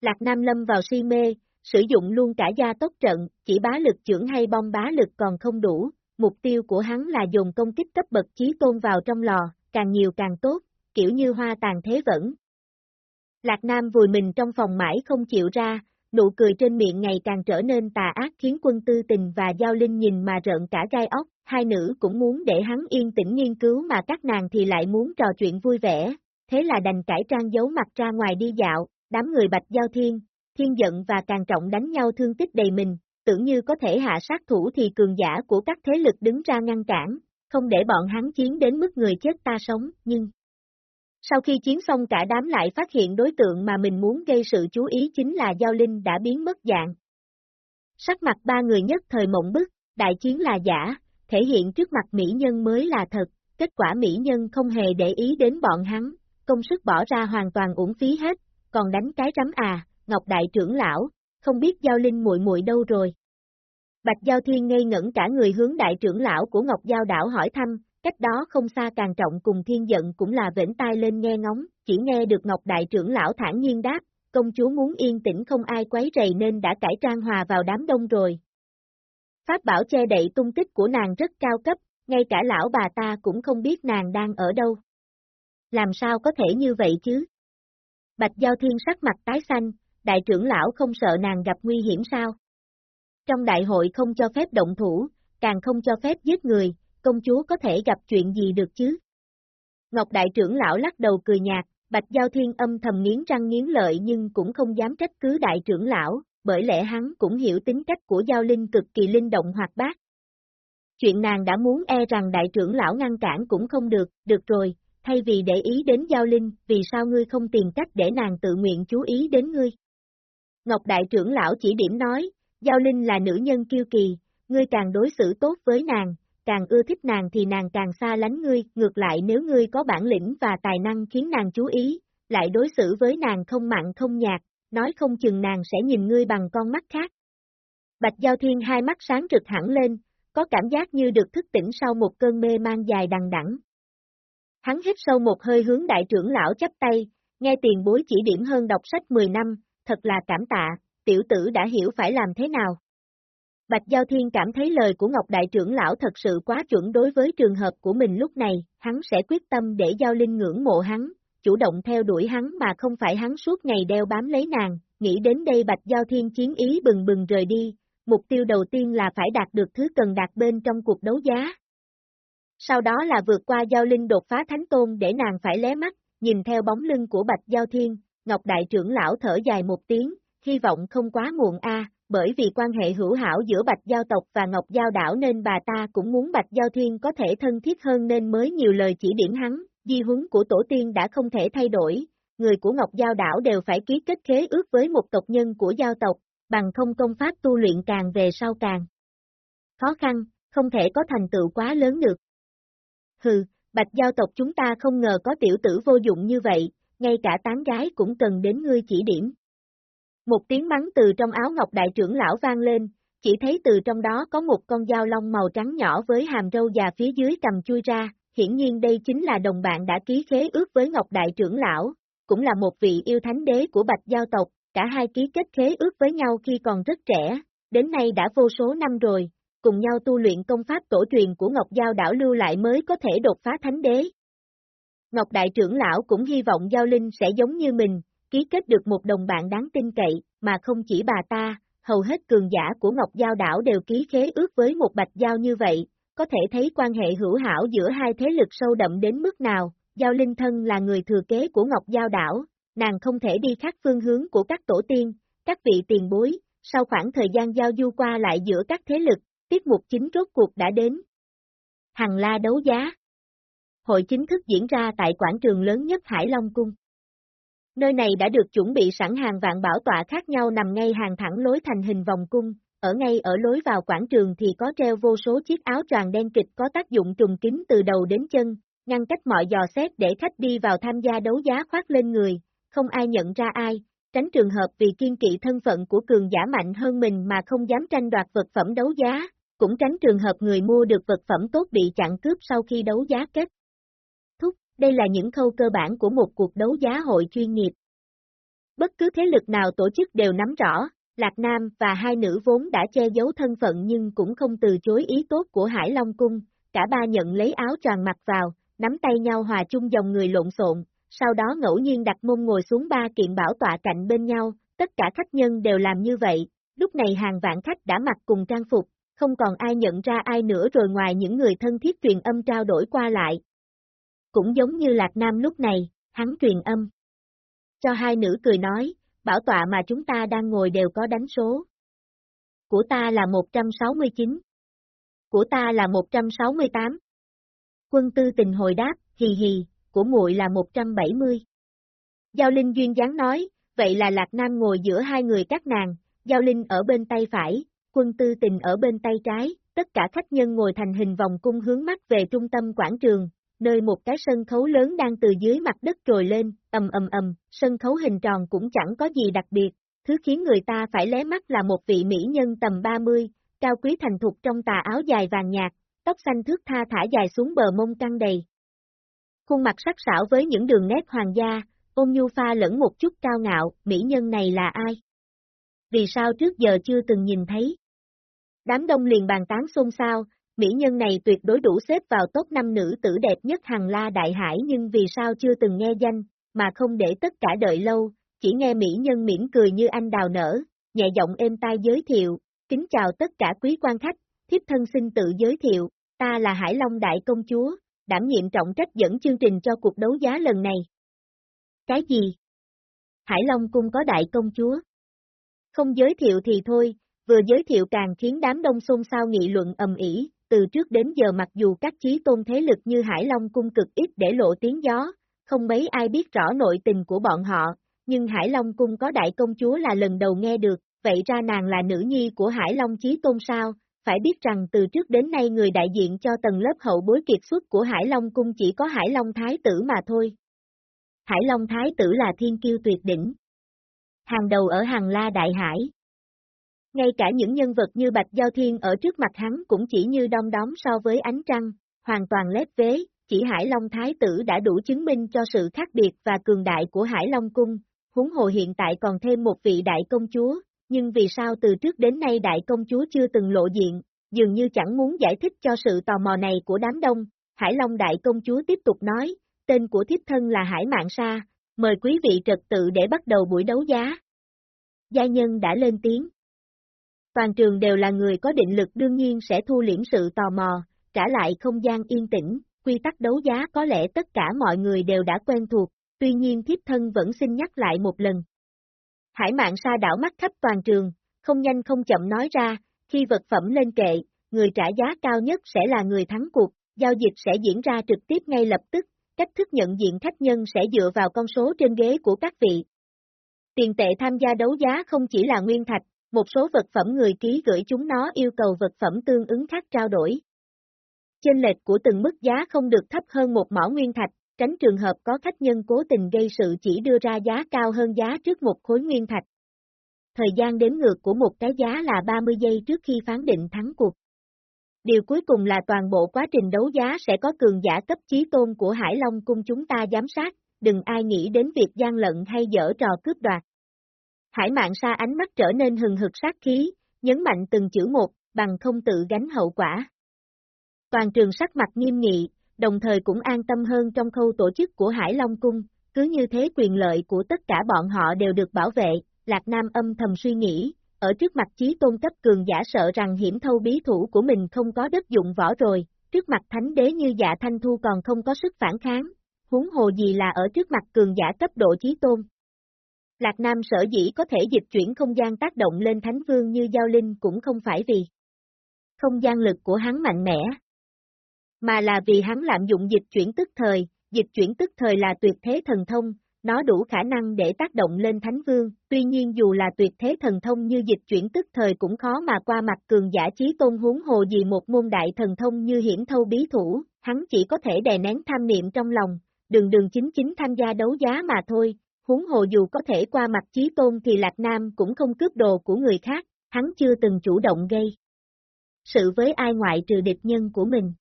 Lạc Nam lâm vào si mê, sử dụng luôn cả gia tốc trận, chỉ bá lực trưởng hay bom bá lực còn không đủ, mục tiêu của hắn là dùng công kích cấp bậc chí tôn vào trong lò, càng nhiều càng tốt, kiểu như hoa tàn thế vẫn. Lạc Nam vùi mình trong phòng mãi không chịu ra, nụ cười trên miệng ngày càng trở nên tà ác khiến quân tư tình và giao linh nhìn mà rợn cả gai óc, hai nữ cũng muốn để hắn yên tĩnh nghiên cứu mà các nàng thì lại muốn trò chuyện vui vẻ, thế là đành cải trang giấu mặt ra ngoài đi dạo, đám người bạch giao thiên, thiên giận và càng trọng đánh nhau thương tích đầy mình, tưởng như có thể hạ sát thủ thì cường giả của các thế lực đứng ra ngăn cản, không để bọn hắn chiến đến mức người chết ta sống, nhưng... Sau khi chiến xong cả đám lại phát hiện đối tượng mà mình muốn gây sự chú ý chính là Giao Linh đã biến mất dạng. Sắc mặt ba người nhất thời mộng bức, đại chiến là giả, thể hiện trước mặt mỹ nhân mới là thật, kết quả mỹ nhân không hề để ý đến bọn hắn, công sức bỏ ra hoàn toàn uổng phí hết, còn đánh cái rắm à, Ngọc Đại trưởng lão, không biết Giao Linh muội muội đâu rồi. Bạch Giao Thiên ngây ngẩn cả người hướng đại trưởng lão của Ngọc Giao đảo hỏi thăm, cách đó không xa càng trọng cùng thiên giận cũng là vểnh tai lên nghe ngóng, chỉ nghe được Ngọc Đại trưởng lão thản nhiên đáp, công chúa muốn yên tĩnh không ai quấy rầy nên đã cải trang hòa vào đám đông rồi. Pháp bảo che đậy tung tích của nàng rất cao cấp, ngay cả lão bà ta cũng không biết nàng đang ở đâu. Làm sao có thể như vậy chứ? Bạch Giao Thiên sắc mặt tái xanh, đại trưởng lão không sợ nàng gặp nguy hiểm sao? Trong đại hội không cho phép động thủ, càng không cho phép giết người, công chúa có thể gặp chuyện gì được chứ? Ngọc đại trưởng lão lắc đầu cười nhạt, Bạch Giao Thiên âm thầm nghiến răng nghiến lợi nhưng cũng không dám trách cứ đại trưởng lão, bởi lẽ hắn cũng hiểu tính cách của Giao Linh cực kỳ linh động hoạt bát. Chuyện nàng đã muốn e rằng đại trưởng lão ngăn cản cũng không được, được rồi, thay vì để ý đến Giao Linh, vì sao ngươi không tìm cách để nàng tự nguyện chú ý đến ngươi? Ngọc đại trưởng lão chỉ điểm nói, Giao Linh là nữ nhân kiêu kỳ, ngươi càng đối xử tốt với nàng, càng ưa thích nàng thì nàng càng xa lánh ngươi, ngược lại nếu ngươi có bản lĩnh và tài năng khiến nàng chú ý, lại đối xử với nàng không mặn không nhạt, nói không chừng nàng sẽ nhìn ngươi bằng con mắt khác. Bạch Giao Thiên hai mắt sáng rực hẳn lên, có cảm giác như được thức tỉnh sau một cơn mê mang dài đằng đẵng. Hắn hít sâu một hơi hướng đại trưởng lão chấp tay, nghe tiền bối chỉ điểm hơn đọc sách 10 năm, thật là cảm tạ, tiểu tử đã hiểu phải làm thế nào. Bạch Giao Thiên cảm thấy lời của Ngọc Đại trưởng lão thật sự quá chuẩn đối với trường hợp của mình lúc này, hắn sẽ quyết tâm để Giao Linh ngưỡng mộ hắn, chủ động theo đuổi hắn mà không phải hắn suốt ngày đeo bám lấy nàng, nghĩ đến đây Bạch Giao Thiên chiến ý bừng bừng rời đi, mục tiêu đầu tiên là phải đạt được thứ cần đạt bên trong cuộc đấu giá. Sau đó là vượt qua Giao Linh đột phá Thánh Tôn để nàng phải lé mắt, nhìn theo bóng lưng của Bạch Giao Thiên, Ngọc Đại trưởng lão thở dài một tiếng, hy vọng không quá muộn a, bởi vì quan hệ hữu hảo giữa Bạch Giao tộc và Ngọc Giao đảo nên bà ta cũng muốn Bạch Giao Thiên có thể thân thiết hơn nên mới nhiều lời chỉ điểm hắn, di huấn của tổ tiên đã không thể thay đổi, người của Ngọc Giao đảo đều phải ký kết khế ước với một tộc nhân của giao tộc, bằng không công pháp tu luyện càng về sau càng khó khăn, không thể có thành tựu quá lớn được. Hừ, Bạch Giao tộc chúng ta không ngờ có tiểu tử vô dụng như vậy, ngay cả tán gái cũng cần đến ngươi chỉ điểm. Một tiếng mắng từ trong áo ngọc đại trưởng lão vang lên, chỉ thấy từ trong đó có một con dao long màu trắng nhỏ với hàm râu già phía dưới cầm chui ra, hiển nhiên đây chính là đồng bạn đã ký khế ước với Ngọc Đại trưởng lão, cũng là một vị yêu thánh đế của Bạch Giao tộc, cả hai ký kết khế ước với nhau khi còn rất trẻ, đến nay đã vô số năm rồi, cùng nhau tu luyện công pháp tổ truyền của Ngọc Giao đảo lưu lại mới có thể đột phá thánh đế. Ngọc Đại trưởng lão cũng hy vọng Giao Linh sẽ giống như mình, ký kết được một đồng bạn đáng tin cậy, mà không chỉ bà ta, hầu hết cường giả của Ngọc Giao đảo đều ký khế ước với một bạch giao như vậy, có thể thấy quan hệ hữu hảo giữa hai thế lực sâu đậm đến mức nào, Giao Linh Thân là người thừa kế của Ngọc Giao đảo, nàng không thể đi khác phương hướng của các tổ tiên, các vị tiền bối, sau khoảng thời gian giao du qua lại giữa các thế lực, tiết mục chính rốt cuộc đã đến. Hằng la đấu giá Hội chính thức diễn ra tại quảng trường lớn nhất Hải Long Cung. Nơi này đã được chuẩn bị sẵn hàng vạn bảo tọa khác nhau nằm ngay hàng thẳng lối thành hình vòng cung, ở ngay ở lối vào quảng trường thì có treo vô số chiếc áo choàng đen kịch có tác dụng trùng kín từ đầu đến chân, ngăn cách mọi dò xét để khách đi vào tham gia đấu giá khoác lên người, không ai nhận ra ai, tránh trường hợp vì kiên kỵ thân phận của cường giả mạnh hơn mình mà không dám tranh đoạt vật phẩm đấu giá, cũng tránh trường hợp người mua được vật phẩm tốt bị chặn cướp sau khi đấu giá kết. Đây là những khâu cơ bản của một cuộc đấu giá hội chuyên nghiệp. Bất cứ thế lực nào tổ chức đều nắm rõ, Lạc Nam và hai nữ vốn đã che giấu thân phận nhưng cũng không từ chối ý tốt của Hải Long Cung, cả ba nhận lấy áo tròn mặc vào, nắm tay nhau hòa chung dòng người lộn xộn, sau đó ngẫu nhiên đặt mông ngồi xuống ba kiện bảo tọa cạnh bên nhau, tất cả khách nhân đều làm như vậy, lúc này hàng vạn khách đã mặc cùng trang phục, không còn ai nhận ra ai nữa rồi ngoài những người thân thiết truyền âm trao đổi qua lại. Cũng giống như Lạc Nam lúc này, hắn truyền âm. Cho hai nữ cười nói, bảo tọa mà chúng ta đang ngồi đều có đánh số. Của ta là 169. Của ta là 168. Quân tư tình hồi đáp, hì hì, của muội là 170. Giao Linh duyên dáng nói, vậy là Lạc Nam ngồi giữa hai người các nàng, Giao Linh ở bên tay phải, quân tư tình ở bên tay trái, tất cả khách nhân ngồi thành hình vòng cung hướng mắt về trung tâm quảng trường, nơi một cái sân khấu lớn đang từ dưới mặt đất trồi lên, ầm ầm ầm, sân khấu hình tròn cũng chẳng có gì đặc biệt, thứ khiến người ta phải lé mắt là một vị mỹ nhân tầm 30, cao quý thành thục trong tà áo dài vàng nhạt, tóc xanh thước tha thả dài xuống bờ mông căng đầy. Khuôn mặt sắc sảo với những đường nét hoàng gia, Ôm nhu pha lẫn một chút cao ngạo, mỹ nhân này là ai? Vì sao trước giờ chưa từng nhìn thấy? Đám đông liền bàn tán xôn xao, mỹ nhân này tuyệt đối đủ xếp vào top 5 nữ tử đẹp nhất hàng la đại hải nhưng vì sao chưa từng nghe danh, mà không để tất cả đợi lâu, chỉ nghe mỹ nhân mỉm cười như anh đào nở, nhẹ giọng êm tai giới thiệu, kính chào tất cả quý quan khách, thiếp thân xin tự giới thiệu, ta là Hải Long Đại Công Chúa, đảm nhiệm trọng trách dẫn chương trình cho cuộc đấu giá lần này. Cái gì? Hải Long Cung có Đại Công Chúa? Không giới thiệu thì thôi, vừa giới thiệu càng khiến đám đông xôn xao nghị luận ầm ĩ, từ trước đến giờ mặc dù các chí tôn thế lực như Hải Long cung cực ít để lộ tiếng gió, không mấy ai biết rõ nội tình của bọn họ, nhưng Hải Long cung có đại công chúa là lần đầu nghe được, vậy ra nàng là nữ nhi của Hải Long chí tôn sao, phải biết rằng từ trước đến nay người đại diện cho tầng lớp hậu bối kiệt xuất của Hải Long cung chỉ có Hải Long Thái tử mà thôi. Hải Long Thái tử là thiên kiêu tuyệt đỉnh. Hàng đầu ở hàng la đại hải. Ngay cả những nhân vật như Bạch Giao Thiên ở trước mặt hắn cũng chỉ như đom đóm so với ánh trăng, hoàn toàn lép vế, chỉ Hải Long Thái tử đã đủ chứng minh cho sự khác biệt và cường đại của Hải Long Cung, huống hồ hiện tại còn thêm một vị đại công chúa, nhưng vì sao từ trước đến nay đại công chúa chưa từng lộ diện, dường như chẳng muốn giải thích cho sự tò mò này của đám đông, Hải Long đại công chúa tiếp tục nói, tên của thiếp thân là Hải Mạng Sa, mời quý vị trật tự để bắt đầu buổi đấu giá. Gia nhân đã lên tiếng. Toàn trường đều là người có định lực đương nhiên sẽ thu liễm sự tò mò, trả lại không gian yên tĩnh, quy tắc đấu giá có lẽ tất cả mọi người đều đã quen thuộc, tuy nhiên thiếp thân vẫn xin nhắc lại một lần. Hải mạng sa đảo mắt khắp toàn trường, không nhanh không chậm nói ra, khi vật phẩm lên kệ, người trả giá cao nhất sẽ là người thắng cuộc, giao dịch sẽ diễn ra trực tiếp ngay lập tức, cách thức nhận diện khách nhân sẽ dựa vào con số trên ghế của các vị. Tiền tệ tham gia đấu giá không chỉ là nguyên thạch, một số vật phẩm người ký gửi chúng nó yêu cầu vật phẩm tương ứng khác trao đổi. Trên lệch của từng mức giá không được thấp hơn một mỏ nguyên thạch, tránh trường hợp có khách nhân cố tình gây sự chỉ đưa ra giá cao hơn giá trước một khối nguyên thạch. Thời gian đếm ngược của một cái giá là 30 giây trước khi phán định thắng cuộc. Điều cuối cùng là toàn bộ quá trình đấu giá sẽ có cường giả cấp chí tôn của Hải Long cung chúng ta giám sát, đừng ai nghĩ đến việc gian lận hay dở trò cướp đoạt. Hải mạng xa ánh mắt trở nên hừng hực sát khí, nhấn mạnh từng chữ một, bằng không tự gánh hậu quả. Toàn trường sắc mặt nghiêm nghị, đồng thời cũng an tâm hơn trong khâu tổ chức của Hải Long Cung, cứ như thế quyền lợi của tất cả bọn họ đều được bảo vệ, Lạc Nam âm thầm suy nghĩ, ở trước mặt chí tôn cấp cường giả sợ rằng hiểm thâu bí thủ của mình không có đất dụng võ rồi, trước mặt thánh đế như dạ thanh thu còn không có sức phản kháng, huống hồ gì là ở trước mặt cường giả cấp độ chí tôn. Lạc Nam sở dĩ có thể dịch chuyển không gian tác động lên thánh vương như giao linh cũng không phải vì không gian lực của hắn mạnh mẽ, mà là vì hắn lạm dụng dịch chuyển tức thời, dịch chuyển tức thời là tuyệt thế thần thông, nó đủ khả năng để tác động lên Thánh Vương, tuy nhiên dù là tuyệt thế thần thông như dịch chuyển tức thời cũng khó mà qua mặt cường giả trí tôn huống hồ gì một môn đại thần thông như hiển thâu bí thủ, hắn chỉ có thể đè nén tham niệm trong lòng, đường đường chính chính tham gia đấu giá mà thôi, huống hồ dù có thể qua mặt trí tôn thì Lạc Nam cũng không cướp đồ của người khác, hắn chưa từng chủ động gây sự với ai ngoại trừ địch nhân của mình.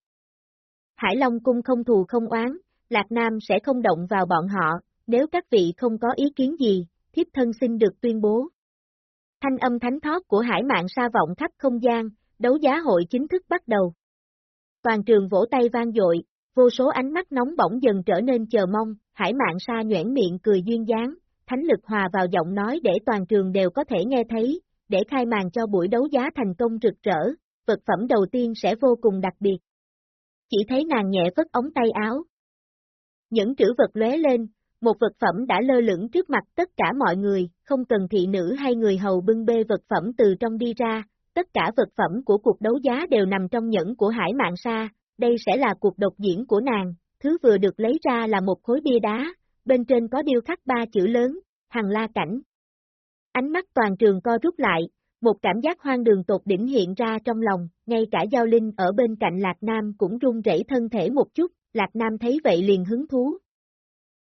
Hải Long cung không thù không oán, Lạc Nam sẽ không động vào bọn họ, nếu các vị không có ý kiến gì, thiếp thân xin được tuyên bố. Thanh âm thánh thoát của hải mạng sa vọng khắp không gian, đấu giá hội chính thức bắt đầu. Toàn trường vỗ tay vang dội, vô số ánh mắt nóng bỏng dần trở nên chờ mong, hải mạng sa nhoảng miệng cười duyên dáng, thánh lực hòa vào giọng nói để toàn trường đều có thể nghe thấy, để khai màn cho buổi đấu giá thành công rực rỡ, vật phẩm đầu tiên sẽ vô cùng đặc biệt. Chỉ thấy nàng nhẹ vất ống tay áo. Những chữ vật lóe lên, một vật phẩm đã lơ lửng trước mặt tất cả mọi người, không cần thị nữ hay người hầu bưng bê vật phẩm từ trong đi ra, tất cả vật phẩm của cuộc đấu giá đều nằm trong nhẫn của hải mạng sa, đây sẽ là cuộc độc diễn của nàng, thứ vừa được lấy ra là một khối bia đá, bên trên có điêu khắc ba chữ lớn, hằng la cảnh. Ánh mắt toàn trường co rút lại, một cảm giác hoang đường tột đỉnh hiện ra trong lòng, ngay cả Giao Linh ở bên cạnh Lạc Nam cũng run rẩy thân thể một chút, Lạc Nam thấy vậy liền hứng thú.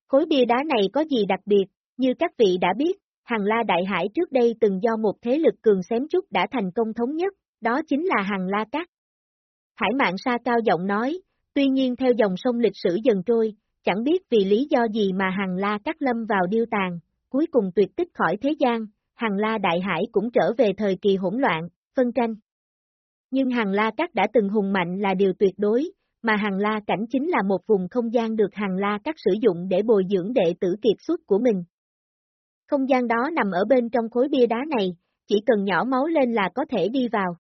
Khối bia đá này có gì đặc biệt, như các vị đã biết, Hằng La Đại Hải trước đây từng do một thế lực cường xém chút đã thành công thống nhất, đó chính là Hằng La Cát. Hải mạng sa cao giọng nói, tuy nhiên theo dòng sông lịch sử dần trôi, chẳng biết vì lý do gì mà Hằng La cắt lâm vào điêu tàn, cuối cùng tuyệt tích khỏi thế gian, Hằng La Đại Hải cũng trở về thời kỳ hỗn loạn, phân tranh. Nhưng Hằng La Cát đã từng hùng mạnh là điều tuyệt đối, mà Hằng La Cảnh chính là một vùng không gian được Hằng La Cát sử dụng để bồi dưỡng đệ tử kiệt xuất của mình. Không gian đó nằm ở bên trong khối bia đá này, chỉ cần nhỏ máu lên là có thể đi vào.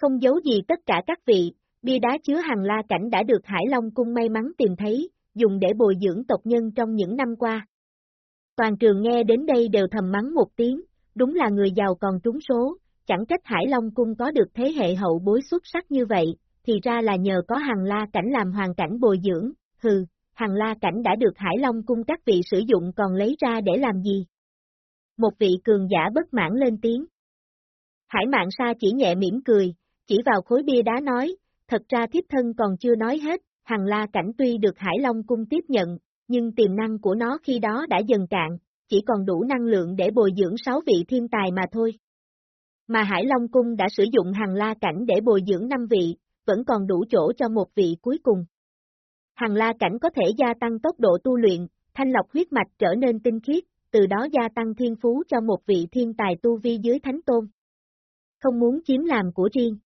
Không giấu gì tất cả các vị, bia đá chứa Hằng La Cảnh đã được Hải Long Cung may mắn tìm thấy, dùng để bồi dưỡng tộc nhân trong những năm qua. Toàn trường nghe đến đây đều thầm mắng một tiếng, đúng là người giàu còn trúng số, chẳng trách Hải Long Cung có được thế hệ hậu bối xuất sắc như vậy, thì ra là nhờ có hàng la cảnh làm hoàn cảnh bồi dưỡng, hừ, hàng la cảnh đã được Hải Long cung các vị sử dụng còn lấy ra để làm gì? Một vị cường giả bất mãn lên tiếng. Hải mạng sa chỉ nhẹ mỉm cười, chỉ vào khối bia đá nói, thật ra thiếp thân còn chưa nói hết, hàng la cảnh tuy được Hải Long cung tiếp nhận, nhưng tiềm năng của nó khi đó đã dần cạn, chỉ còn đủ năng lượng để bồi dưỡng sáu vị thiên tài mà thôi. Mà Hải Long cung đã sử dụng hàng la cảnh để bồi dưỡng năm vị, vẫn còn đủ chỗ cho một vị cuối cùng. Hàng la cảnh có thể gia tăng tốc độ tu luyện, thanh lọc huyết mạch trở nên tinh khiết, từ đó gia tăng thiên phú cho một vị thiên tài tu vi dưới thánh tôn. Không muốn chiếm làm của riêng.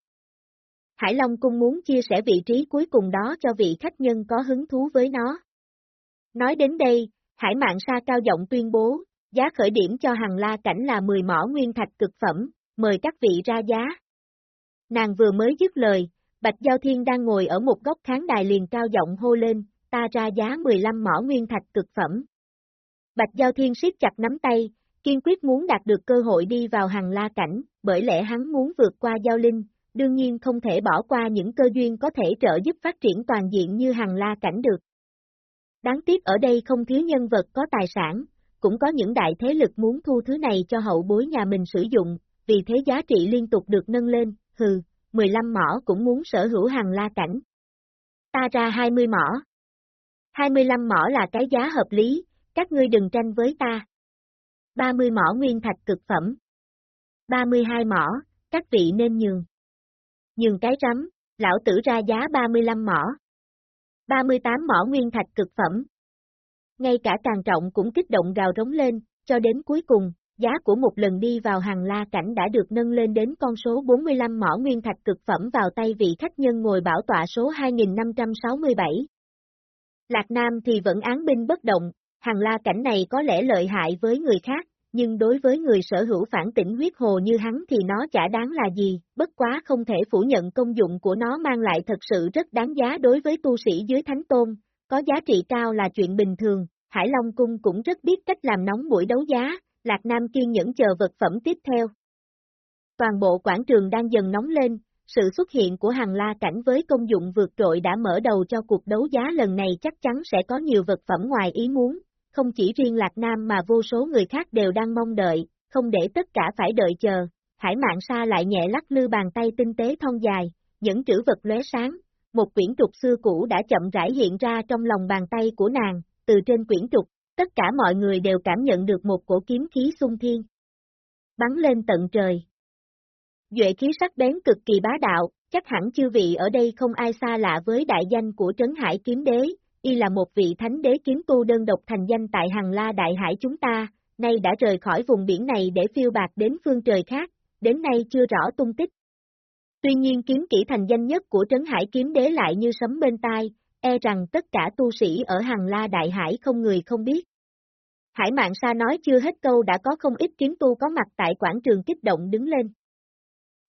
Hải Long Cung muốn chia sẻ vị trí cuối cùng đó cho vị khách nhân có hứng thú với nó. Nói đến đây, Hải Mạng Sa cao giọng tuyên bố, giá khởi điểm cho hàng la cảnh là 10 mỏ nguyên thạch cực phẩm, mời các vị ra giá. Nàng vừa mới dứt lời, Bạch Giao Thiên đang ngồi ở một góc khán đài liền cao giọng hô lên, ta ra giá 15 mỏ nguyên thạch cực phẩm. Bạch Giao Thiên siết chặt nắm tay, kiên quyết muốn đạt được cơ hội đi vào hàng la cảnh, bởi lẽ hắn muốn vượt qua Giao Linh, đương nhiên không thể bỏ qua những cơ duyên có thể trợ giúp phát triển toàn diện như hàng la cảnh được. Đáng tiếc ở đây không thiếu nhân vật có tài sản, cũng có những đại thế lực muốn thu thứ này cho hậu bối nhà mình sử dụng, vì thế giá trị liên tục được nâng lên, hừ, 15 mỏ cũng muốn sở hữu hàng la cảnh. Ta ra 20 mỏ. 25 mỏ là cái giá hợp lý, các ngươi đừng tranh với ta. 30 mỏ nguyên thạch cực phẩm. 32 mỏ, các vị nên nhường nhưng cái rắm, lão tử ra giá 35 mỏ. 38 mỏ nguyên thạch cực phẩm. Ngay cả càng trọng cũng kích động gào rống lên, cho đến cuối cùng, giá của một lần đi vào hàng la cảnh đã được nâng lên đến con số 45 mỏ nguyên thạch cực phẩm vào tay vị khách nhân ngồi bảo tọa số 2567. Lạc Nam thì vẫn án binh bất động, hàng la cảnh này có lẽ lợi hại với người khác, nhưng đối với người sở hữu phản tỉnh huyết hồ như hắn thì nó chả đáng là gì, bất quá không thể phủ nhận công dụng của nó mang lại thật sự rất đáng giá đối với tu sĩ dưới thánh tôn, có giá trị cao là chuyện bình thường, Hải Long Cung cũng rất biết cách làm nóng buổi đấu giá, Lạc Nam kiên nhẫn chờ vật phẩm tiếp theo. Toàn bộ quảng trường đang dần nóng lên, sự xuất hiện của hàng la cảnh với công dụng vượt trội đã mở đầu cho cuộc đấu giá lần này chắc chắn sẽ có nhiều vật phẩm ngoài ý muốn, không chỉ riêng Lạc Nam mà vô số người khác đều đang mong đợi, không để tất cả phải đợi chờ. Hải mạng sa lại nhẹ lắc lư bàn tay tinh tế thon dài, những chữ vật lóe sáng, một quyển trục xưa cũ đã chậm rãi hiện ra trong lòng bàn tay của nàng, từ trên quyển trục, tất cả mọi người đều cảm nhận được một cổ kiếm khí xung thiên. Bắn lên tận trời. Duệ khí sắc bén cực kỳ bá đạo, chắc hẳn chư vị ở đây không ai xa lạ với đại danh của Trấn Hải Kiếm Đế, y là một vị thánh đế kiếm tu đơn độc thành danh tại hàng La Đại Hải chúng ta, nay đã rời khỏi vùng biển này để phiêu bạc đến phương trời khác, đến nay chưa rõ tung tích. Tuy nhiên kiếm kỹ thành danh nhất của Trấn Hải Kiếm Đế lại như sấm bên tai, e rằng tất cả tu sĩ ở Hàng La Đại Hải không người không biết. Hải Mạng Sa nói chưa hết câu đã có không ít kiếm tu có mặt tại quảng trường kích động đứng lên.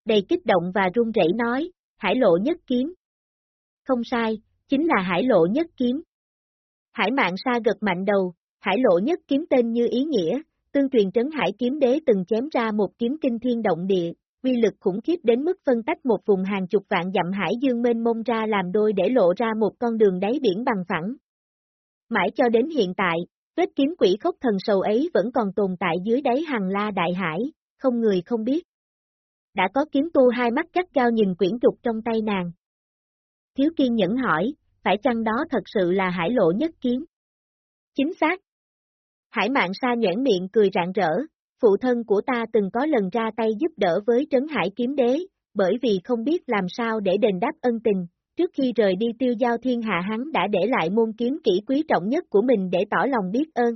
Đầy kích động và run rẩy nói, Hải Lộ Nhất Kiếm. Không sai, chính là Hải Lộ Nhất Kiếm. Hải Mạng Sa gật mạnh đầu, Hải Lộ Nhất Kiếm tên như ý nghĩa, tương truyền trấn Hải Kiếm Đế từng chém ra một kiếm kinh thiên động địa, uy lực khủng khiếp đến mức phân tách một vùng hàng chục vạn dặm hải dương mênh mông ra làm đôi để lộ ra một con đường đáy biển bằng phẳng. Mãi cho đến hiện tại, vết kiếm quỷ khốc thần sầu ấy vẫn còn tồn tại dưới đáy hàng la đại hải, không người không biết. Đã có kiếm tu hai mắt cắt cao nhìn quyển trục trong tay nàng. Thiếu kiên nhẫn hỏi, phải chăng đó thật sự là hải lộ nhất kiếm? Chính xác. Hải mạng sa nhãn miệng cười rạng rỡ, phụ thân của ta từng có lần ra tay giúp đỡ với trấn hải kiếm đế, bởi vì không biết làm sao để đền đáp ân tình, trước khi rời đi tiêu giao thiên hạ hắn đã để lại môn kiếm kỹ quý trọng nhất của mình để tỏ lòng biết ơn.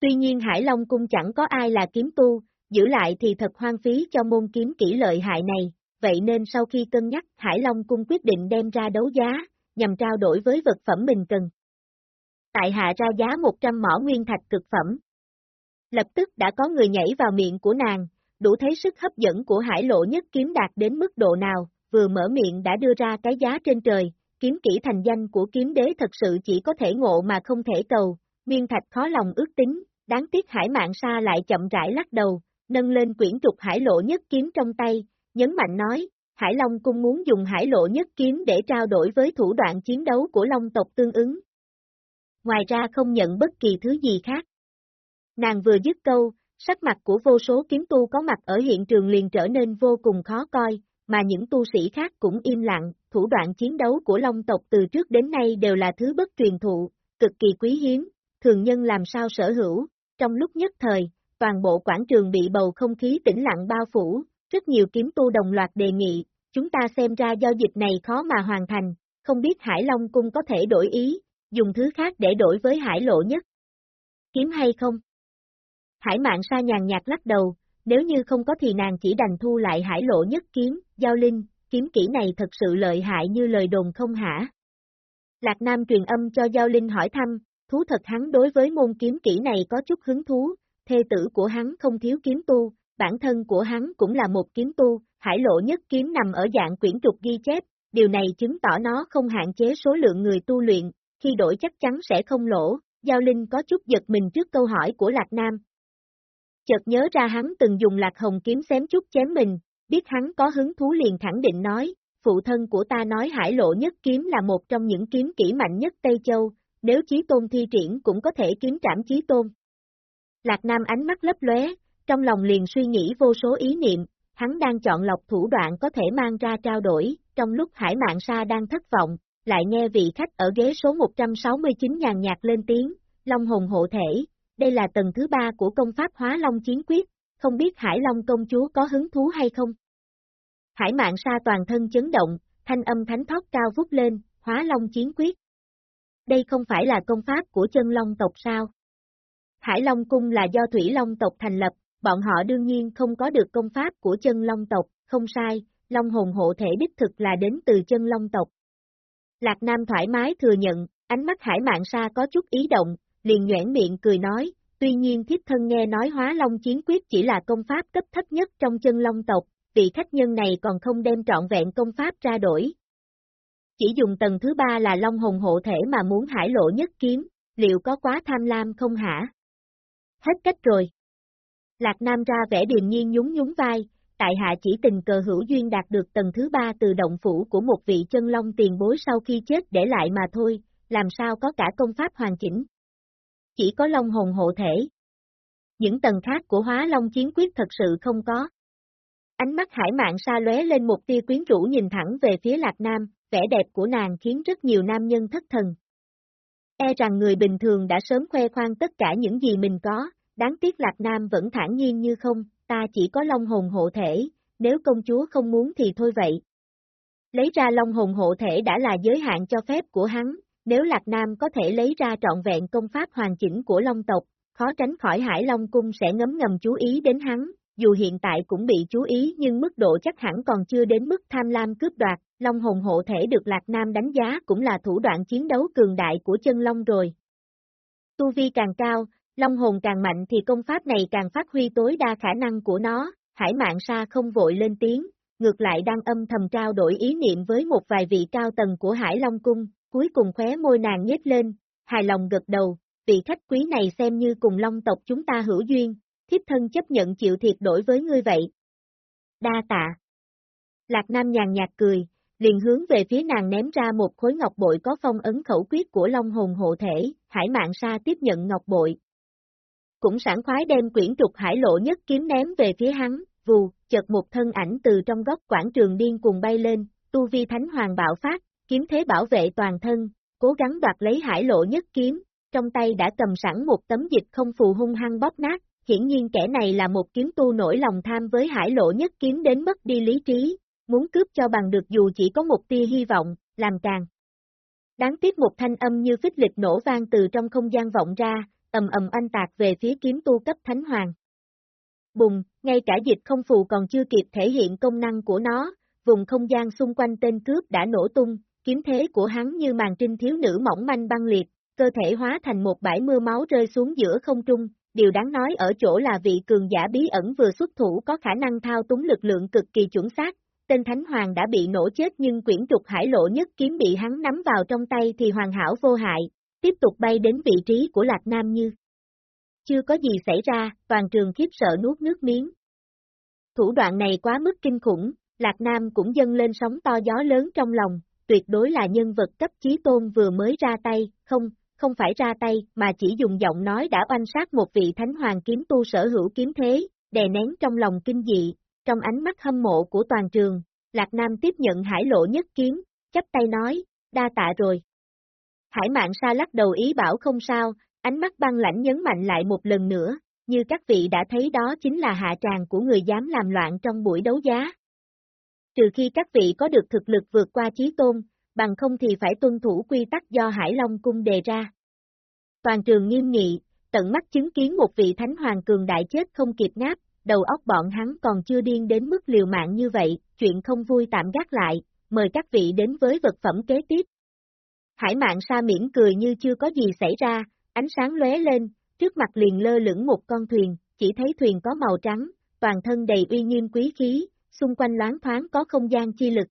Tuy nhiên Hải Long Cung chẳng có ai là kiếm tu, giữ lại thì thật hoang phí cho môn kiếm kỹ lợi hại này, vậy nên sau khi cân nhắc Hải Long Cung quyết định đem ra đấu giá, nhằm trao đổi với vật phẩm mình cần. Tại hạ ra giá 100 mỏ nguyên thạch cực phẩm. Lập tức đã có người nhảy vào miệng của nàng, đủ thấy sức hấp dẫn của hải lộ nhất kiếm đạt đến mức độ nào, vừa mở miệng đã đưa ra cái giá trên trời, kiếm kỹ thành danh của kiếm đế thật sự chỉ có thể ngộ mà không thể cầu, nguyên thạch khó lòng ước tính, đáng tiếc hải mạng sa lại chậm rãi lắc đầu, nâng lên quyển trục hải lộ nhất kiếm trong tay, nhấn mạnh nói, Hải Long Cung muốn dùng hải lộ nhất kiếm để trao đổi với thủ đoạn chiến đấu của Long tộc tương ứng. Ngoài ra không nhận bất kỳ thứ gì khác. Nàng vừa dứt câu, sắc mặt của vô số kiếm tu có mặt ở hiện trường liền trở nên vô cùng khó coi, mà những tu sĩ khác cũng im lặng, thủ đoạn chiến đấu của Long tộc từ trước đến nay đều là thứ bất truyền thụ, cực kỳ quý hiếm, thường nhân làm sao sở hữu, trong lúc nhất thời, toàn bộ quảng trường bị bầu không khí tĩnh lặng bao phủ, rất nhiều kiếm tu đồng loạt đề nghị, chúng ta xem ra giao dịch này khó mà hoàn thành, không biết Hải Long Cung có thể đổi ý, dùng thứ khác để đổi với Hải Lộ nhất. Kiếm hay không? Hải Mạng Sa nhàn nhạt lắc đầu, nếu như không có thì nàng chỉ đành thu lại Hải Lộ nhất kiếm, giao linh, kiếm kỹ này thật sự lợi hại như lời đồn không hả? Lạc Nam truyền âm cho Giao Linh hỏi thăm, thú thật hắn đối với môn kiếm kỹ này có chút hứng thú, thê tử của hắn không thiếu kiếm tu, bản thân của hắn cũng là một kiếm tu, hải lộ nhất kiếm nằm ở dạng quyển trục ghi chép, điều này chứng tỏ nó không hạn chế số lượng người tu luyện, khi đổi chắc chắn sẽ không lỗ, Giao Linh có chút giật mình trước câu hỏi của Lạc Nam. Chợt nhớ ra hắn từng dùng lạc hồng kiếm xém chút chém mình, biết hắn có hứng thú liền khẳng định nói, phụ thân của ta nói hải lộ nhất kiếm là một trong những kiếm kỹ mạnh nhất Tây Châu, nếu chí tôn thi triển cũng có thể kiếm trảm chí tôn. Lạc Nam ánh mắt lấp lóe, trong lòng liền suy nghĩ vô số ý niệm, hắn đang chọn lọc thủ đoạn có thể mang ra trao đổi, trong lúc Hải Mạng Sa đang thất vọng, lại nghe vị khách ở ghế số 169 nhàn nhạt lên tiếng, Long hồn hộ thể, đây là tầng thứ ba của công pháp hóa Long Chiến Quyết, không biết Hải Long công chúa có hứng thú hay không? Hải Mạng Sa toàn thân chấn động, thanh âm thánh thoát cao vút lên, hóa Long Chiến Quyết. Đây không phải là công pháp của chân Long tộc sao? Hải Long Cung là do Thủy Long tộc thành lập, bọn họ đương nhiên không có được công pháp của chân Long tộc, không sai, Long hồn hộ thể đích thực là đến từ chân Long tộc. Lạc Nam thoải mái thừa nhận, ánh mắt hải mạng sa có chút ý động, liền nhoảng miệng cười nói, tuy nhiên thiếp thân nghe nói hóa Long chiến quyết chỉ là công pháp cấp thấp nhất trong chân Long tộc, vị khách nhân này còn không đem trọn vẹn công pháp ra đổi. Chỉ dùng tầng thứ ba là Long hồn hộ thể mà muốn hải lộ nhất kiếm, liệu có quá tham lam không hả? Hết cách rồi. Lạc Nam ra vẻ điềm nhiên nhún nhún vai, tại hạ chỉ tình cờ hữu duyên đạt được tầng thứ ba từ động phủ của một vị chân long tiền bối sau khi chết để lại mà thôi, làm sao có cả công pháp hoàn chỉnh. Chỉ có long hồn hộ thể. Những tầng khác của hóa long chiến quyết thật sự không có. Ánh mắt hải mạng xa lóe lên một tia quyến rũ nhìn thẳng về phía lạc nam, vẻ đẹp của nàng khiến rất nhiều nam nhân thất thần. E rằng người bình thường đã sớm khoe khoang tất cả những gì mình có, đáng tiếc Lạc Nam vẫn thản nhiên như không, ta chỉ có long hồn hộ thể, nếu công chúa không muốn thì thôi vậy. Lấy ra long hồn hộ thể đã là giới hạn cho phép của hắn, nếu Lạc Nam có thể lấy ra trọn vẹn công pháp hoàn chỉnh của long tộc, khó tránh khỏi Hải Long Cung sẽ ngấm ngầm chú ý đến hắn, dù hiện tại cũng bị chú ý nhưng mức độ chắc hẳn còn chưa đến mức tham lam cướp đoạt, Long hồn hộ thể được Lạc Nam đánh giá cũng là thủ đoạn chiến đấu cường đại của chân Long rồi. Tu vi càng cao, Long hồn càng mạnh thì công pháp này càng phát huy tối đa khả năng của nó, hải mạng sa không vội lên tiếng, ngược lại đang âm thầm trao đổi ý niệm với một vài vị cao tầng của Hải Long Cung, cuối cùng khóe môi nàng nhếch lên, hài lòng gật đầu, vị khách quý này xem như cùng Long tộc chúng ta hữu duyên, thiếp thân chấp nhận chịu thiệt đổi với ngươi vậy. Đa tạ. Lạc Nam nhàn nhạt cười, liền hướng về phía nàng ném ra một khối ngọc bội có phong ấn khẩu quyết của Long hồn hộ thể, hải mạng sa tiếp nhận ngọc bội, cũng sảng khoái đem quyển trục hải lộ nhất kiếm ném về phía hắn, vù, chợt một thân ảnh từ trong góc quảng trường điên cuồng bay lên, tu vi thánh hoàng bạo phát, kiếm thế bảo vệ toàn thân, cố gắng đoạt lấy hải lộ nhất kiếm, trong tay đã cầm sẵn một tấm dịch không phù hung hăng bóp nát, hiển nhiên kẻ này là một kiếm tu nổi lòng tham với hải lộ nhất kiếm đến mất đi lý trí, muốn cướp cho bằng được dù chỉ có một tia hy vọng, làm càng. Đáng tiếc một thanh âm như phích lịch nổ vang từ trong không gian vọng ra, ầm ầm anh tạc về phía kiếm tu cấp thánh hoàng. Bùng, ngay cả dịch không phù còn chưa kịp thể hiện công năng của nó, vùng không gian xung quanh tên cướp đã nổ tung, kiếm thế của hắn như màn trinh thiếu nữ mỏng manh băng liệt, cơ thể hóa thành một bãi mưa máu rơi xuống giữa không trung, điều đáng nói ở chỗ là vị cường giả bí ẩn vừa xuất thủ có khả năng thao túng lực lượng cực kỳ chuẩn xác, tên Thánh Hoàng đã bị nổ chết nhưng quyển trục hải lộ nhất kiếm bị hắn nắm vào trong tay thì hoàn hảo vô hại, tiếp tục bay đến vị trí của Lạc Nam Như. Chưa có gì xảy ra, toàn trường khiếp sợ nuốt nước miếng. Thủ đoạn này quá mức kinh khủng, Lạc Nam cũng dâng lên sóng to gió lớn trong lòng, tuyệt đối là nhân vật cấp chí tôn vừa mới ra tay, không, không phải ra tay, mà chỉ dùng giọng nói đã oanh sát một vị thánh hoàng kiếm tu sở hữu kiếm thế, đè nén trong lòng kinh dị, trong ánh mắt hâm mộ của toàn trường, Lạc Nam tiếp nhận hải lộ nhất kiếm, chấp tay nói, đa tạ rồi. Hải mạng sa lắc đầu ý bảo không sao, ánh mắt băng lãnh nhấn mạnh lại một lần nữa, như các vị đã thấy đó chính là hạ tràng của người dám làm loạn trong buổi đấu giá. Trừ khi các vị có được thực lực vượt qua trí tôn, bằng không thì phải tuân thủ quy tắc do Hải Long Cung đề ra. Toàn trường nghiêm nghị, tận mắt chứng kiến một vị thánh hoàng cường đại chết không kịp ngáp, đầu óc bọn hắn còn chưa điên đến mức liều mạng như vậy, chuyện không vui tạm gác lại, mời các vị đến với vật phẩm kế tiếp. Hải mạng sa miễn cười như chưa có gì xảy ra, ánh sáng lóe lên, trước mặt liền lơ lửng một con thuyền, chỉ thấy thuyền có màu trắng, toàn thân đầy uy nghiêm quý khí, xung quanh loáng thoáng có không gian chi lực.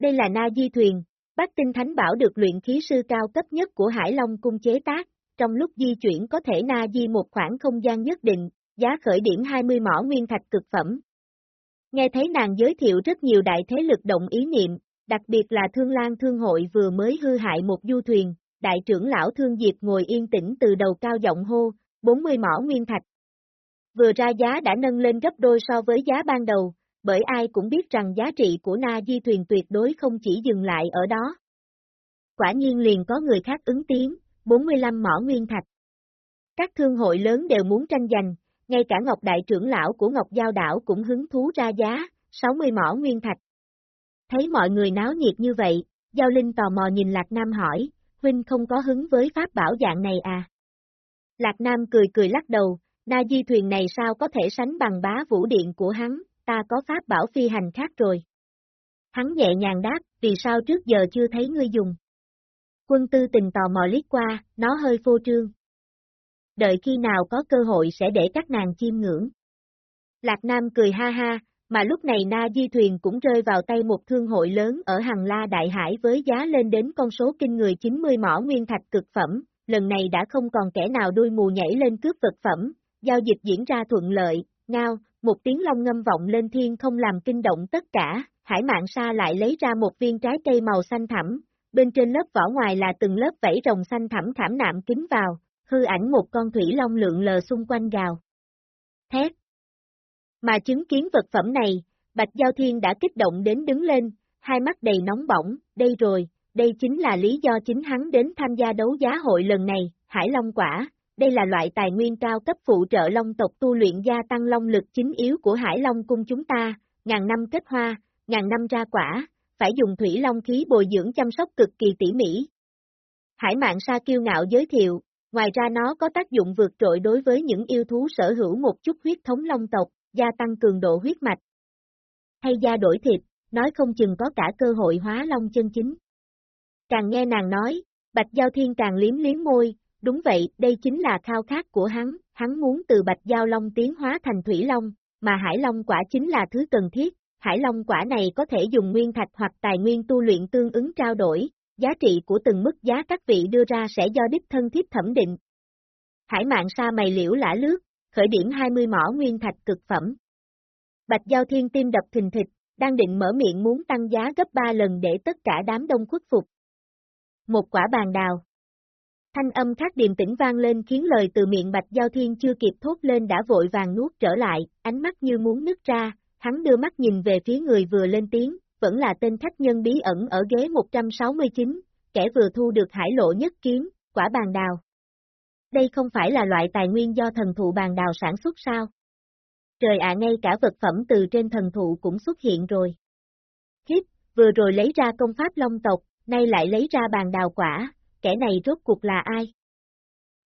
Đây là Na Di thuyền, bát tinh thánh bảo được luyện khí sư cao cấp nhất của Hải Long cung chế tác, trong lúc di chuyển có thể Na Di một khoảng không gian nhất định, giá khởi điểm 20 mỏ nguyên thạch cực phẩm. Nghe thấy nàng giới thiệu rất nhiều đại thế lực động ý niệm, đặc biệt là Thương Lan Thương hội vừa mới hư hại một du thuyền, đại trưởng lão Thương Diệp ngồi yên tĩnh từ đầu cao giọng hô, 40 mỏ nguyên thạch. Vừa ra giá đã nâng lên gấp đôi so với giá ban đầu, bởi ai cũng biết rằng giá trị của Na Di thuyền tuyệt đối không chỉ dừng lại ở đó. Quả nhiên liền có người khác ứng tiếng, 45 mỏ nguyên thạch. Các thương hội lớn đều muốn tranh giành, ngay cả Ngọc Đại trưởng lão của Ngọc Giao Đảo cũng hứng thú ra giá, 60 mỏ nguyên thạch. Thấy mọi người náo nhiệt như vậy, Giao Linh tò mò nhìn Lạc Nam hỏi, Huynh không có hứng với pháp bảo dạng này à? Lạc Nam cười cười lắc đầu, Na Di thuyền này sao có thể sánh bằng bá vũ điện của hắn, ta có pháp bảo phi hành khác rồi. Hắn nhẹ nhàng đáp, vì sao trước giờ chưa thấy ngươi dùng. Quân tư tình tò mò liếc qua, nó hơi phô trương. Đợi khi nào có cơ hội sẽ để các nàng chiêm ngưỡng. Lạc Nam cười ha ha, mà lúc này Na Di Thuyền cũng rơi vào tay một thương hội lớn ở Hằng La Đại Hải với giá lên đến con số kinh người 90 mỏ nguyên thạch cực phẩm, lần này đã không còn kẻ nào đuôi mù nhảy lên cướp vật phẩm, giao dịch diễn ra thuận lợi, ngao, một tiếng long ngâm vọng lên thiên không làm kinh động tất cả, hải mạng sa lại lấy ra một viên trái cây màu xanh thẳm, bên trên lớp vỏ ngoài là từng lớp vảy rồng xanh thẳm khảm nạm kính vào, hư ảnh một con thủy long lượng lờ xung quanh gào. Thét! Mà chứng kiến vật phẩm này, Bạch Giao Thiên đã kích động đến đứng lên, hai mắt đầy nóng bỏng, đây rồi, đây chính là lý do chính hắn đến tham gia đấu giá hội lần này, Hải Long Quả, đây là loại tài nguyên cao cấp phụ trợ long tộc tu luyện gia tăng long lực chính yếu của Hải Long cung chúng ta, ngàn năm kết hoa, ngàn năm ra quả, phải dùng thủy long khí bồi dưỡng chăm sóc cực kỳ tỉ mỉ. Hải mạng sa kiêu ngạo giới thiệu, ngoài ra nó có tác dụng vượt trội đối với những yêu thú sở hữu một chút huyết thống long tộc, gia tăng cường độ huyết mạch. Hay da đổi thịt, nói không chừng có cả cơ hội hóa long chân chính. Càng nghe nàng nói, Bạch Giao Thiên càng liếm liếm môi, đúng vậy, đây chính là khao khát của hắn, hắn muốn từ Bạch Giao Long tiến hóa thành Thủy Long, mà Hải Long quả chính là thứ cần thiết, Hải Long quả này có thể dùng nguyên thạch hoặc tài nguyên tu luyện tương ứng trao đổi, giá trị của từng mức giá các vị đưa ra sẽ do đích thân thiết thẩm định. Hải mạng sa mày liễu lã lướt, khởi điểm 20 mỏ nguyên thạch cực phẩm. Bạch Giao Thiên tim đập thình thịch, đang định mở miệng muốn tăng giá gấp 3 lần để tất cả đám đông khuất phục. Một quả bàn đào. Thanh âm khác điềm tĩnh vang lên khiến lời từ miệng Bạch Giao Thiên chưa kịp thốt lên đã vội vàng nuốt trở lại, ánh mắt như muốn nứt ra, hắn đưa mắt nhìn về phía người vừa lên tiếng, vẫn là tên khách nhân bí ẩn ở ghế 169, kẻ vừa thu được hải lộ nhất kiếm, quả bàn đào. Đây không phải là loại tài nguyên do thần thụ bàn đào sản xuất sao? Trời ạ ngay cả vật phẩm từ trên thần thụ cũng xuất hiện rồi. Khiếp, vừa rồi lấy ra công pháp long tộc, nay lại lấy ra bàn đào quả, kẻ này rốt cuộc là ai?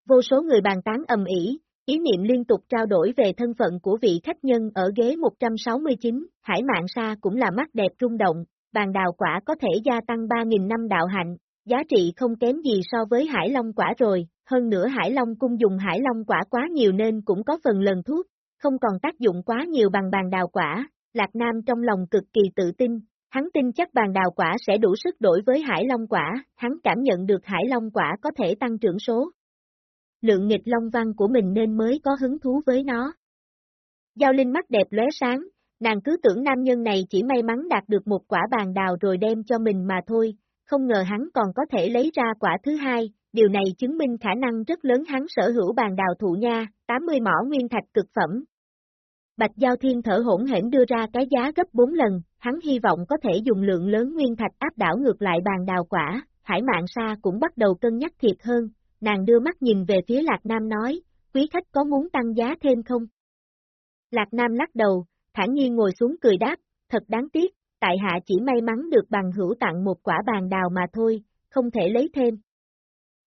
Vô số người bàn tán ầm ĩ, ý niệm liên tục trao đổi về thân phận của vị khách nhân ở ghế 169, hải mạng sa cũng là mắt đẹp rung động, bàn đào quả có thể gia tăng 3.000 năm đạo hạnh, giá trị không kém gì so với hải long quả rồi, hơn nữa hải long cung dùng hải long quả quá nhiều nên cũng có phần lần thuốc, không còn tác dụng quá nhiều bằng bàn đào quả, Lạc Nam trong lòng cực kỳ tự tin, hắn tin chắc bàn đào quả sẽ đủ sức đổi với hải long quả, hắn cảm nhận được hải long quả có thể tăng trưởng số. Lượng nghịch long văn của mình nên mới có hứng thú với nó. Giao Linh mắt đẹp lóe sáng, nàng cứ tưởng nam nhân này chỉ may mắn đạt được một quả bàn đào rồi đem cho mình mà thôi, không ngờ hắn còn có thể lấy ra quả thứ hai, điều này chứng minh khả năng rất lớn hắn sở hữu bàn đào thụ nha, 80 mỏ nguyên thạch cực phẩm. Bạch Giao Thiên thở hỗn hển đưa ra cái giá gấp 4 lần, hắn hy vọng có thể dùng lượng lớn nguyên thạch áp đảo ngược lại bàn đào quả, hải mạng sa cũng bắt đầu cân nhắc thiệt hơn, nàng đưa mắt nhìn về phía Lạc Nam nói, quý khách có muốn tăng giá thêm không? Lạc Nam lắc đầu, thản nhiên ngồi xuống cười đáp, thật đáng tiếc, tại hạ chỉ may mắn được bằng hữu tặng một quả bàn đào mà thôi, không thể lấy thêm.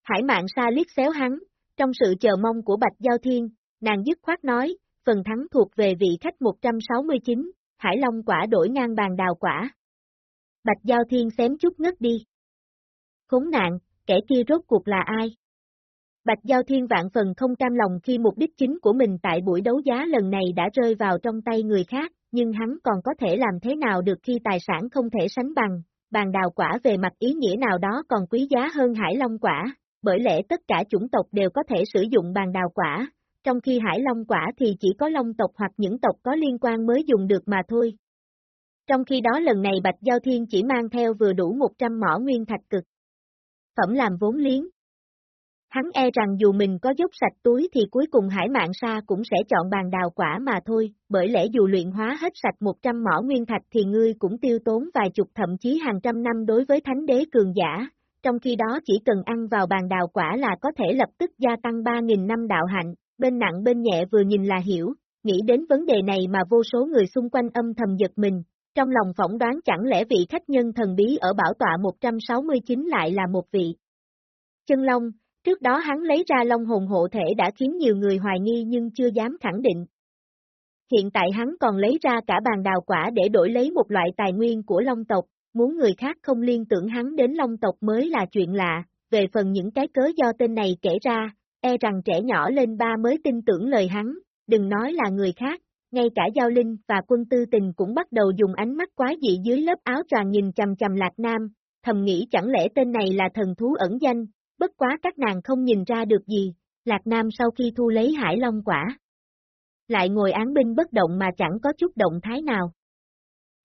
Hải mạng sa liếc xéo hắn, trong sự chờ mong của Bạch Giao Thiên, nàng dứt khoát nói, phần thắng thuộc về vị khách 169, Hải Long quả đổi ngang bàn đào quả. Bạch Giao Thiên xém chút ngất đi. Khốn nạn, kẻ kia rốt cuộc là ai? Bạch Giao Thiên vạn phần không cam lòng khi mục đích chính của mình tại buổi đấu giá lần này đã rơi vào trong tay người khác, nhưng hắn còn có thể làm thế nào được khi tài sản không thể sánh bằng, bàn đào quả về mặt ý nghĩa nào đó còn quý giá hơn hải long quả, bởi lẽ tất cả chủng tộc đều có thể sử dụng bàn đào quả, trong khi hải long quả thì chỉ có long tộc hoặc những tộc có liên quan mới dùng được mà thôi. Trong khi đó lần này Bạch Giao Thiên chỉ mang theo vừa đủ 100 mỏ nguyên thạch cực. Phẩm làm vốn liếng. Hắn e rằng dù mình có dốc sạch túi thì cuối cùng hải mạng sa cũng sẽ chọn bàn đào quả mà thôi, bởi lẽ dù luyện hóa hết sạch 100 mỏ nguyên thạch thì ngươi cũng tiêu tốn vài chục thậm chí hàng trăm năm đối với thánh đế cường giả, trong khi đó chỉ cần ăn vào bàn đào quả là có thể lập tức gia tăng 3.000 năm đạo hạnh, bên nặng bên nhẹ vừa nhìn là hiểu, nghĩ đến vấn đề này mà vô số người xung quanh âm thầm giật mình, trong lòng phỏng đoán chẳng lẽ vị khách nhân thần bí ở bảo tọa 169 lại là một vị. Chân Long, trước đó hắn lấy ra Long hồn hộ thể đã khiến nhiều người hoài nghi nhưng chưa dám khẳng định. Hiện tại hắn còn lấy ra cả bàn đào quả để đổi lấy một loại tài nguyên của Long tộc, muốn người khác không liên tưởng hắn đến Long tộc mới là chuyện lạ, về phần những cái cớ do tên này kể ra, e rằng trẻ nhỏ lên ba mới tin tưởng lời hắn, đừng nói là người khác, ngay cả Giao Linh và quân tư tình cũng bắt đầu dùng ánh mắt quá dị dưới lớp áo tràn nhìn chầm chầm Lạc Nam, thầm nghĩ chẳng lẽ tên này là thần thú ẩn danh, bất quá các nàng không nhìn ra được gì, Lạc Nam sau khi thu lấy hải long quả. Lại ngồi án binh bất động mà chẳng có chút động thái nào.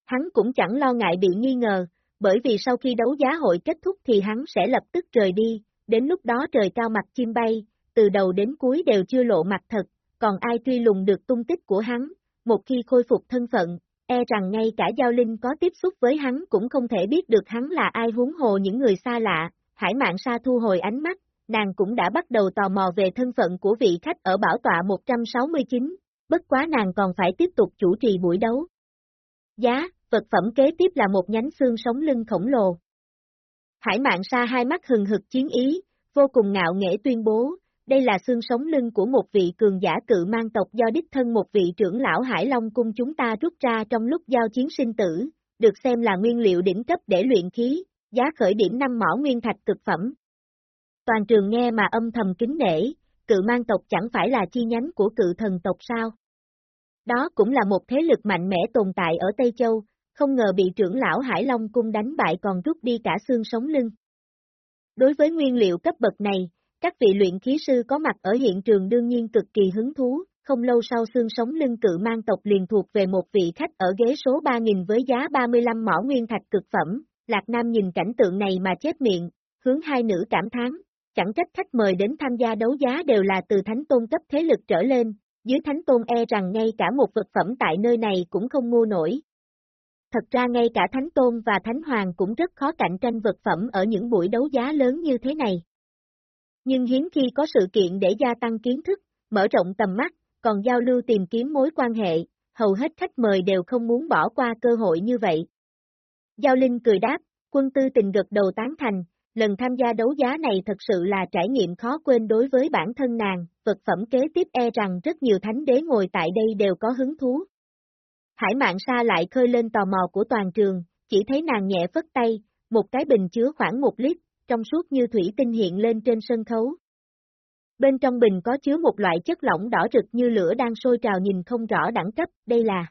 Hắn cũng chẳng lo ngại bị nghi ngờ, bởi vì sau khi đấu giá hội kết thúc thì hắn sẽ lập tức rời đi, đến lúc đó trời cao mặt chim bay, từ đầu đến cuối đều chưa lộ mặt thật, còn ai truy lùng được tung tích của hắn, một khi khôi phục thân phận, e rằng ngay cả Giao Linh có tiếp xúc với hắn cũng không thể biết được hắn là ai huống hồ những người xa lạ, hải mạng xa thu hồi ánh mắt, nàng cũng đã bắt đầu tò mò về thân phận của vị khách ở bảo tọa 169, bất quá nàng còn phải tiếp tục chủ trì buổi đấu. Giá, vật phẩm kế tiếp là một nhánh xương sống lưng khổng lồ. Hải mạng sa hai mắt hừng hực chiến ý, vô cùng ngạo nghễ tuyên bố, đây là xương sống lưng của một vị cường giả cự mang tộc do đích thân một vị trưởng lão Hải Long cung chúng ta rút ra trong lúc giao chiến sinh tử, được xem là nguyên liệu đỉnh cấp để luyện khí, giá khởi điểm năm mỏ nguyên thạch cực phẩm. Toàn trường nghe mà âm thầm kính nể, cự mang tộc chẳng phải là chi nhánh của cự thần tộc sao? Đó cũng là một thế lực mạnh mẽ tồn tại ở Tây Châu, không ngờ bị trưởng lão Hải Long cung đánh bại còn rút đi cả xương sống lưng. Đối với nguyên liệu cấp bậc này, các vị luyện khí sư có mặt ở hiện trường đương nhiên cực kỳ hứng thú, không lâu sau xương sống lưng cự mang tộc liền thuộc về một vị khách ở ghế số 3.000 với giá 35 mỏ nguyên thạch cực phẩm, Lạc Nam nhìn cảnh tượng này mà chết miệng, hướng hai nữ cảm thán, chẳng trách khách mời đến tham gia đấu giá đều là từ thánh tôn cấp thế lực trở lên, dưới thánh tôn e rằng ngay cả một vật phẩm tại nơi này cũng không mua nổi. Thật ra ngay cả thánh tôn và thánh hoàng cũng rất khó cạnh tranh vật phẩm ở những buổi đấu giá lớn như thế này nhưng hiếm khi có sự kiện để gia tăng kiến thức, mở rộng tầm mắt, còn giao lưu tìm kiếm mối quan hệ, hầu hết khách mời đều không muốn bỏ qua cơ hội như vậy. Giao Linh cười đáp, quân tư tình gật đầu tán thành, lần tham gia đấu giá này thật sự là trải nghiệm khó quên đối với bản thân nàng, vật phẩm kế tiếp e rằng rất nhiều thánh đế ngồi tại đây đều có hứng thú. Hải mạng sa lại khơi lên tò mò của toàn trường, chỉ thấy nàng nhẹ phất tay, một cái bình chứa khoảng một lít, trong suốt như thủy tinh hiện lên trên sân khấu. Bên trong bình có chứa một loại chất lỏng đỏ rực như lửa đang sôi trào nhìn không rõ đẳng cấp, đây là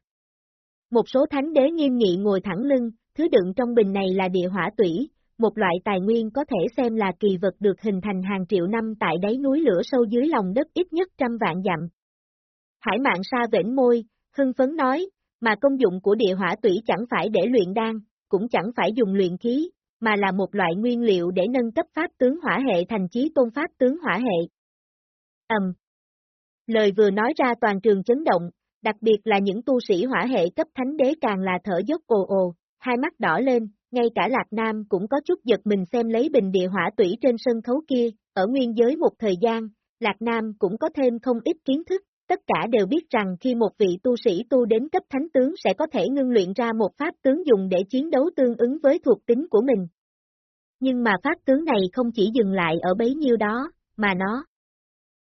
một số thánh đế nghiêm nghị ngồi thẳng lưng, thứ đựng trong bình này là địa hỏa tủy, một loại tài nguyên có thể xem là kỳ vật được hình thành hàng triệu năm tại đáy núi lửa sâu dưới lòng đất ít nhất trăm vạn dặm. Hải mạng sa vểnh môi, hưng phấn nói, mà công dụng của địa hỏa tủy chẳng phải để luyện đan, cũng chẳng phải dùng luyện khí, mà là một loại nguyên liệu để nâng cấp pháp tướng hỏa hệ thành chí tôn pháp tướng hỏa hệ. Ầm. Um. Lời vừa nói ra toàn trường chấn động, đặc biệt là những tu sĩ hỏa hệ cấp thánh đế càng là thở dốc ồ ồ, hai mắt đỏ lên, ngay cả Lạc Nam cũng có chút giật mình xem lấy bình địa hỏa tủy trên sân khấu kia, ở nguyên giới một thời gian, Lạc Nam cũng có thêm không ít kiến thức, tất cả đều biết rằng khi một vị tu sĩ tu đến cấp thánh tướng sẽ có thể ngưng luyện ra một pháp tướng dùng để chiến đấu tương ứng với thuộc tính của mình. Nhưng mà pháp tướng này không chỉ dừng lại ở bấy nhiêu đó, mà nó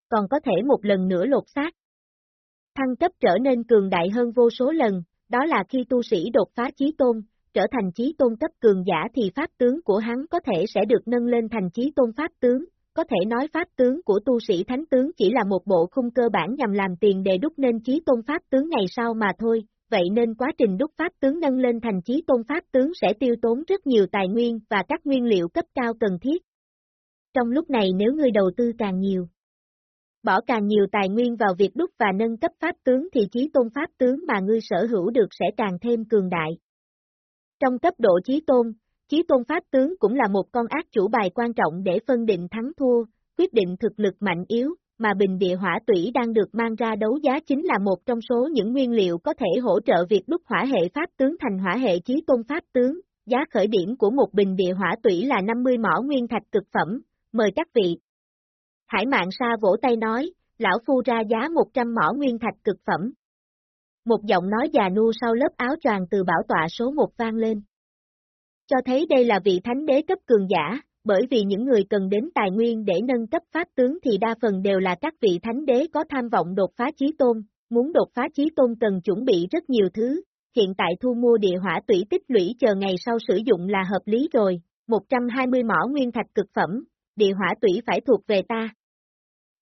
còn có thể một lần nữa lột xác. Thăng cấp trở nên cường đại hơn vô số lần, đó là khi tu sĩ đột phá chí tôn, trở thành chí tôn cấp cường giả thì pháp tướng của hắn có thể sẽ được nâng lên thành chí tôn pháp tướng, có thể nói pháp tướng của tu sĩ thánh tướng chỉ là một bộ khung cơ bản nhằm làm tiền để đúc nên chí tôn pháp tướng ngày sau mà thôi, vậy nên quá trình đúc pháp tướng nâng lên thành chí tôn pháp tướng sẽ tiêu tốn rất nhiều tài nguyên và các nguyên liệu cấp cao cần thiết. Trong lúc này nếu người đầu tư càng nhiều, bỏ càng nhiều tài nguyên vào việc đúc và nâng cấp pháp tướng thì chí tôn pháp tướng mà ngươi sở hữu được sẽ càng thêm cường đại. Trong cấp độ chí tôn, chí tôn pháp tướng cũng là một con ác chủ bài quan trọng để phân định thắng thua, quyết định thực lực mạnh yếu, mà bình địa hỏa tủy đang được mang ra đấu giá chính là một trong số những nguyên liệu có thể hỗ trợ việc đúc hỏa hệ pháp tướng thành hỏa hệ chí tôn pháp tướng. Giá khởi điểm của một bình địa hỏa tủy là 50 mỏ nguyên thạch cực phẩm, mời các vị. Hải mạng sa vỗ tay nói, lão phu ra giá 100 mỏ nguyên thạch cực phẩm. Một giọng nói già nu sau lớp áo choàng từ bảo tọa số 1 vang lên. Cho thấy đây là vị thánh đế cấp cường giả, bởi vì những người cần đến tài nguyên để nâng cấp pháp tướng thì đa phần đều là các vị thánh đế có tham vọng đột phá chí tôn, muốn đột phá chí tôn cần chuẩn bị rất nhiều thứ, hiện tại thu mua địa hỏa tủy tích lũy chờ ngày sau sử dụng là hợp lý rồi, 120 mỏ nguyên thạch cực phẩm, địa hỏa tủy phải thuộc về ta.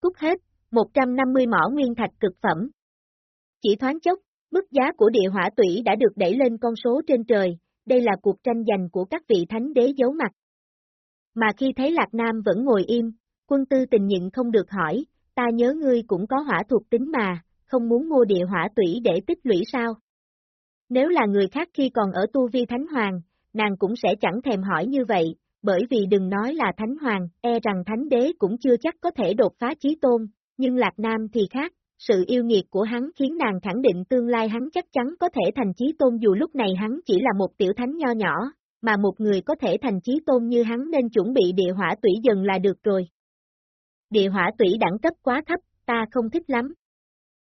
Cút hết, 150 mỏ nguyên thạch cực phẩm. Chỉ thoáng chốc, mức giá của địa hỏa tủy đã được đẩy lên con số trên trời, đây là cuộc tranh giành của các vị thánh đế giấu mặt. Mà khi thấy Lạc Nam vẫn ngồi im, quân tư tình nhịn không được hỏi, ta nhớ ngươi cũng có hỏa thuộc tính mà, không muốn mua địa hỏa tủy để tích lũy sao? Nếu là người khác khi còn ở tu vi thánh hoàng, nàng cũng sẽ chẳng thèm hỏi như vậy, bởi vì đừng nói là thánh hoàng, e rằng thánh đế cũng chưa chắc có thể đột phá chí tôn, nhưng Lạc Nam thì khác, sự yêu nghiệt của hắn khiến nàng khẳng định tương lai hắn chắc chắn có thể thành chí tôn dù lúc này hắn chỉ là một tiểu thánh nho nhỏ, mà một người có thể thành chí tôn như hắn nên chuẩn bị địa hỏa tủy dần là được rồi. Địa hỏa tủy đẳng cấp quá thấp, ta không thích lắm.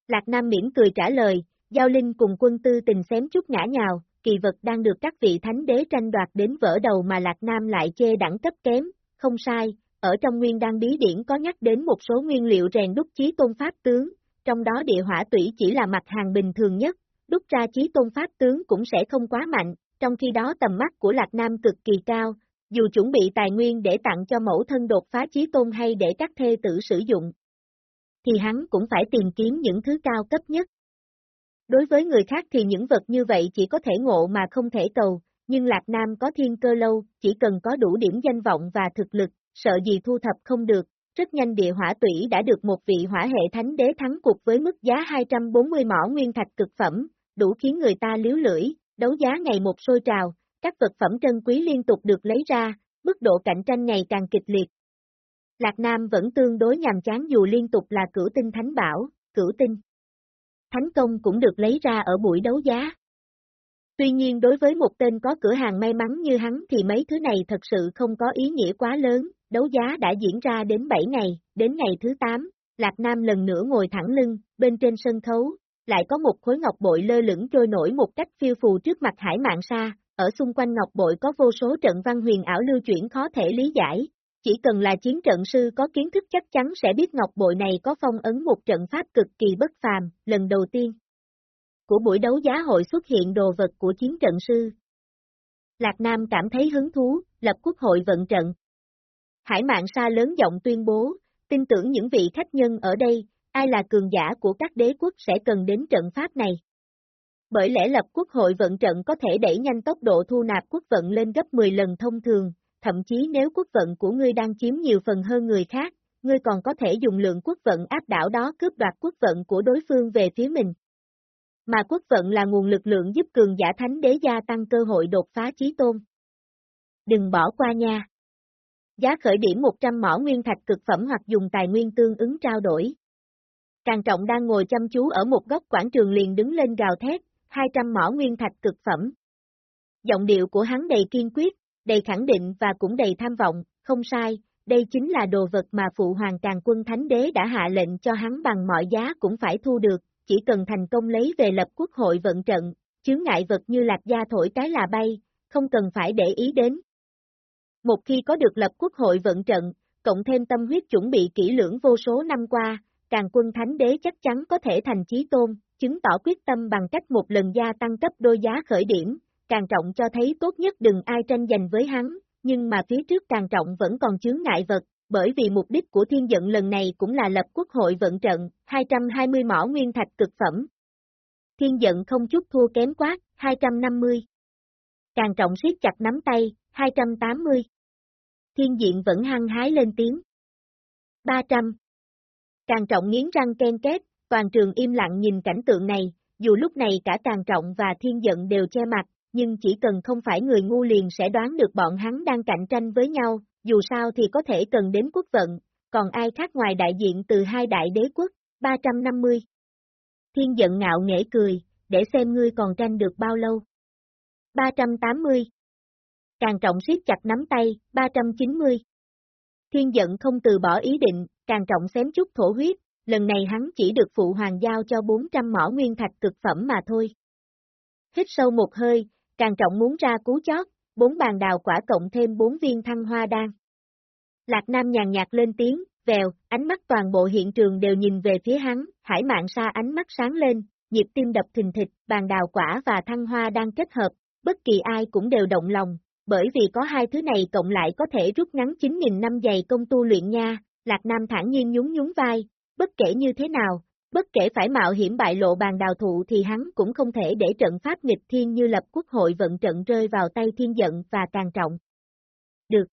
Lạc Nam miễn cười trả lời, Giao Linh cùng quân tư tình xém chút ngã nhào, kỳ vật đang được các vị thánh đế tranh đoạt đến vỡ đầu mà Lạc Nam lại chê đẳng cấp kém, không sai, ở trong nguyên đan bí điển có nhắc đến một số nguyên liệu rèn đúc chí tôn pháp tướng, trong đó địa hỏa tủy chỉ là mặt hàng bình thường nhất, đúc ra chí tôn pháp tướng cũng sẽ không quá mạnh, trong khi đó tầm mắt của Lạc Nam cực kỳ cao, dù chuẩn bị tài nguyên để tặng cho mẫu thân đột phá chí tôn hay để các thê tử sử dụng, thì hắn cũng phải tìm kiếm những thứ cao cấp nhất. Đối với người khác thì những vật như vậy chỉ có thể ngộ mà không thể cầu, nhưng Lạc Nam có thiên cơ lâu, chỉ cần có đủ điểm danh vọng và thực lực, sợ gì thu thập không được, rất nhanh địa hỏa tủy đã được một vị hỏa hệ thánh đế thắng cuộc với mức giá 240 mỏ nguyên thạch cực phẩm, đủ khiến người ta liếu lưỡi, đấu giá ngày một sôi trào, các vật phẩm trân quý liên tục được lấy ra, mức độ cạnh tranh ngày càng kịch liệt. Lạc Nam vẫn tương đối nhàm chán dù liên tục là cửu tinh thánh bảo, cửu tinh. Thánh công cũng được lấy ra ở buổi đấu giá. Tuy nhiên đối với một tên có cửa hàng may mắn như hắn thì mấy thứ này thật sự không có ý nghĩa quá lớn, đấu giá đã diễn ra đến 7 ngày, đến ngày thứ 8, Lạc Nam lần nữa ngồi thẳng lưng, bên trên sân khấu, lại có một khối ngọc bội lơ lửng trôi nổi một cách phiêu phù trước mặt hải mạng xa. ở xung quanh ngọc bội có vô số trận văn huyền ảo lưu chuyển khó thể lý giải. Chỉ cần là chiến trận sư có kiến thức chắc chắn sẽ biết ngọc bội này có phong ấn một trận pháp cực kỳ bất phàm, lần đầu tiên. Của buổi đấu giá hội xuất hiện đồ vật của chiến trận sư. Lạc Nam cảm thấy hứng thú, lập quốc hội vận trận. Hải mạng sa lớn giọng tuyên bố, tin tưởng những vị khách nhân ở đây, ai là cường giả của các đế quốc sẽ cần đến trận pháp này. Bởi lẽ lập quốc hội vận trận có thể đẩy nhanh tốc độ thu nạp quốc vận lên gấp 10 lần thông thường, thậm chí nếu quốc vận của ngươi đang chiếm nhiều phần hơn người khác, ngươi còn có thể dùng lượng quốc vận áp đảo đó cướp đoạt quốc vận của đối phương về phía mình. mà quốc vận là nguồn lực lượng giúp cường giả thánh đế gia tăng cơ hội đột phá chí tôn. Đừng bỏ qua nha. Giá khởi điểm 100 mỏ nguyên thạch cực phẩm hoặc dùng tài nguyên tương ứng trao đổi. Càng trọng đang ngồi chăm chú ở một góc quảng trường liền đứng lên gào thét, 200 mỏ nguyên thạch cực phẩm. Giọng điệu của hắn đầy kiên quyết, đầy khẳng định và cũng đầy tham vọng, không sai, đây chính là đồ vật mà phụ hoàng càng quân thánh đế đã hạ lệnh cho hắn bằng mọi giá cũng phải thu được, chỉ cần thành công lấy về lập quốc hội vận trận, chướng ngại vật như lạc gia thổi cái là bay, không cần phải để ý đến. Một khi có được lập quốc hội vận trận, cộng thêm tâm huyết chuẩn bị kỹ lưỡng vô số năm qua, càng quân thánh đế chắc chắn có thể thành chí tôn, chứng tỏ quyết tâm bằng cách một lần gia tăng cấp đôi giá khởi điểm, càng trọng cho thấy tốt nhất đừng ai tranh giành với hắn, nhưng mà phía trước càng trọng vẫn còn chướng ngại vật, bởi vì mục đích của thiên giận lần này cũng là lập quốc hội vận trận, 220 mỏ nguyên thạch cực phẩm. Thiên giận không chút thua kém quát, 250. Càng trọng siết chặt nắm tay, 280. Thiên diện vẫn hăng hái lên tiếng. 300. Càng trọng nghiến răng ken két, toàn trường im lặng nhìn cảnh tượng này, dù lúc này cả càng trọng và thiên giận đều che mặt, nhưng chỉ cần không phải người ngu liền sẽ đoán được bọn hắn đang cạnh tranh với nhau, dù sao thì có thể cần đến quốc vận, còn ai khác ngoài đại diện từ hai đại đế quốc, 350. Thiên giận ngạo nghễ cười, để xem ngươi còn tranh được bao lâu. 380. Càng trọng siết chặt nắm tay, 390. Thiên giận không từ bỏ ý định, càng trọng xém chút thổ huyết, lần này hắn chỉ được phụ hoàng giao cho 400 mỏ nguyên thạch cực phẩm mà thôi. Hít sâu một hơi, càng trọng muốn ra cú chót, bốn bàn đào quả cộng thêm bốn viên thăng hoa đan. Lạc Nam nhàn nhạt lên tiếng, vèo, ánh mắt toàn bộ hiện trường đều nhìn về phía hắn, hải mạng xa ánh mắt sáng lên, nhịp tim đập thình thịch, bàn đào quả và thăng hoa đang kết hợp, bất kỳ ai cũng đều động lòng, bởi vì có hai thứ này cộng lại có thể rút ngắn 9.000 năm dày công tu luyện nha, Lạc Nam thản nhiên nhún nhún vai, bất kể như thế nào, bất kể phải mạo hiểm bại lộ bàn đào thụ thì hắn cũng không thể để trận pháp nghịch thiên như lập quốc hội vận trận rơi vào tay thiên giận và càng trọng. Được.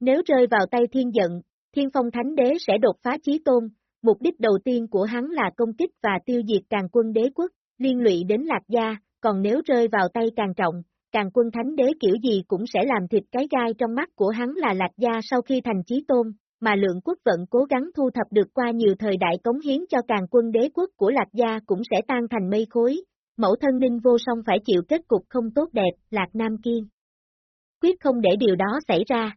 Nếu rơi vào tay thiên giận, thiên phong thánh đế sẽ đột phá chí tôn, mục đích đầu tiên của hắn là công kích và tiêu diệt càng quân đế quốc, liên lụy đến lạc gia, còn nếu rơi vào tay càng trọng, càng quân thánh đế kiểu gì cũng sẽ làm thịt cái gai trong mắt của hắn là lạc gia sau khi thành chí tôn, mà lượng quốc vận cố gắng thu thập được qua nhiều thời đại cống hiến cho càng quân đế quốc của Lạc Gia cũng sẽ tan thành mây khối, mẫu thân ninh vô song phải chịu kết cục không tốt đẹp, Lạc Nam Kiên. Quyết không để điều đó xảy ra.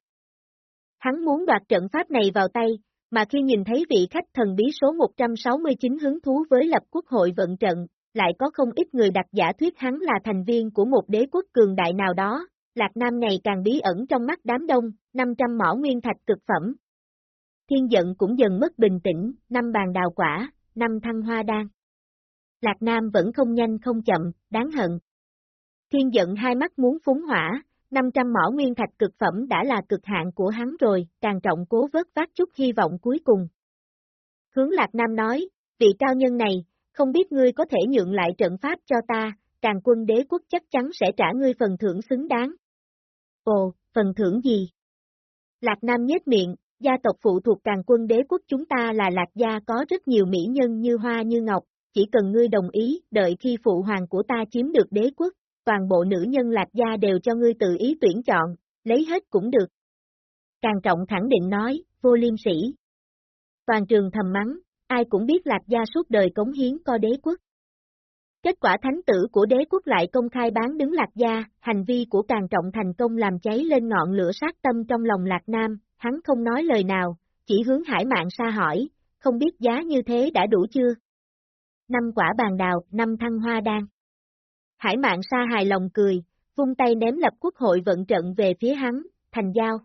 Hắn muốn đoạt trận pháp này vào tay, mà khi nhìn thấy vị khách thần bí số 169 hứng thú với lập quốc hội vận trận, lại có không ít người đặt giả thuyết hắn là thành viên của một đế quốc cường đại nào đó, Lạc Nam ngày càng bí ẩn trong mắt đám đông, 500 mỏ nguyên thạch cực phẩm, Thiên giận cũng dần mất bình tĩnh, năm bàn đào quả, năm thăng hoa đan. Lạc Nam vẫn không nhanh không chậm, đáng hận. Thiên giận hai mắt muốn phúng hỏa, 500 mỏ nguyên thạch cực phẩm đã là cực hạn của hắn rồi, càng trọng cố vớt vát chút hy vọng cuối cùng. Hướng Lạc Nam nói, vị cao nhân này, không biết ngươi có thể nhượng lại trận pháp cho ta, càng quân đế quốc chắc chắn sẽ trả ngươi phần thưởng xứng đáng. Ồ, phần thưởng gì? Lạc Nam nhếch miệng, gia tộc phụ thuộc càng quân đế quốc chúng ta là lạc gia có rất nhiều mỹ nhân như hoa như ngọc, chỉ cần ngươi đồng ý, đợi khi phụ hoàng của ta chiếm được đế quốc, toàn bộ nữ nhân lạc gia đều cho ngươi tự ý tuyển chọn, lấy hết cũng được. Càng trọng khẳng định nói, vô liêm sĩ. Toàn trường thầm mắng, ai cũng biết lạc gia suốt đời cống hiến co đế quốc. Kết quả thánh tử của đế quốc lại công khai bán đứng lạc gia, hành vi của càng trọng thành công làm cháy lên ngọn lửa sát tâm trong lòng lạc nam, hắn không nói lời nào, chỉ hướng hải mạng xa hỏi, không biết giá như thế đã đủ chưa? Năm quả bàn đào, năm thăng hoa đan. Hải mạng xa hài lòng cười, vung tay ném lập quốc hội vận trận về phía hắn, thành giao.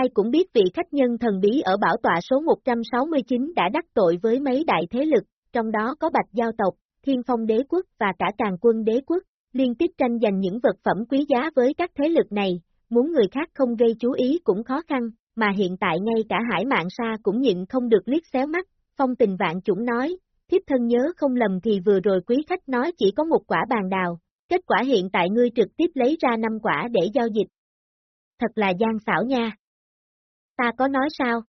Ai cũng biết vị khách nhân thần bí ở bảo tọa số 169 đã đắc tội với mấy đại thế lực, trong đó có bạch giao tộc, thiên phong đế quốc và cả càng quân đế quốc, liên tiếp tranh giành những vật phẩm quý giá với các thế lực này, muốn người khác không gây chú ý cũng khó khăn, mà hiện tại ngay cả hải mạng xa cũng nhịn không được liếc xéo mắt, phong tình vạn chủng nói, thiếp thân nhớ không lầm thì vừa rồi quý khách nói chỉ có một quả bàn đào, kết quả hiện tại ngươi trực tiếp lấy ra năm quả để giao dịch. Thật là gian xảo nha. Ta có nói sao?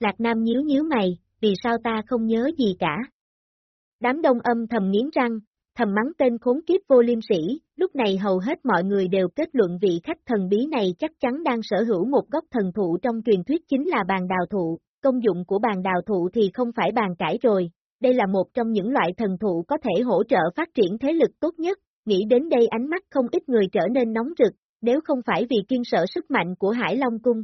Lạc Nam nhíu nhíu mày, vì sao ta không nhớ gì cả? Đám đông âm thầm nghiến răng, thầm mắng tên khốn kiếp vô liêm sĩ, lúc này hầu hết mọi người đều kết luận vị khách thần bí này chắc chắn đang sở hữu một gốc thần thụ trong truyền thuyết chính là bàn đào thụ, công dụng của bàn đào thụ thì không phải bàn cãi rồi, đây là một trong những loại thần thụ có thể hỗ trợ phát triển thế lực tốt nhất, nghĩ đến đây ánh mắt không ít người trở nên nóng rực, nếu không phải vì kiên sợ sức mạnh của Hải Long Cung.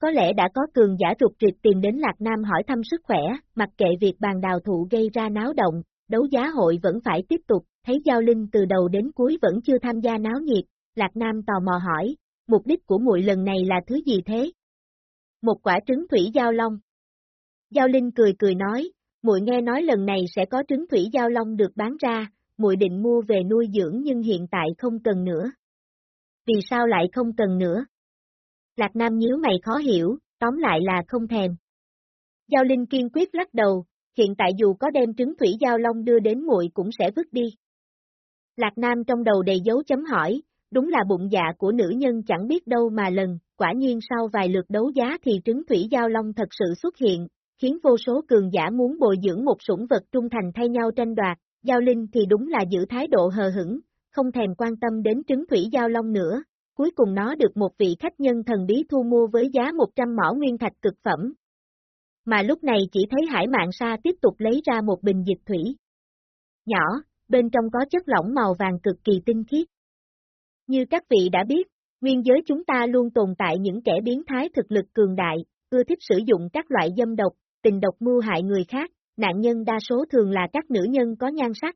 Có lẽ đã có cường giả rụt trịch tìm đến Lạc Nam hỏi thăm sức khỏe, mặc kệ việc bàn đào thụ gây ra náo động, đấu giá hội vẫn phải tiếp tục, thấy Giao Linh từ đầu đến cuối vẫn chưa tham gia náo nhiệt, Lạc Nam tò mò hỏi, mục đích của muội lần này là thứ gì thế? Một quả trứng thủy giao long. Giao Linh cười cười nói, muội nghe nói lần này sẽ có trứng thủy giao long được bán ra, muội định mua về nuôi dưỡng nhưng hiện tại không cần nữa. Vì sao lại không cần nữa? Lạc Nam nhíu mày khó hiểu, tóm lại là không thèm. Giao Linh kiên quyết lắc đầu, hiện tại dù có đem trứng thủy giao long đưa đến muội cũng sẽ vứt đi. Lạc Nam trong đầu đầy dấu chấm hỏi, đúng là bụng dạ của nữ nhân chẳng biết đâu mà lần, quả nhiên sau vài lượt đấu giá thì trứng thủy giao long thật sự xuất hiện, khiến vô số cường giả muốn bồi dưỡng một sủng vật trung thành thay nhau tranh đoạt, Giao Linh thì đúng là giữ thái độ hờ hững, không thèm quan tâm đến trứng thủy giao long nữa, cuối cùng nó được một vị khách nhân thần bí thu mua với giá 100 mỏ nguyên thạch cực phẩm. Mà lúc này chỉ thấy hải mạng sa tiếp tục lấy ra một bình dịch thủy. Nhỏ, bên trong có chất lỏng màu vàng cực kỳ tinh khiết. Như các vị đã biết, nguyên giới chúng ta luôn tồn tại những kẻ biến thái thực lực cường đại, ưa thích sử dụng các loại dâm độc, tình độc mưu hại người khác, nạn nhân đa số thường là các nữ nhân có nhan sắc.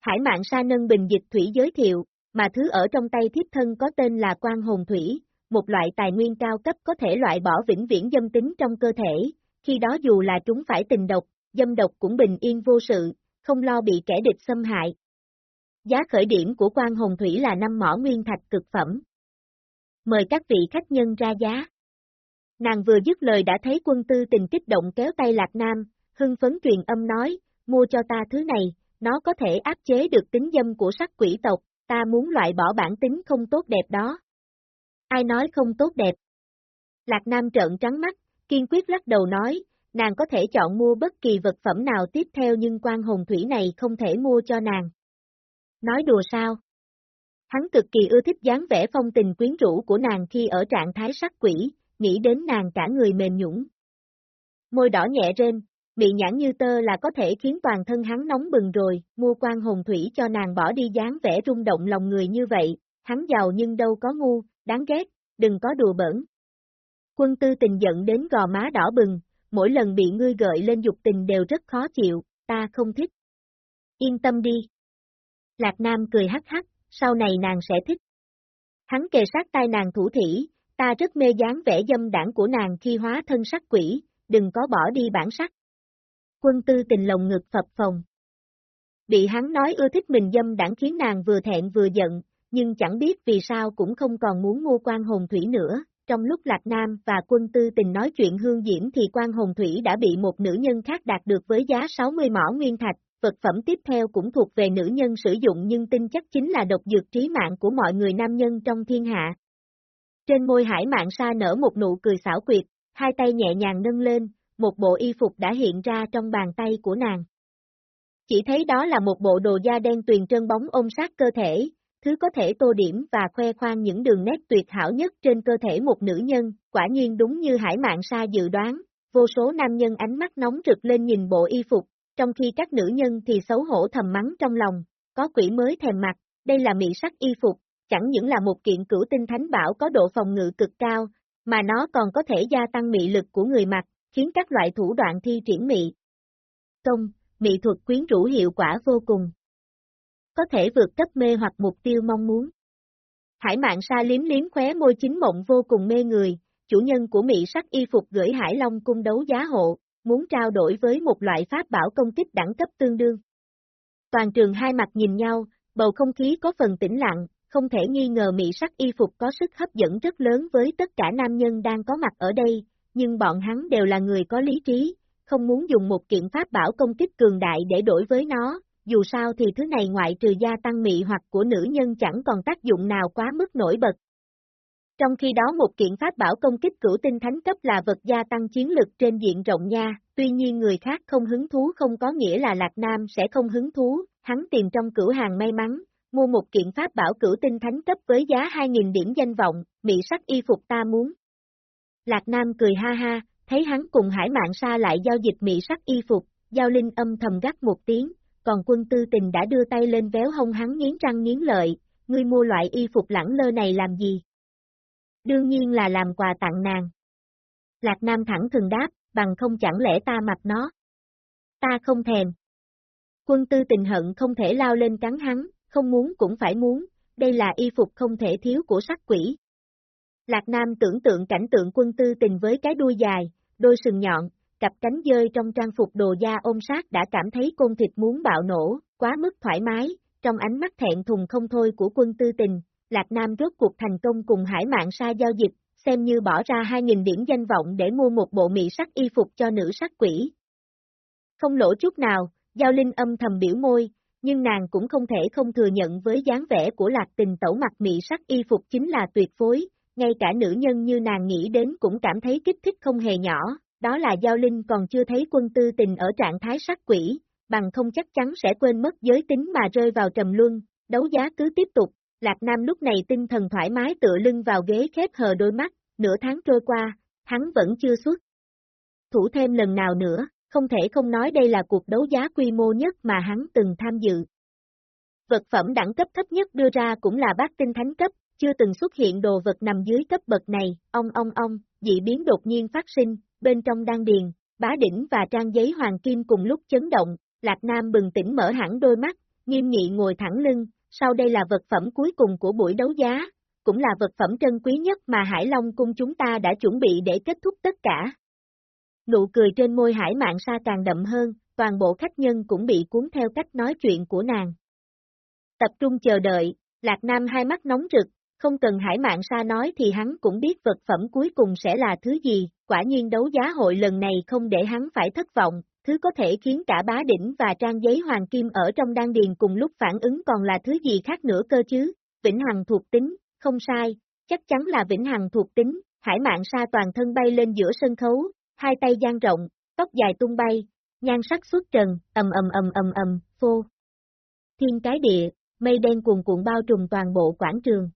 Hải mạng sa nâng bình dịch thủy giới thiệu, mà thứ ở trong tay thiếp thân có tên là quan hồn thủy, một loại tài nguyên cao cấp có thể loại bỏ vĩnh viễn dâm tính trong cơ thể, khi đó dù là chúng phải tình độc, dâm độc cũng bình yên vô sự, không lo bị kẻ địch xâm hại. Giá khởi điểm của quan hồn thủy là 5 mỏ nguyên thạch cực phẩm. Mời các vị khách nhân ra giá. Nàng vừa dứt lời đã thấy quân tư tình kích động kéo tay Lạc Nam, hưng phấn truyền âm nói, mua cho ta thứ này, nó có thể áp chế được tính dâm của sắc quỷ tộc, ta muốn loại bỏ bản tính không tốt đẹp đó. Ai nói không tốt đẹp? Lạc Nam trợn trắng mắt, kiên quyết lắc đầu nói, nàng có thể chọn mua bất kỳ vật phẩm nào tiếp theo nhưng quan hồn thủy này không thể mua cho nàng. Nói đùa sao? Hắn cực kỳ ưa thích dáng vẻ phong tình quyến rũ của nàng khi ở trạng thái sắc quỷ, nghĩ đến nàng cả người mềm nhũng. Môi đỏ nhẹ rên, bị nhãn như tơ là có thể khiến toàn thân hắn nóng bừng rồi, mua quan hồn thủy cho nàng bỏ đi dáng vẻ rung động lòng người như vậy, hắn giàu nhưng đâu có ngu, đáng ghét, đừng có đùa bẩn. Quân tư tình giận đến gò má đỏ bừng, mỗi lần bị ngươi gợi lên dục tình đều rất khó chịu, ta không thích. Yên tâm đi. Lạc Nam cười hắc hắc, sau này nàng sẽ thích. Hắn kề sát tai nàng thủ thỉ, ta rất mê dáng vẻ dâm đảng của nàng khi hóa thân sắc quỷ, đừng có bỏ đi bản sắc quân tư tình lồng ngực phập phồng. Bị hắn nói ưa thích mình dâm đảng khiến nàng vừa thẹn vừa giận, nhưng chẳng biết vì sao cũng không còn muốn mua quan hồn thủy nữa. Trong lúc Lạc Nam và quân tư tình nói chuyện hương diễm thì quan hồn thủy đã bị một nữ nhân khác đạt được với giá 60 mỏ nguyên thạch, vật phẩm tiếp theo cũng thuộc về nữ nhân sử dụng nhưng tin chắc chính là độc dược trí mạng của mọi người nam nhân trong thiên hạ. Trên môi hải mạng sa nở một nụ cười xảo quyệt, hai tay nhẹ nhàng nâng lên, một bộ y phục đã hiện ra trong bàn tay của nàng. Chỉ thấy đó là một bộ đồ da đen tuyền trơn bóng ôm sát cơ thể, thứ có thể tô điểm và khoe khoang những đường nét tuyệt hảo nhất trên cơ thể một nữ nhân, quả nhiên đúng như hải mạng sa dự đoán, vô số nam nhân ánh mắt nóng rực lên nhìn bộ y phục, trong khi các nữ nhân thì xấu hổ thầm mắng trong lòng, có quỷ mới thèm mặt, đây là mỹ sắc y phục, chẳng những là một kiện cửu tinh thánh bảo có độ phòng ngự cực cao, mà nó còn có thể gia tăng mị lực của người mặc, khiến các loại thủ đoạn thi triển mị. Công, mị thuật quyến rũ hiệu quả vô cùng. Có thể vượt cấp mê hoặc mục tiêu mong muốn. Hải mạng sa liếm liếm khóe môi chính mộng vô cùng mê người, chủ nhân của mị sắc y phục gửi Hải Long cung đấu giá hộ, muốn trao đổi với một loại pháp bảo công kích đẳng cấp tương đương. Toàn trường hai mặt nhìn nhau, bầu không khí có phần tĩnh lặng, không thể nghi ngờ mị sắc y phục có sức hấp dẫn rất lớn với tất cả nam nhân đang có mặt ở đây, nhưng bọn hắn đều là người có lý trí, không muốn dùng một kiện pháp bảo công kích cường đại để đổi với nó, dù sao thì thứ này ngoại trừ gia tăng mị hoặc của nữ nhân chẳng còn tác dụng nào quá mức nổi bật. Trong khi đó một kiện pháp bảo công kích cửu tinh thánh cấp là vật gia tăng chiến lực trên diện rộng nha, tuy nhiên người khác không hứng thú không có nghĩa là Lạc Nam sẽ không hứng thú, hắn tìm trong cửu hàng may mắn, mua một kiện pháp bảo cửu tinh thánh cấp với giá 2.000 điểm danh vọng, mỹ sắc y phục ta muốn. Lạc Nam cười ha ha, thấy hắn cùng hải mạng sa lại giao dịch mỹ sắc y phục, giao linh âm thầm gắt một tiếng, còn quân tư tình đã đưa tay lên véo hông hắn nghiến răng nghiến lợi, ngươi mua loại y phục lẳng lơ này làm gì? Đương nhiên là làm quà tặng nàng. Lạc Nam thẳng thường đáp, bằng không chẳng lẽ ta mặc nó? Ta không thèm. Quân tư tình hận không thể lao lên cắn hắn, không muốn cũng phải muốn, đây là y phục không thể thiếu của sắc quỷ. Lạc Nam tưởng tượng cảnh tượng quân tư tình với cái đuôi dài, đôi sừng nhọn, cặp cánh dơi trong trang phục đồ da ôm sát đã cảm thấy côn thịt muốn bạo nổ, quá mức thoải mái, trong ánh mắt thẹn thùng không thôi của quân tư tình, Lạc Nam rốt cuộc thành công cùng hải mạng sa giao dịch, xem như bỏ ra 2.000 điểm danh vọng để mua một bộ mỹ sắc y phục cho nữ sắc quỷ. Không lỗ chút nào, Giao Linh âm thầm biểu môi, nhưng nàng cũng không thể không thừa nhận với dáng vẻ của lạc tình tẩu mặt mỹ sắc y phục chính là tuyệt phối, ngay cả nữ nhân như nàng nghĩ đến cũng cảm thấy kích thích không hề nhỏ, đó là Giao Linh còn chưa thấy quân tư tình ở trạng thái sắc quỷ, bằng không chắc chắn sẽ quên mất giới tính mà rơi vào trầm luân, đấu giá cứ tiếp tục, Lạc Nam lúc này tinh thần thoải mái tựa lưng vào ghế khép hờ đôi mắt, nửa tháng trôi qua, hắn vẫn chưa xuất. Thủ thêm lần nào nữa, không thể không nói đây là cuộc đấu giá quy mô nhất mà hắn từng tham dự. Vật phẩm đẳng cấp thấp nhất đưa ra cũng là bát tinh thánh cấp, chưa từng xuất hiện đồ vật nằm dưới cấp bậc này, ong ong ong, dị biến đột nhiên phát sinh, bên trong đan điền, bá đỉnh và trang giấy hoàng kim cùng lúc chấn động, Lạc Nam bừng tỉnh mở hẳn đôi mắt, nghiêm nghị ngồi thẳng lưng, sau đây là vật phẩm cuối cùng của buổi đấu giá, cũng là vật phẩm trân quý nhất mà Hải Long cung chúng ta đã chuẩn bị để kết thúc tất cả. Nụ cười trên môi hải mạng sa càng đậm hơn, toàn bộ khách nhân cũng bị cuốn theo cách nói chuyện của nàng. Tập trung chờ đợi, Lạc Nam hai mắt nóng rực, không cần hải mạng sa nói thì hắn cũng biết vật phẩm cuối cùng sẽ là thứ gì, quả nhiên đấu giá hội lần này không để hắn phải thất vọng, thứ có thể khiến cả bá đỉnh và trang giấy hoàng kim ở trong đan điền cùng lúc phản ứng còn là thứ gì khác nữa cơ chứ, vĩnh hằng thuộc tính, không sai, chắc chắn là vĩnh hằng thuộc tính, hải mạng sa toàn thân bay lên giữa sân khấu, hai tay dang rộng, tóc dài tung bay, nhan sắc xuất trần, ầm ầm ầm ầm ầm, phô. Thiên cái địa, mây đen cuồn cuộn bao trùm toàn bộ quảng trường.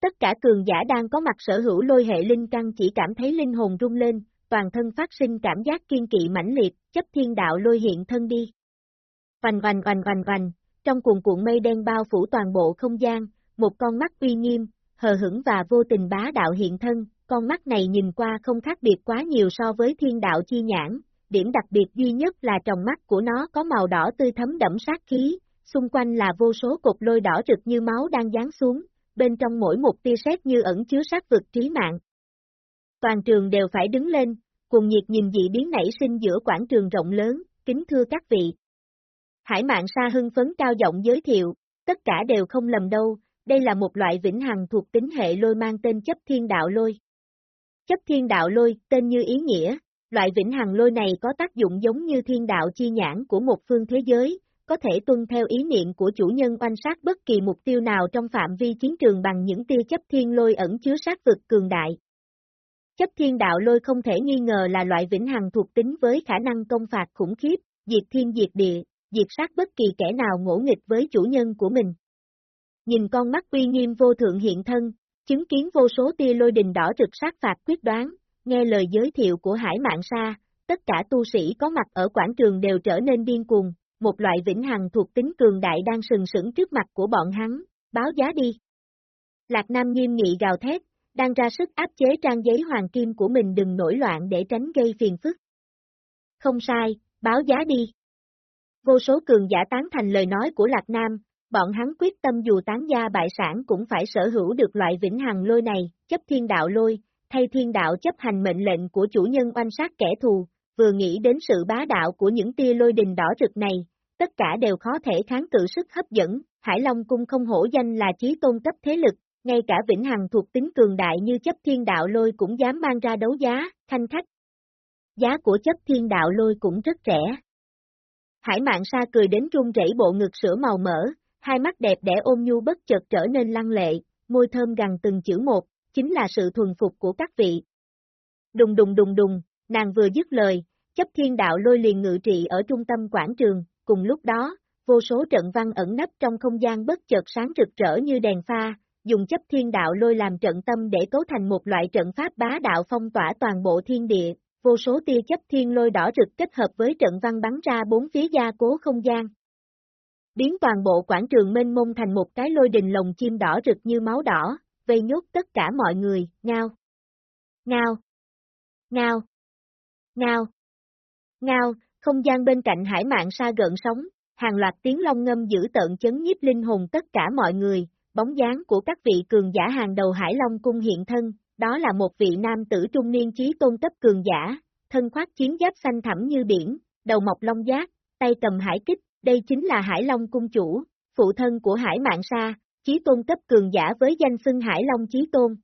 Tất cả cường giả đang có mặt sở hữu lôi hệ linh căn chỉ cảm thấy linh hồn rung lên, toàn thân phát sinh cảm giác kiên kỵ mãnh liệt, chấp thiên đạo lôi hiện thân đi. Vành vành vành vành vành, trong cuồn cuộn mây đen bao phủ toàn bộ không gian, một con mắt uy nghiêm, hờ hững và vô tình bá đạo hiện thân, con mắt này nhìn qua không khác biệt quá nhiều so với thiên đạo chi nhãn, điểm đặc biệt duy nhất là tròng mắt của nó có màu đỏ tươi thấm đẫm sát khí, xung quanh là vô số cục lôi đỏ rực như máu đang dán xuống, bên trong mỗi một tia sét như ẩn chứa sát vực trí mạng. Toàn trường đều phải đứng lên, cùng nhiệt nhìn dị biến nảy sinh giữa quảng trường rộng lớn, kính thưa các vị. Hải mạng sa hưng phấn cao giọng giới thiệu, tất cả đều không lầm đâu, đây là một loại vĩnh hằng thuộc tính hệ lôi mang tên chấp thiên đạo lôi. Chấp thiên đạo lôi, tên như ý nghĩa, loại vĩnh hằng lôi này có tác dụng giống như thiên đạo chi nhãn của một phương thế giới, có thể tuân theo ý niệm của chủ nhân oanh sát bất kỳ mục tiêu nào trong phạm vi chiến trường bằng những tia chấp thiên lôi ẩn chứa sát vực cường đại. Chấp thiên đạo lôi không thể nghi ngờ là loại vĩnh hằng thuộc tính với khả năng công phạt khủng khiếp, diệt thiên diệt địa, diệt sát bất kỳ kẻ nào ngỗ nghịch với chủ nhân của mình. Nhìn con mắt uy nghiêm vô thượng hiện thân, chứng kiến vô số tia lôi đình đỏ rực sát phạt quyết đoán, nghe lời giới thiệu của Hải Mạng Sa, tất cả tu sĩ có mặt ở quảng trường đều trở nên điên cuồng, một loại vĩnh hằng thuộc tính cường đại đang sừng sững trước mặt của bọn hắn, báo giá đi. Lạc Nam nghiêm nghị gào thét, đang ra sức áp chế trang giấy hoàng kim của mình đừng nổi loạn để tránh gây phiền phức. Không sai, báo giá đi. Vô số cường giả tán thành lời nói của Lạc Nam, bọn hắn quyết tâm dù tán gia bại sản cũng phải sở hữu được loại vĩnh hằng lôi này, chấp thiên đạo lôi, thay thiên đạo chấp hành mệnh lệnh của chủ nhân oanh sát kẻ thù, vừa nghĩ đến sự bá đạo của những tia lôi đình đỏ rực này, tất cả đều khó thể kháng cự sức hấp dẫn, Hải Long Cung không hổ danh là chí tôn cấp thế lực, ngay cả vĩnh hằng thuộc tính cường đại như chấp thiên đạo lôi cũng dám mang ra đấu giá, thanh khách. Giá của chấp thiên đạo lôi cũng rất rẻ. Hải mạng sa cười đến run rẩy bộ ngực sữa màu mỡ, hai mắt đẹp đẽ ôm nhu bất chợt trở nên lăng lệ, môi thơm gằn từng chữ một, chính là sự thuần phục của các vị. Đùng đùng đùng đùng, nàng vừa dứt lời, chấp thiên đạo lôi liền ngự trị ở trung tâm quảng trường, cùng lúc đó, vô số trận văn ẩn nấp trong không gian bất chợt sáng rực rỡ như đèn pha, dùng chấp thiên đạo lôi làm trận tâm để cấu thành một loại trận pháp bá đạo phong tỏa toàn bộ thiên địa, vô số tia chấp thiên lôi đỏ rực kết hợp với trận văn bắn ra bốn phía gia cố không gian. Biến toàn bộ quảng trường mênh mông thành một cái lôi đình lồng chim đỏ rực như máu đỏ, vây nhốt tất cả mọi người, ngao. Ngao. Ngao. Ngao. Ngao, không gian bên cạnh hải mạng sa gợn sóng, hàng loạt tiếng long ngâm giữ tợn chấn nhiếp linh hồn tất cả mọi người, bóng dáng của các vị cường giả hàng đầu Hải Long cung hiện thân, đó là một vị nam tử trung niên trí tôn cấp cường giả, thân khoác chiến giáp xanh thẳm như biển, đầu mọc long giác, tay cầm hải kích, đây chính là Hải Long cung chủ, phụ thân của Hải Mạng Sa, chí tôn cấp cường giả với danh xưng Hải Long chí tôn.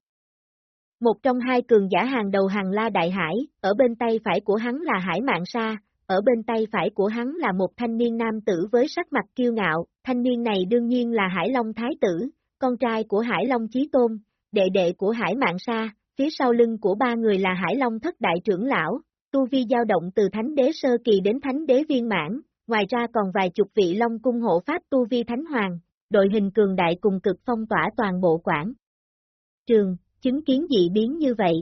Một trong hai cường giả hàng đầu hàng la đại hải, ở bên tay phải của hắn là Hải Mạng Sa, ở bên tay phải của hắn là một thanh niên nam tử với sắc mặt kiêu ngạo, thanh niên này đương nhiên là Hải Long Thái tử, con trai của Hải Long Chí Tôn, đệ đệ của Hải Mạng Sa, phía sau lưng của ba người là Hải Long Thất Đại trưởng lão, tu vi dao động từ Thánh Đế Sơ Kỳ đến Thánh Đế Viên Mãn, ngoài ra còn vài chục vị Long Cung hộ pháp tu vi Thánh Hoàng, đội hình cường đại cùng cực phong tỏa toàn bộ quảng. Trường, chứng kiến dị biến như vậy.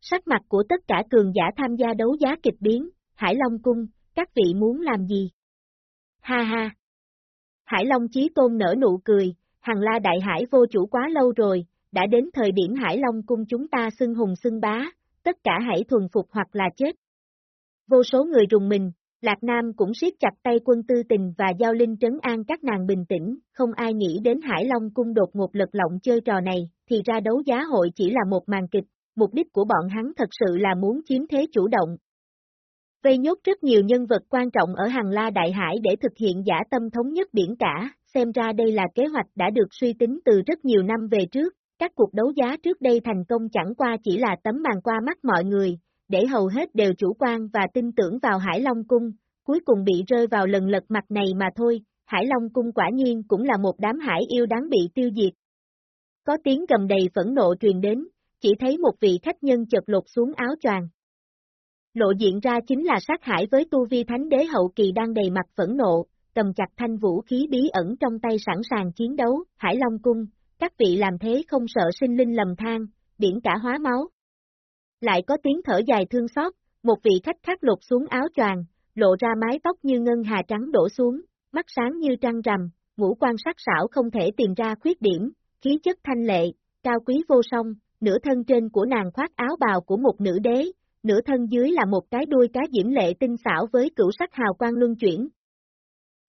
Sắc mặt của tất cả cường giả tham gia đấu giá kịch biến, Hải Long Cung, các vị muốn làm gì? Ha ha! Hải Long Chí Tôn nở nụ cười, Hằng La Đại Hải vô chủ quá lâu rồi, đã đến thời điểm Hải Long cung chúng ta xưng hùng xưng bá, tất cả hãy thuần phục hoặc là chết. Vô số người rùng mình, Lạc Nam cũng siết chặt tay quân tư tình và giao linh trấn an các nàng bình tĩnh, không ai nghĩ đến Hải Long cung đột ngột lật lọng chơi trò này, thì ra đấu giá hội chỉ là một màn kịch, mục đích của bọn hắn thật sự là muốn chiếm thế chủ động. Vây nhốt rất nhiều nhân vật quan trọng ở Hằng La Đại Hải để thực hiện giả tâm thống nhất biển cả, xem ra đây là kế hoạch đã được suy tính từ rất nhiều năm về trước, các cuộc đấu giá trước đây thành công chẳng qua chỉ là tấm màn qua mắt mọi người, để hầu hết đều chủ quan và tin tưởng vào Hải Long Cung, cuối cùng bị rơi vào lần lật mặt này mà thôi, Hải Long Cung quả nhiên cũng là một đám hải yêu đáng bị tiêu diệt. Có tiếng gầm đầy phẫn nộ truyền đến, chỉ thấy một vị khách nhân chật lột xuống áo choàng. Lộ diện ra chính là sát hải với tu vi thánh đế hậu kỳ đang đầy mặt phẫn nộ, cầm chặt thanh vũ khí bí ẩn trong tay sẵn sàng chiến đấu, Hải Long Cung, các vị làm thế không sợ sinh linh lầm than, biển cả hóa máu. Lại có tiếng thở dài thương xót, một vị khách khác lột xuống áo choàng, lộ ra mái tóc như ngân hà trắng đổ xuống, mắt sáng như trăng rằm, ngũ quan sắc sảo không thể tìm ra khuyết điểm, khí chất thanh lệ, cao quý vô song, nửa thân trên của nàng khoác áo bào của một nữ đế, nửa thân dưới là một cái đuôi cá diễm lệ tinh xảo với cửu sắc hào quang luân chuyển,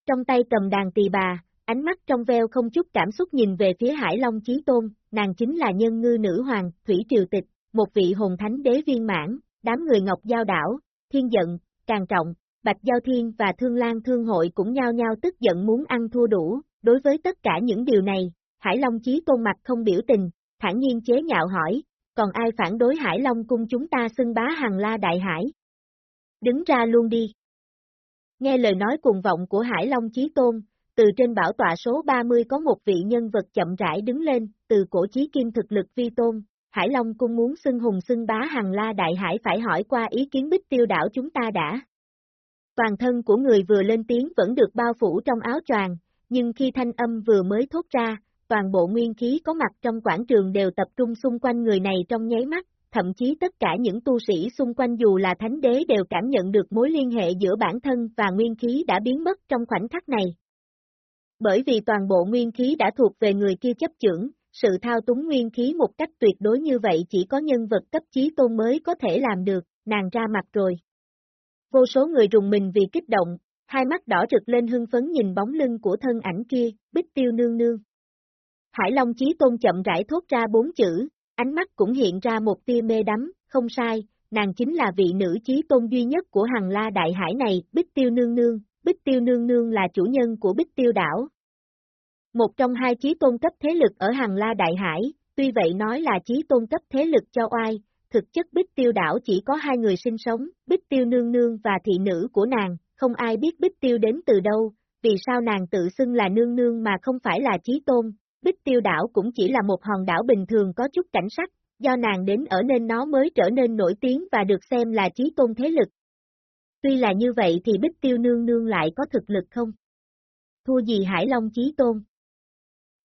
trong tay cầm đàn tỳ bà, ánh mắt trong veo không chút cảm xúc nhìn về phía Hải Long Chí Tôn, nàng chính là nhân ngư nữ hoàng, Thủy Triều Tịch, một vị hồn thánh đế viên mãn, đám người Ngọc Giao Đảo, Thiên Giận, Càng Trọng, Bạch Giao Thiên và Thương Lan Thương Hội cũng nhao nhao tức giận muốn ăn thua đủ, đối với tất cả những điều này, Hải Long Chí Tôn mặt không biểu tình, thản nhiên chế nhạo hỏi, còn ai phản đối Hải Long cung chúng ta xưng bá hàng la đại hải? Đứng ra luôn đi. Nghe lời nói cuồng vọng của Hải Long Chí Tôn, từ trên bảo tọa số 30 có một vị nhân vật chậm rãi đứng lên, từ cổ chí kim thực lực vi tôn, Hải Long cung muốn xưng hùng xưng bá hằng la đại hải phải hỏi qua ý kiến bích tiêu đảo chúng ta đã. Toàn thân của người vừa lên tiếng vẫn được bao phủ trong áo choàng, nhưng khi thanh âm vừa mới thốt ra, toàn bộ nguyên khí có mặt trong quảng trường đều tập trung xung quanh người này trong nháy mắt, thậm chí tất cả những tu sĩ xung quanh dù là thánh đế đều cảm nhận được mối liên hệ giữa bản thân và nguyên khí đã biến mất trong khoảnh khắc này. Bởi vì toàn bộ nguyên khí đã thuộc về người kia chấp chưởng, sự thao túng nguyên khí một cách tuyệt đối như vậy chỉ có nhân vật cấp chí tôn mới có thể làm được, nàng ra mặt rồi. Vô số người rùng mình vì kích động, hai mắt đỏ rực lên hưng phấn nhìn bóng lưng của thân ảnh kia, bích tiêu nương nương. Hải Long Chí Tôn chậm rãi thốt ra bốn chữ, ánh mắt cũng hiện ra một tia mê đắm, không sai, nàng chính là vị nữ chí tôn duy nhất của hàng La Đại Hải này, Bích Tiêu Nương Nương, Bích Tiêu Nương Nương là chủ nhân của Bích Tiêu Đảo. Một trong hai chí tôn cấp thế lực ở Hằng La Đại Hải, tuy vậy nói là chí tôn cấp thế lực cho oai, thực chất Bích Tiêu Đảo chỉ có hai người sinh sống, Bích Tiêu Nương Nương và thị nữ của nàng, không ai biết Bích Tiêu đến từ đâu, vì sao nàng tự xưng là Nương Nương mà không phải là chí tôn, Bích Tiêu đảo cũng chỉ là một hòn đảo bình thường có chút cảnh sắc, do nàng đến ở nên nó mới trở nên nổi tiếng và được xem là chí tôn thế lực. Tuy là như vậy thì Bích Tiêu nương nương lại có thực lực không? Thua gì Hải Long chí tôn?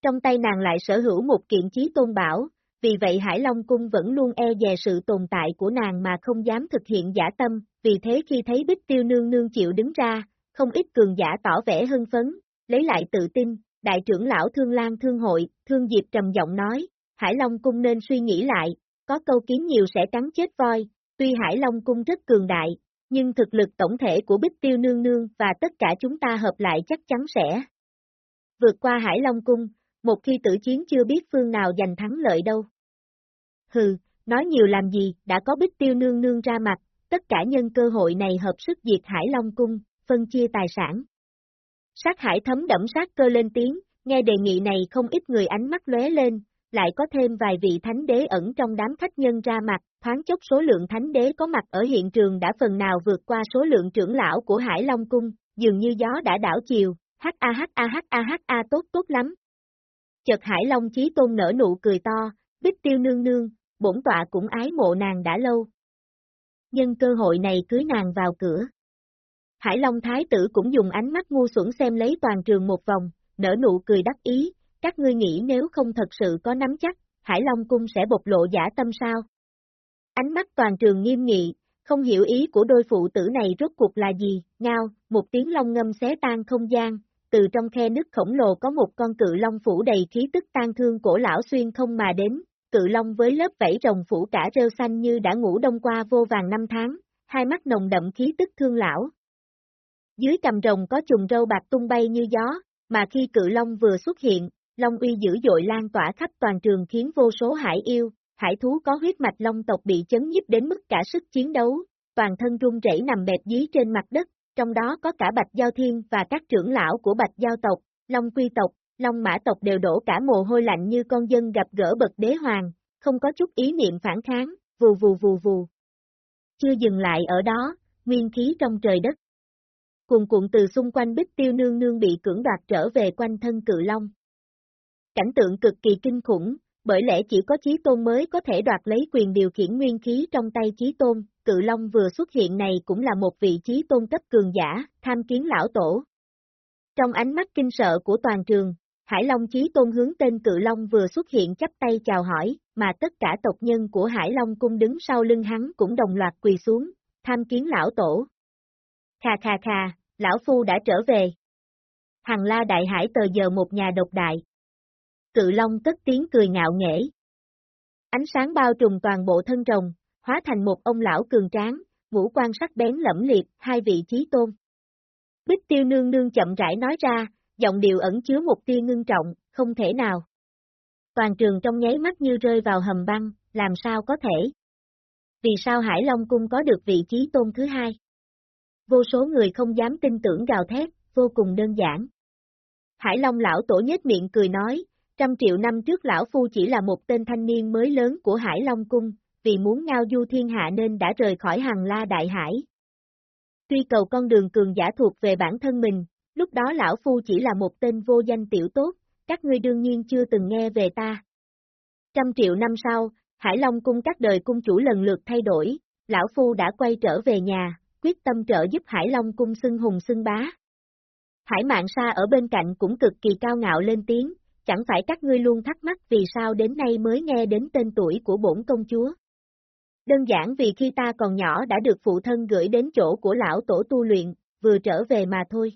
Trong tay nàng lại sở hữu một kiện chí tôn bảo, vì vậy Hải Long Cung vẫn luôn e dè sự tồn tại của nàng mà không dám thực hiện giả tâm, vì thế khi thấy Bích Tiêu nương nương chịu đứng ra, không ít cường giả tỏ vẻ hưng phấn, lấy lại tự tin, đại trưởng lão Thương Lan Thương Hội, Thương Diệp trầm giọng nói, Hải Long Cung nên suy nghĩ lại, có câu kiến nhiều sẽ cắn chết voi, tuy Hải Long Cung rất cường đại, nhưng thực lực tổng thể của Bích Tiêu Nương Nương và tất cả chúng ta hợp lại chắc chắn sẽ vượt qua Hải Long Cung, một khi tử chiến chưa biết phương nào giành thắng lợi đâu. Hừ, nói nhiều làm gì, đã có Bích Tiêu Nương Nương ra mặt, tất cả nhân cơ hội này hợp sức diệt Hải Long Cung, phân chia tài sản. Sát hải thấm đẫm sát cơ lên tiếng, nghe đề nghị này không ít người ánh mắt lóe lên, lại có thêm vài vị thánh đế ẩn trong đám khách nhân ra mặt, thoáng chốc số lượng thánh đế có mặt ở hiện trường đã phần nào vượt qua số lượng trưởng lão của Hải Long Cung, dường như gió đã đảo chiều, h a h a h a h a tốt tốt lắm. Chợt Hải Long Chí Tôn nở nụ cười to, bích tiêu nương nương, bổn tọa cũng ái mộ nàng đã lâu. Nhân cơ hội này cưới nàng vào cửa. Hải Long Thái tử cũng dùng ánh mắt ngu xuẩn xem lấy toàn trường một vòng, nở nụ cười đắc ý, các ngươi nghĩ nếu không thật sự có nắm chắc, Hải Long Cung sẽ bộc lộ giả tâm sao? Ánh mắt toàn trường nghiêm nghị, không hiểu ý của đôi phụ tử này rốt cuộc là gì, ngao, một tiếng long ngâm xé tan không gian, từ trong khe nước khổng lồ có một con cự long phủ đầy khí tức tan thương cổ lão xuyên không mà đến, cự long với lớp vảy rồng phủ cả rêu xanh như đã ngủ đông qua vô vàng năm tháng, hai mắt nồng đậm khí tức thương lão. Dưới cầm rồng có chùm râu bạc tung bay như gió, mà khi cự long vừa xuất hiện, long uy dữ dội lan tỏa khắp toàn trường khiến vô số hải yêu, hải thú có huyết mạch long tộc bị chấn nhiếp đến mức cả sức chiến đấu, toàn thân run rẩy nằm bẹp dí trên mặt đất, trong đó có cả Bạch Giao Thiên và các trưởng lão của Bạch Giao tộc, Long Quy tộc, Long Mã tộc đều đổ cả mồ hôi lạnh như con dân gặp gỡ bậc đế hoàng, không có chút ý niệm phản kháng, vù vù vù vù. Chưa dừng lại ở đó, nguyên khí trong trời đất. Cuồn cuộn từ xung quanh bích tiêu nương nương bị cưỡng đoạt trở về quanh thân cự long. Cảnh tượng cực kỳ kinh khủng, bởi lẽ chỉ có Chí Tôn mới có thể đoạt lấy quyền điều khiển nguyên khí trong tay Chí Tôn, cự long vừa xuất hiện này cũng là một vị Chí Tôn cấp cường giả, tham kiến lão tổ. Trong ánh mắt kinh sợ của toàn trường, Hải Long Chí Tôn hướng tên cự long vừa xuất hiện chắp tay chào hỏi, mà tất cả tộc nhân của Hải Long cung đứng sau lưng hắn cũng đồng loạt quỳ xuống, tham kiến lão tổ. Khà khà khà, lão phu đã trở về. Hằng la đại hải tờ giờ một nhà độc đại, cự long cất tiếng cười ngạo nghễ. Ánh sáng bao trùm toàn bộ thân rồng, hóa thành một ông lão cường tráng, ngũ quan sắc bén lẫm liệt, hai vị trí tôn. Bích tiêu nương nương chậm rãi nói ra, giọng điệu ẩn chứa một tia ngưng trọng, không thể nào. Toàn trường trong nháy mắt như rơi vào hầm băng, làm sao có thể? Vì sao Hải Long Cung có được vị trí tôn thứ hai? Vô số người không dám tin tưởng gào thét, vô cùng đơn giản. Hải Long lão tổ nhếch miệng cười nói, Trăm triệu năm trước lão phu chỉ là một tên thanh niên mới lớn của Hải Long Cung, vì muốn ngao du thiên hạ nên đã rời khỏi hàng la đại hải. Tuy cầu con đường cường giả thuộc về bản thân mình, lúc đó lão phu chỉ là một tên vô danh tiểu tốt, các ngươi đương nhiên chưa từng nghe về ta. Trăm triệu năm sau, Hải Long Cung các đời cung chủ lần lượt thay đổi, lão phu đã quay trở về nhà, quyết tâm trợ giúp Hải Long Cung xưng hùng xưng bá. Hải Mạng Sa ở bên cạnh cũng cực kỳ cao ngạo lên tiếng, chẳng phải các ngươi luôn thắc mắc vì sao đến nay mới nghe đến tên tuổi của bổn công chúa. Đơn giản vì khi ta còn nhỏ đã được phụ thân gửi đến chỗ của lão tổ tu luyện, vừa trở về mà thôi.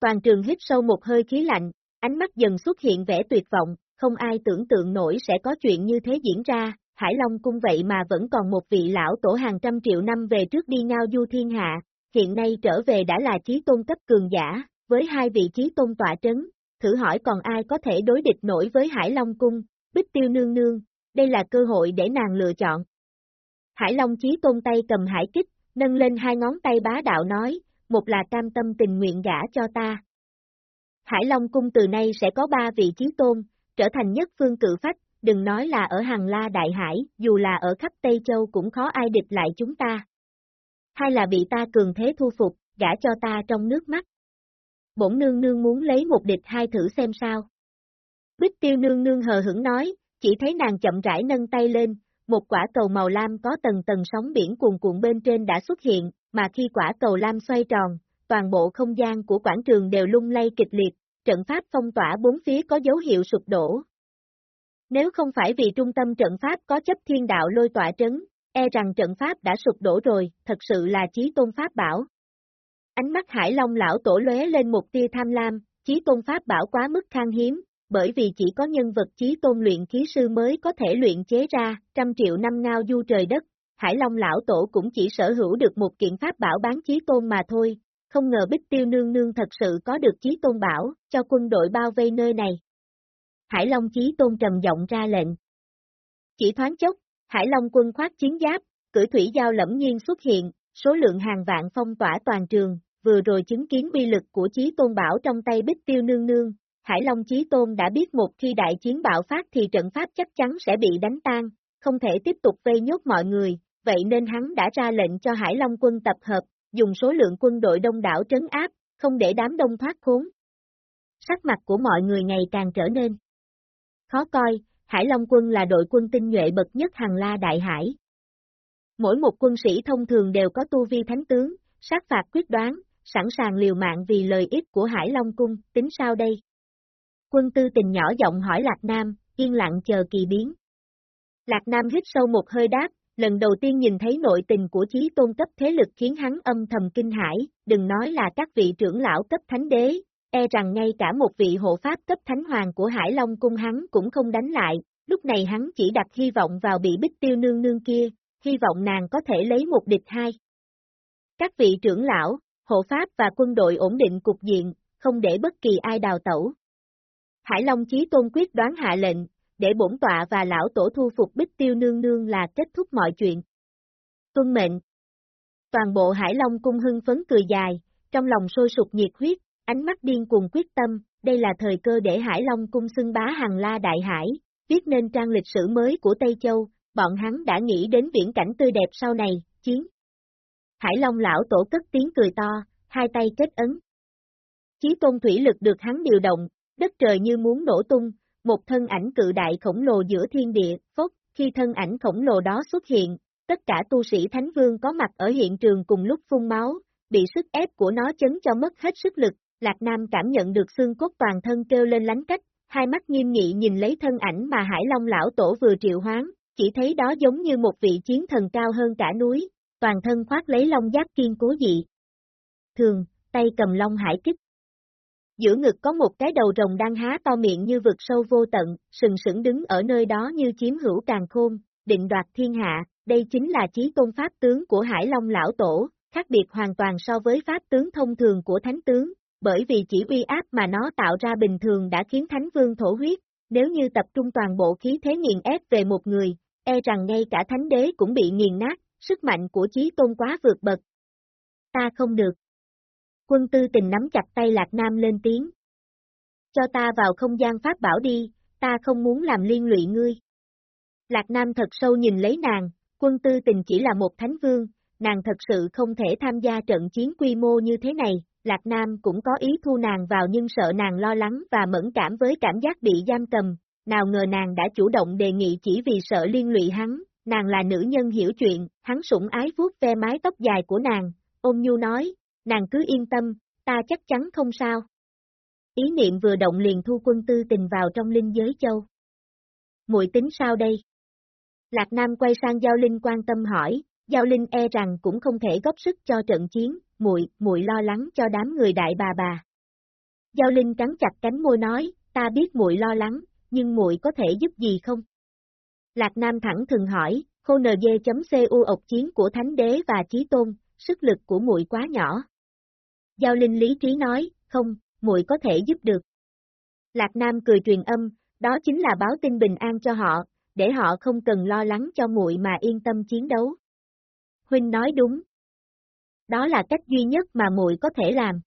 Toàn trường hít sâu một hơi khí lạnh, ánh mắt dần xuất hiện vẻ tuyệt vọng, không ai tưởng tượng nổi sẽ có chuyện như thế diễn ra, Hải Long cung vậy mà vẫn còn một vị lão tổ hàng trăm triệu năm về trước đi ngao du thiên hạ, hiện nay trở về đã là trí tôn cấp cường giả, với hai vị trí tôn tọa trấn, thử hỏi còn ai có thể đối địch nổi với Hải Long Cung, Bích Tiêu Nương Nương, đây là cơ hội để nàng lựa chọn. Hải Long Chí tôn tay cầm hải kích, nâng lên hai ngón tay bá đạo nói, một là cam tâm tình nguyện gả cho ta. Hải Long Cung từ nay sẽ có ba vị chí tôn, trở thành nhất phương cự phách, đừng nói là ở Hằng La Đại Hải, dù là ở khắp Tây Châu cũng khó ai địch lại chúng ta. Hai là bị ta cường thế thu phục, gả cho ta trong nước mắt bổn nương nương muốn lấy một địch hai thử xem sao. Bích tiêu nương nương hờ hững nói, chỉ thấy nàng chậm rãi nâng tay lên, một quả cầu màu lam có tầng tầng sóng biển cuồn cuộn bên trên đã xuất hiện, mà khi quả cầu lam xoay tròn, toàn bộ không gian của quảng trường đều lung lay kịch liệt, trận pháp phong tỏa bốn phía có dấu hiệu sụp đổ. Nếu không phải vì trung tâm trận pháp có chấp thiên đạo lôi tỏa trấn, e rằng trận pháp đã sụp đổ rồi, thật sự là chí tôn pháp bảo. Ánh mắt Hải Long lão tổ lóe lên một tia tham lam, chí tôn pháp bảo quá mức khan hiếm, bởi vì chỉ có nhân vật chí tôn luyện khí sư mới có thể luyện chế ra, trăm triệu năm ngao du trời đất, Hải Long lão tổ cũng chỉ sở hữu được một kiện pháp bảo bán chí tôn mà thôi, không ngờ Bích Tiêu Nương Nương thật sự có được chí tôn bảo, cho quân đội bao vây nơi này. Hải Long chí tôn trầm giọng ra lệnh. Chỉ thoáng chốc, Hải Long quân khoác chiến giáp, cử thủy giao lẫm nhiên xuất hiện, số lượng hàng vạn phong tỏa toàn trường, vừa rồi chứng kiến uy lực của chí tôn bảo trong tay Bích Tiêu Nương Nương, Hải Long Chí Tôn đã biết một khi đại chiến bạo phát thì trận pháp chắc chắn sẽ bị đánh tan, không thể tiếp tục vây nhốt mọi người, vậy nên hắn đã ra lệnh cho Hải Long quân tập hợp, dùng số lượng quân đội đông đảo trấn áp, không để đám đông thoát khốn. Sắc mặt của mọi người ngày càng trở nên khó coi, Hải Long quân là đội quân tinh nhuệ bậc nhất hàng la đại hải. Mỗi một quân sĩ thông thường đều có tu vi thánh tướng, sát phạt quyết đoán, sẵn sàng liều mạng vì lời ích của Hải Long cung, tính sao đây? Quân tư tình nhỏ giọng hỏi Lạc Nam, yên lặng chờ kỳ biến. Lạc Nam hít sâu một hơi đáp, lần đầu tiên nhìn thấy nội tình của chí tôn cấp thế lực khiến hắn âm thầm kinh hãi, đừng nói là các vị trưởng lão cấp thánh đế, e rằng ngay cả một vị hộ pháp cấp thánh hoàng của Hải Long cung hắn cũng không đánh lại, lúc này hắn chỉ đặt hy vọng vào bị bích tiêu nương nương kia, hy vọng nàng có thể lấy một địch hai. Các vị trưởng lão, hộ pháp và quân đội ổn định cục diện, không để bất kỳ ai đào tẩu. Hải Long Chí Tôn quyết đoán hạ lệnh, để bổn tọa và lão tổ thu phục bích tiêu nương nương là kết thúc mọi chuyện. Tuân mệnh. Toàn bộ Hải Long cung hưng phấn cười dài, trong lòng sôi sục nhiệt huyết, ánh mắt điên cuồng quyết tâm, đây là thời cơ để Hải Long cung xưng bá hàng la đại hải, viết nên trang lịch sử mới của Tây Châu, bọn hắn đã nghĩ đến viễn cảnh tươi đẹp sau này, chiến. Hải Long lão tổ cất tiếng cười to, hai tay kết ấn. Chí tôn thủy lực được hắn điều động, đất trời như muốn nổ tung, một thân ảnh cự đại khổng lồ giữa thiên địa, phốc, khi thân ảnh khổng lồ đó xuất hiện, tất cả tu sĩ Thánh Vương có mặt ở hiện trường cùng lúc phun máu, bị sức ép của nó chấn cho mất hết sức lực, Lạc Nam cảm nhận được xương cốt toàn thân kêu lên lánh cách, hai mắt nghiêm nghị nhìn lấy thân ảnh mà Hải Long lão tổ vừa triệu hoán, chỉ thấy đó giống như một vị chiến thần cao hơn cả núi, toàn thân khoác lấy long giáp kiên cố dị. Thường, tay cầm long hải kích, giữa ngực có một cái đầu rồng đang há to miệng như vực sâu vô tận, sừng sững đứng ở nơi đó như chiếm hữu càng khôn, định đoạt thiên hạ, đây chính là chí tôn pháp tướng của Hải Long Lão Tổ, khác biệt hoàn toàn so với pháp tướng thông thường của Thánh tướng, bởi vì chỉ uy áp mà nó tạo ra bình thường đã khiến Thánh Vương thổ huyết, nếu như tập trung toàn bộ khí thế nghiền ép về một người, e rằng ngay cả Thánh Đế cũng bị nghiền nát, sức mạnh của chí tôn quá vượt bậc. Ta không được, Quân tư tình nắm chặt tay Lạc Nam lên tiếng. Cho ta vào không gian pháp bảo đi, ta không muốn làm liên lụy ngươi. Lạc Nam thật sâu nhìn lấy nàng, quân tư tình chỉ là một thánh vương, nàng thật sự không thể tham gia trận chiến quy mô như thế này, Lạc Nam cũng có ý thu nàng vào nhưng sợ nàng lo lắng và mẫn cảm với cảm giác bị giam cầm, nào ngờ nàng đã chủ động đề nghị chỉ vì sợ liên lụy hắn, nàng là nữ nhân hiểu chuyện, hắn sủng ái vuốt ve mái tóc dài của nàng, ôm nhu nói, nàng cứ yên tâm, ta chắc chắn không sao. Ý niệm vừa động liền thu quân tư tình vào trong linh giới châu. Muội tính sao đây? Lạc Nam quay sang Giao Linh quan tâm hỏi, Giao Linh e rằng cũng không thể góp sức cho trận chiến, muội, muội lo lắng cho đám người đại bà bà. Giao Linh cắn chặt cánh môi nói, ta biết muội lo lắng, nhưng muội có thể giúp gì không? Lạc Nam thẳng thừng hỏi, khô nd.cu ộc chiến của Thánh Đế và Chí Tôn, sức lực của muội quá nhỏ. Giao Linh lý trí nói, không, muội có thể giúp được. Lạc Nam cười truyền âm, đó chính là báo tin bình an cho họ, để họ không cần lo lắng cho muội mà yên tâm chiến đấu. Huynh nói đúng. Đó là cách duy nhất mà muội có thể làm.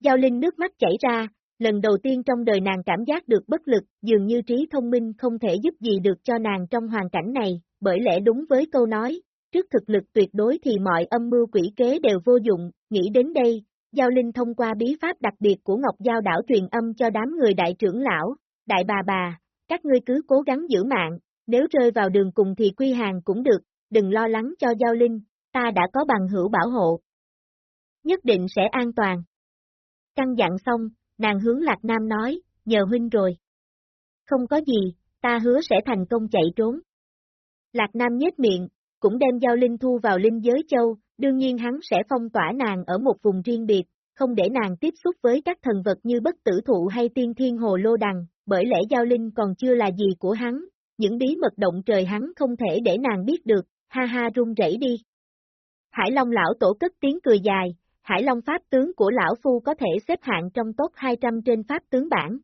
Giao Linh nước mắt chảy ra, lần đầu tiên trong đời nàng cảm giác được bất lực, dường như trí thông minh không thể giúp gì được cho nàng trong hoàn cảnh này, bởi lẽ đúng với câu nói, trước thực lực tuyệt đối thì mọi âm mưu quỷ kế đều vô dụng, nghĩ đến đây, Giao Linh thông qua bí pháp đặc biệt của Ngọc Giao đảo truyền âm cho đám người đại trưởng lão, đại bà bà, các ngươi cứ cố gắng giữ mạng, nếu rơi vào đường cùng thì quy hàng cũng được, đừng lo lắng cho Giao Linh, ta đã có bằng hữu bảo hộ. Nhất định sẽ an toàn. Căn dặn xong, nàng hướng Lạc Nam nói, nhờ huynh rồi. Không có gì, ta hứa sẽ thành công chạy trốn. Lạc Nam nhếch miệng, cũng đem Giao Linh thu vào linh giới châu, đương nhiên hắn sẽ phong tỏa nàng ở một vùng riêng biệt, không để nàng tiếp xúc với các thần vật như bất tử thụ hay tiên thiên hồ lô đằng, bởi lẽ Giao Linh còn chưa là gì của hắn, những bí mật động trời hắn không thể để nàng biết được, ha ha run rẩy đi. Hải Long lão tổ cất tiếng cười dài, Hải Long pháp tướng của lão phu có thể xếp hạng trong top 200 trên pháp tướng bản.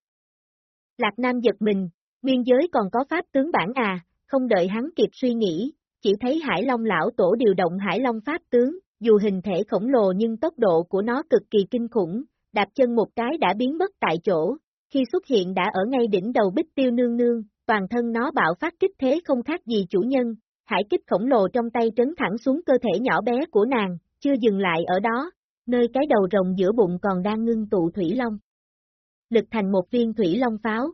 Lạc Nam giật mình, nguyên giới còn có pháp tướng bản à, không đợi hắn kịp suy nghĩ, chỉ thấy Hải Long lão tổ điều động Hải Long pháp tướng, dù hình thể khổng lồ nhưng tốc độ của nó cực kỳ kinh khủng, đạp chân một cái đã biến mất tại chỗ, khi xuất hiện đã ở ngay đỉnh đầu bích tiêu nương nương, toàn thân nó bạo phát kích thế không khác gì chủ nhân, hải kích khổng lồ trong tay trấn thẳng xuống cơ thể nhỏ bé của nàng, chưa dừng lại ở đó, nơi cái đầu rồng giữa bụng còn đang ngưng tụ thủy long. Lực thành một viên thủy long pháo.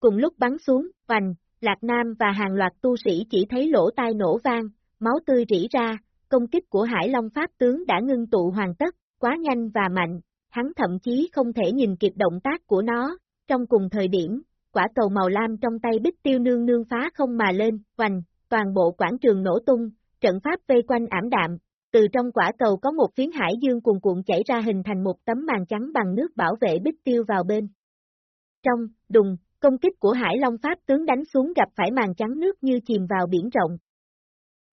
Cùng lúc bắn xuống, vành, Lạc Nam và hàng loạt tu sĩ chỉ thấy lỗ tai nổ vang, máu tươi rỉ ra, công kích của Hải Long Pháp tướng đã ngưng tụ hoàn tất, quá nhanh và mạnh, hắn thậm chí không thể nhìn kịp động tác của nó, trong cùng thời điểm, quả cầu màu lam trong tay bích tiêu nương nương phá không mà lên, hoành, toàn bộ quảng trường nổ tung, trận pháp vây quanh ảm đạm, từ trong quả cầu có một phiến hải dương cuồn cuộn chảy ra hình thành một tấm màn trắng bằng nước bảo vệ bích tiêu vào bên. Trong, đùng, công kích của Hải Long Pháp tướng đánh xuống gặp phải màn trắng nước như chìm vào biển rộng.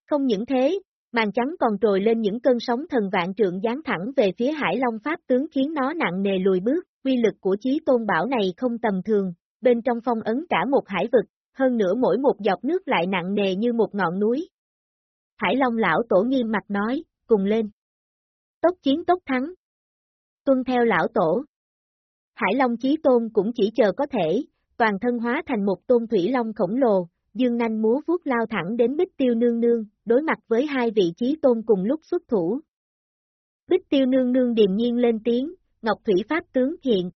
Không những thế, màn trắng còn trồi lên những cơn sóng thần vạn trượng dán thẳng về phía Hải Long Pháp tướng khiến nó nặng nề lùi bước, quy lực của chí tôn bảo này không tầm thường, bên trong phong ấn cả một hải vực, hơn nữa mỗi một giọt nước lại nặng nề như một ngọn núi. Hải Long lão tổ nghiêm mặt nói, cùng lên. Tốc chiến tốc thắng. Tuân theo lão tổ. Hải Long Chí Tôn cũng chỉ chờ có thể, toàn thân hóa thành một tôn thủy long khổng lồ, dương nanh múa vuốt lao thẳng đến Bích Tiêu Nương Nương, đối mặt với hai vị Chí Tôn cùng lúc xuất thủ. Bích Tiêu Nương Nương điềm nhiên lên tiếng, Ngọc Thủy Pháp tướng hiện,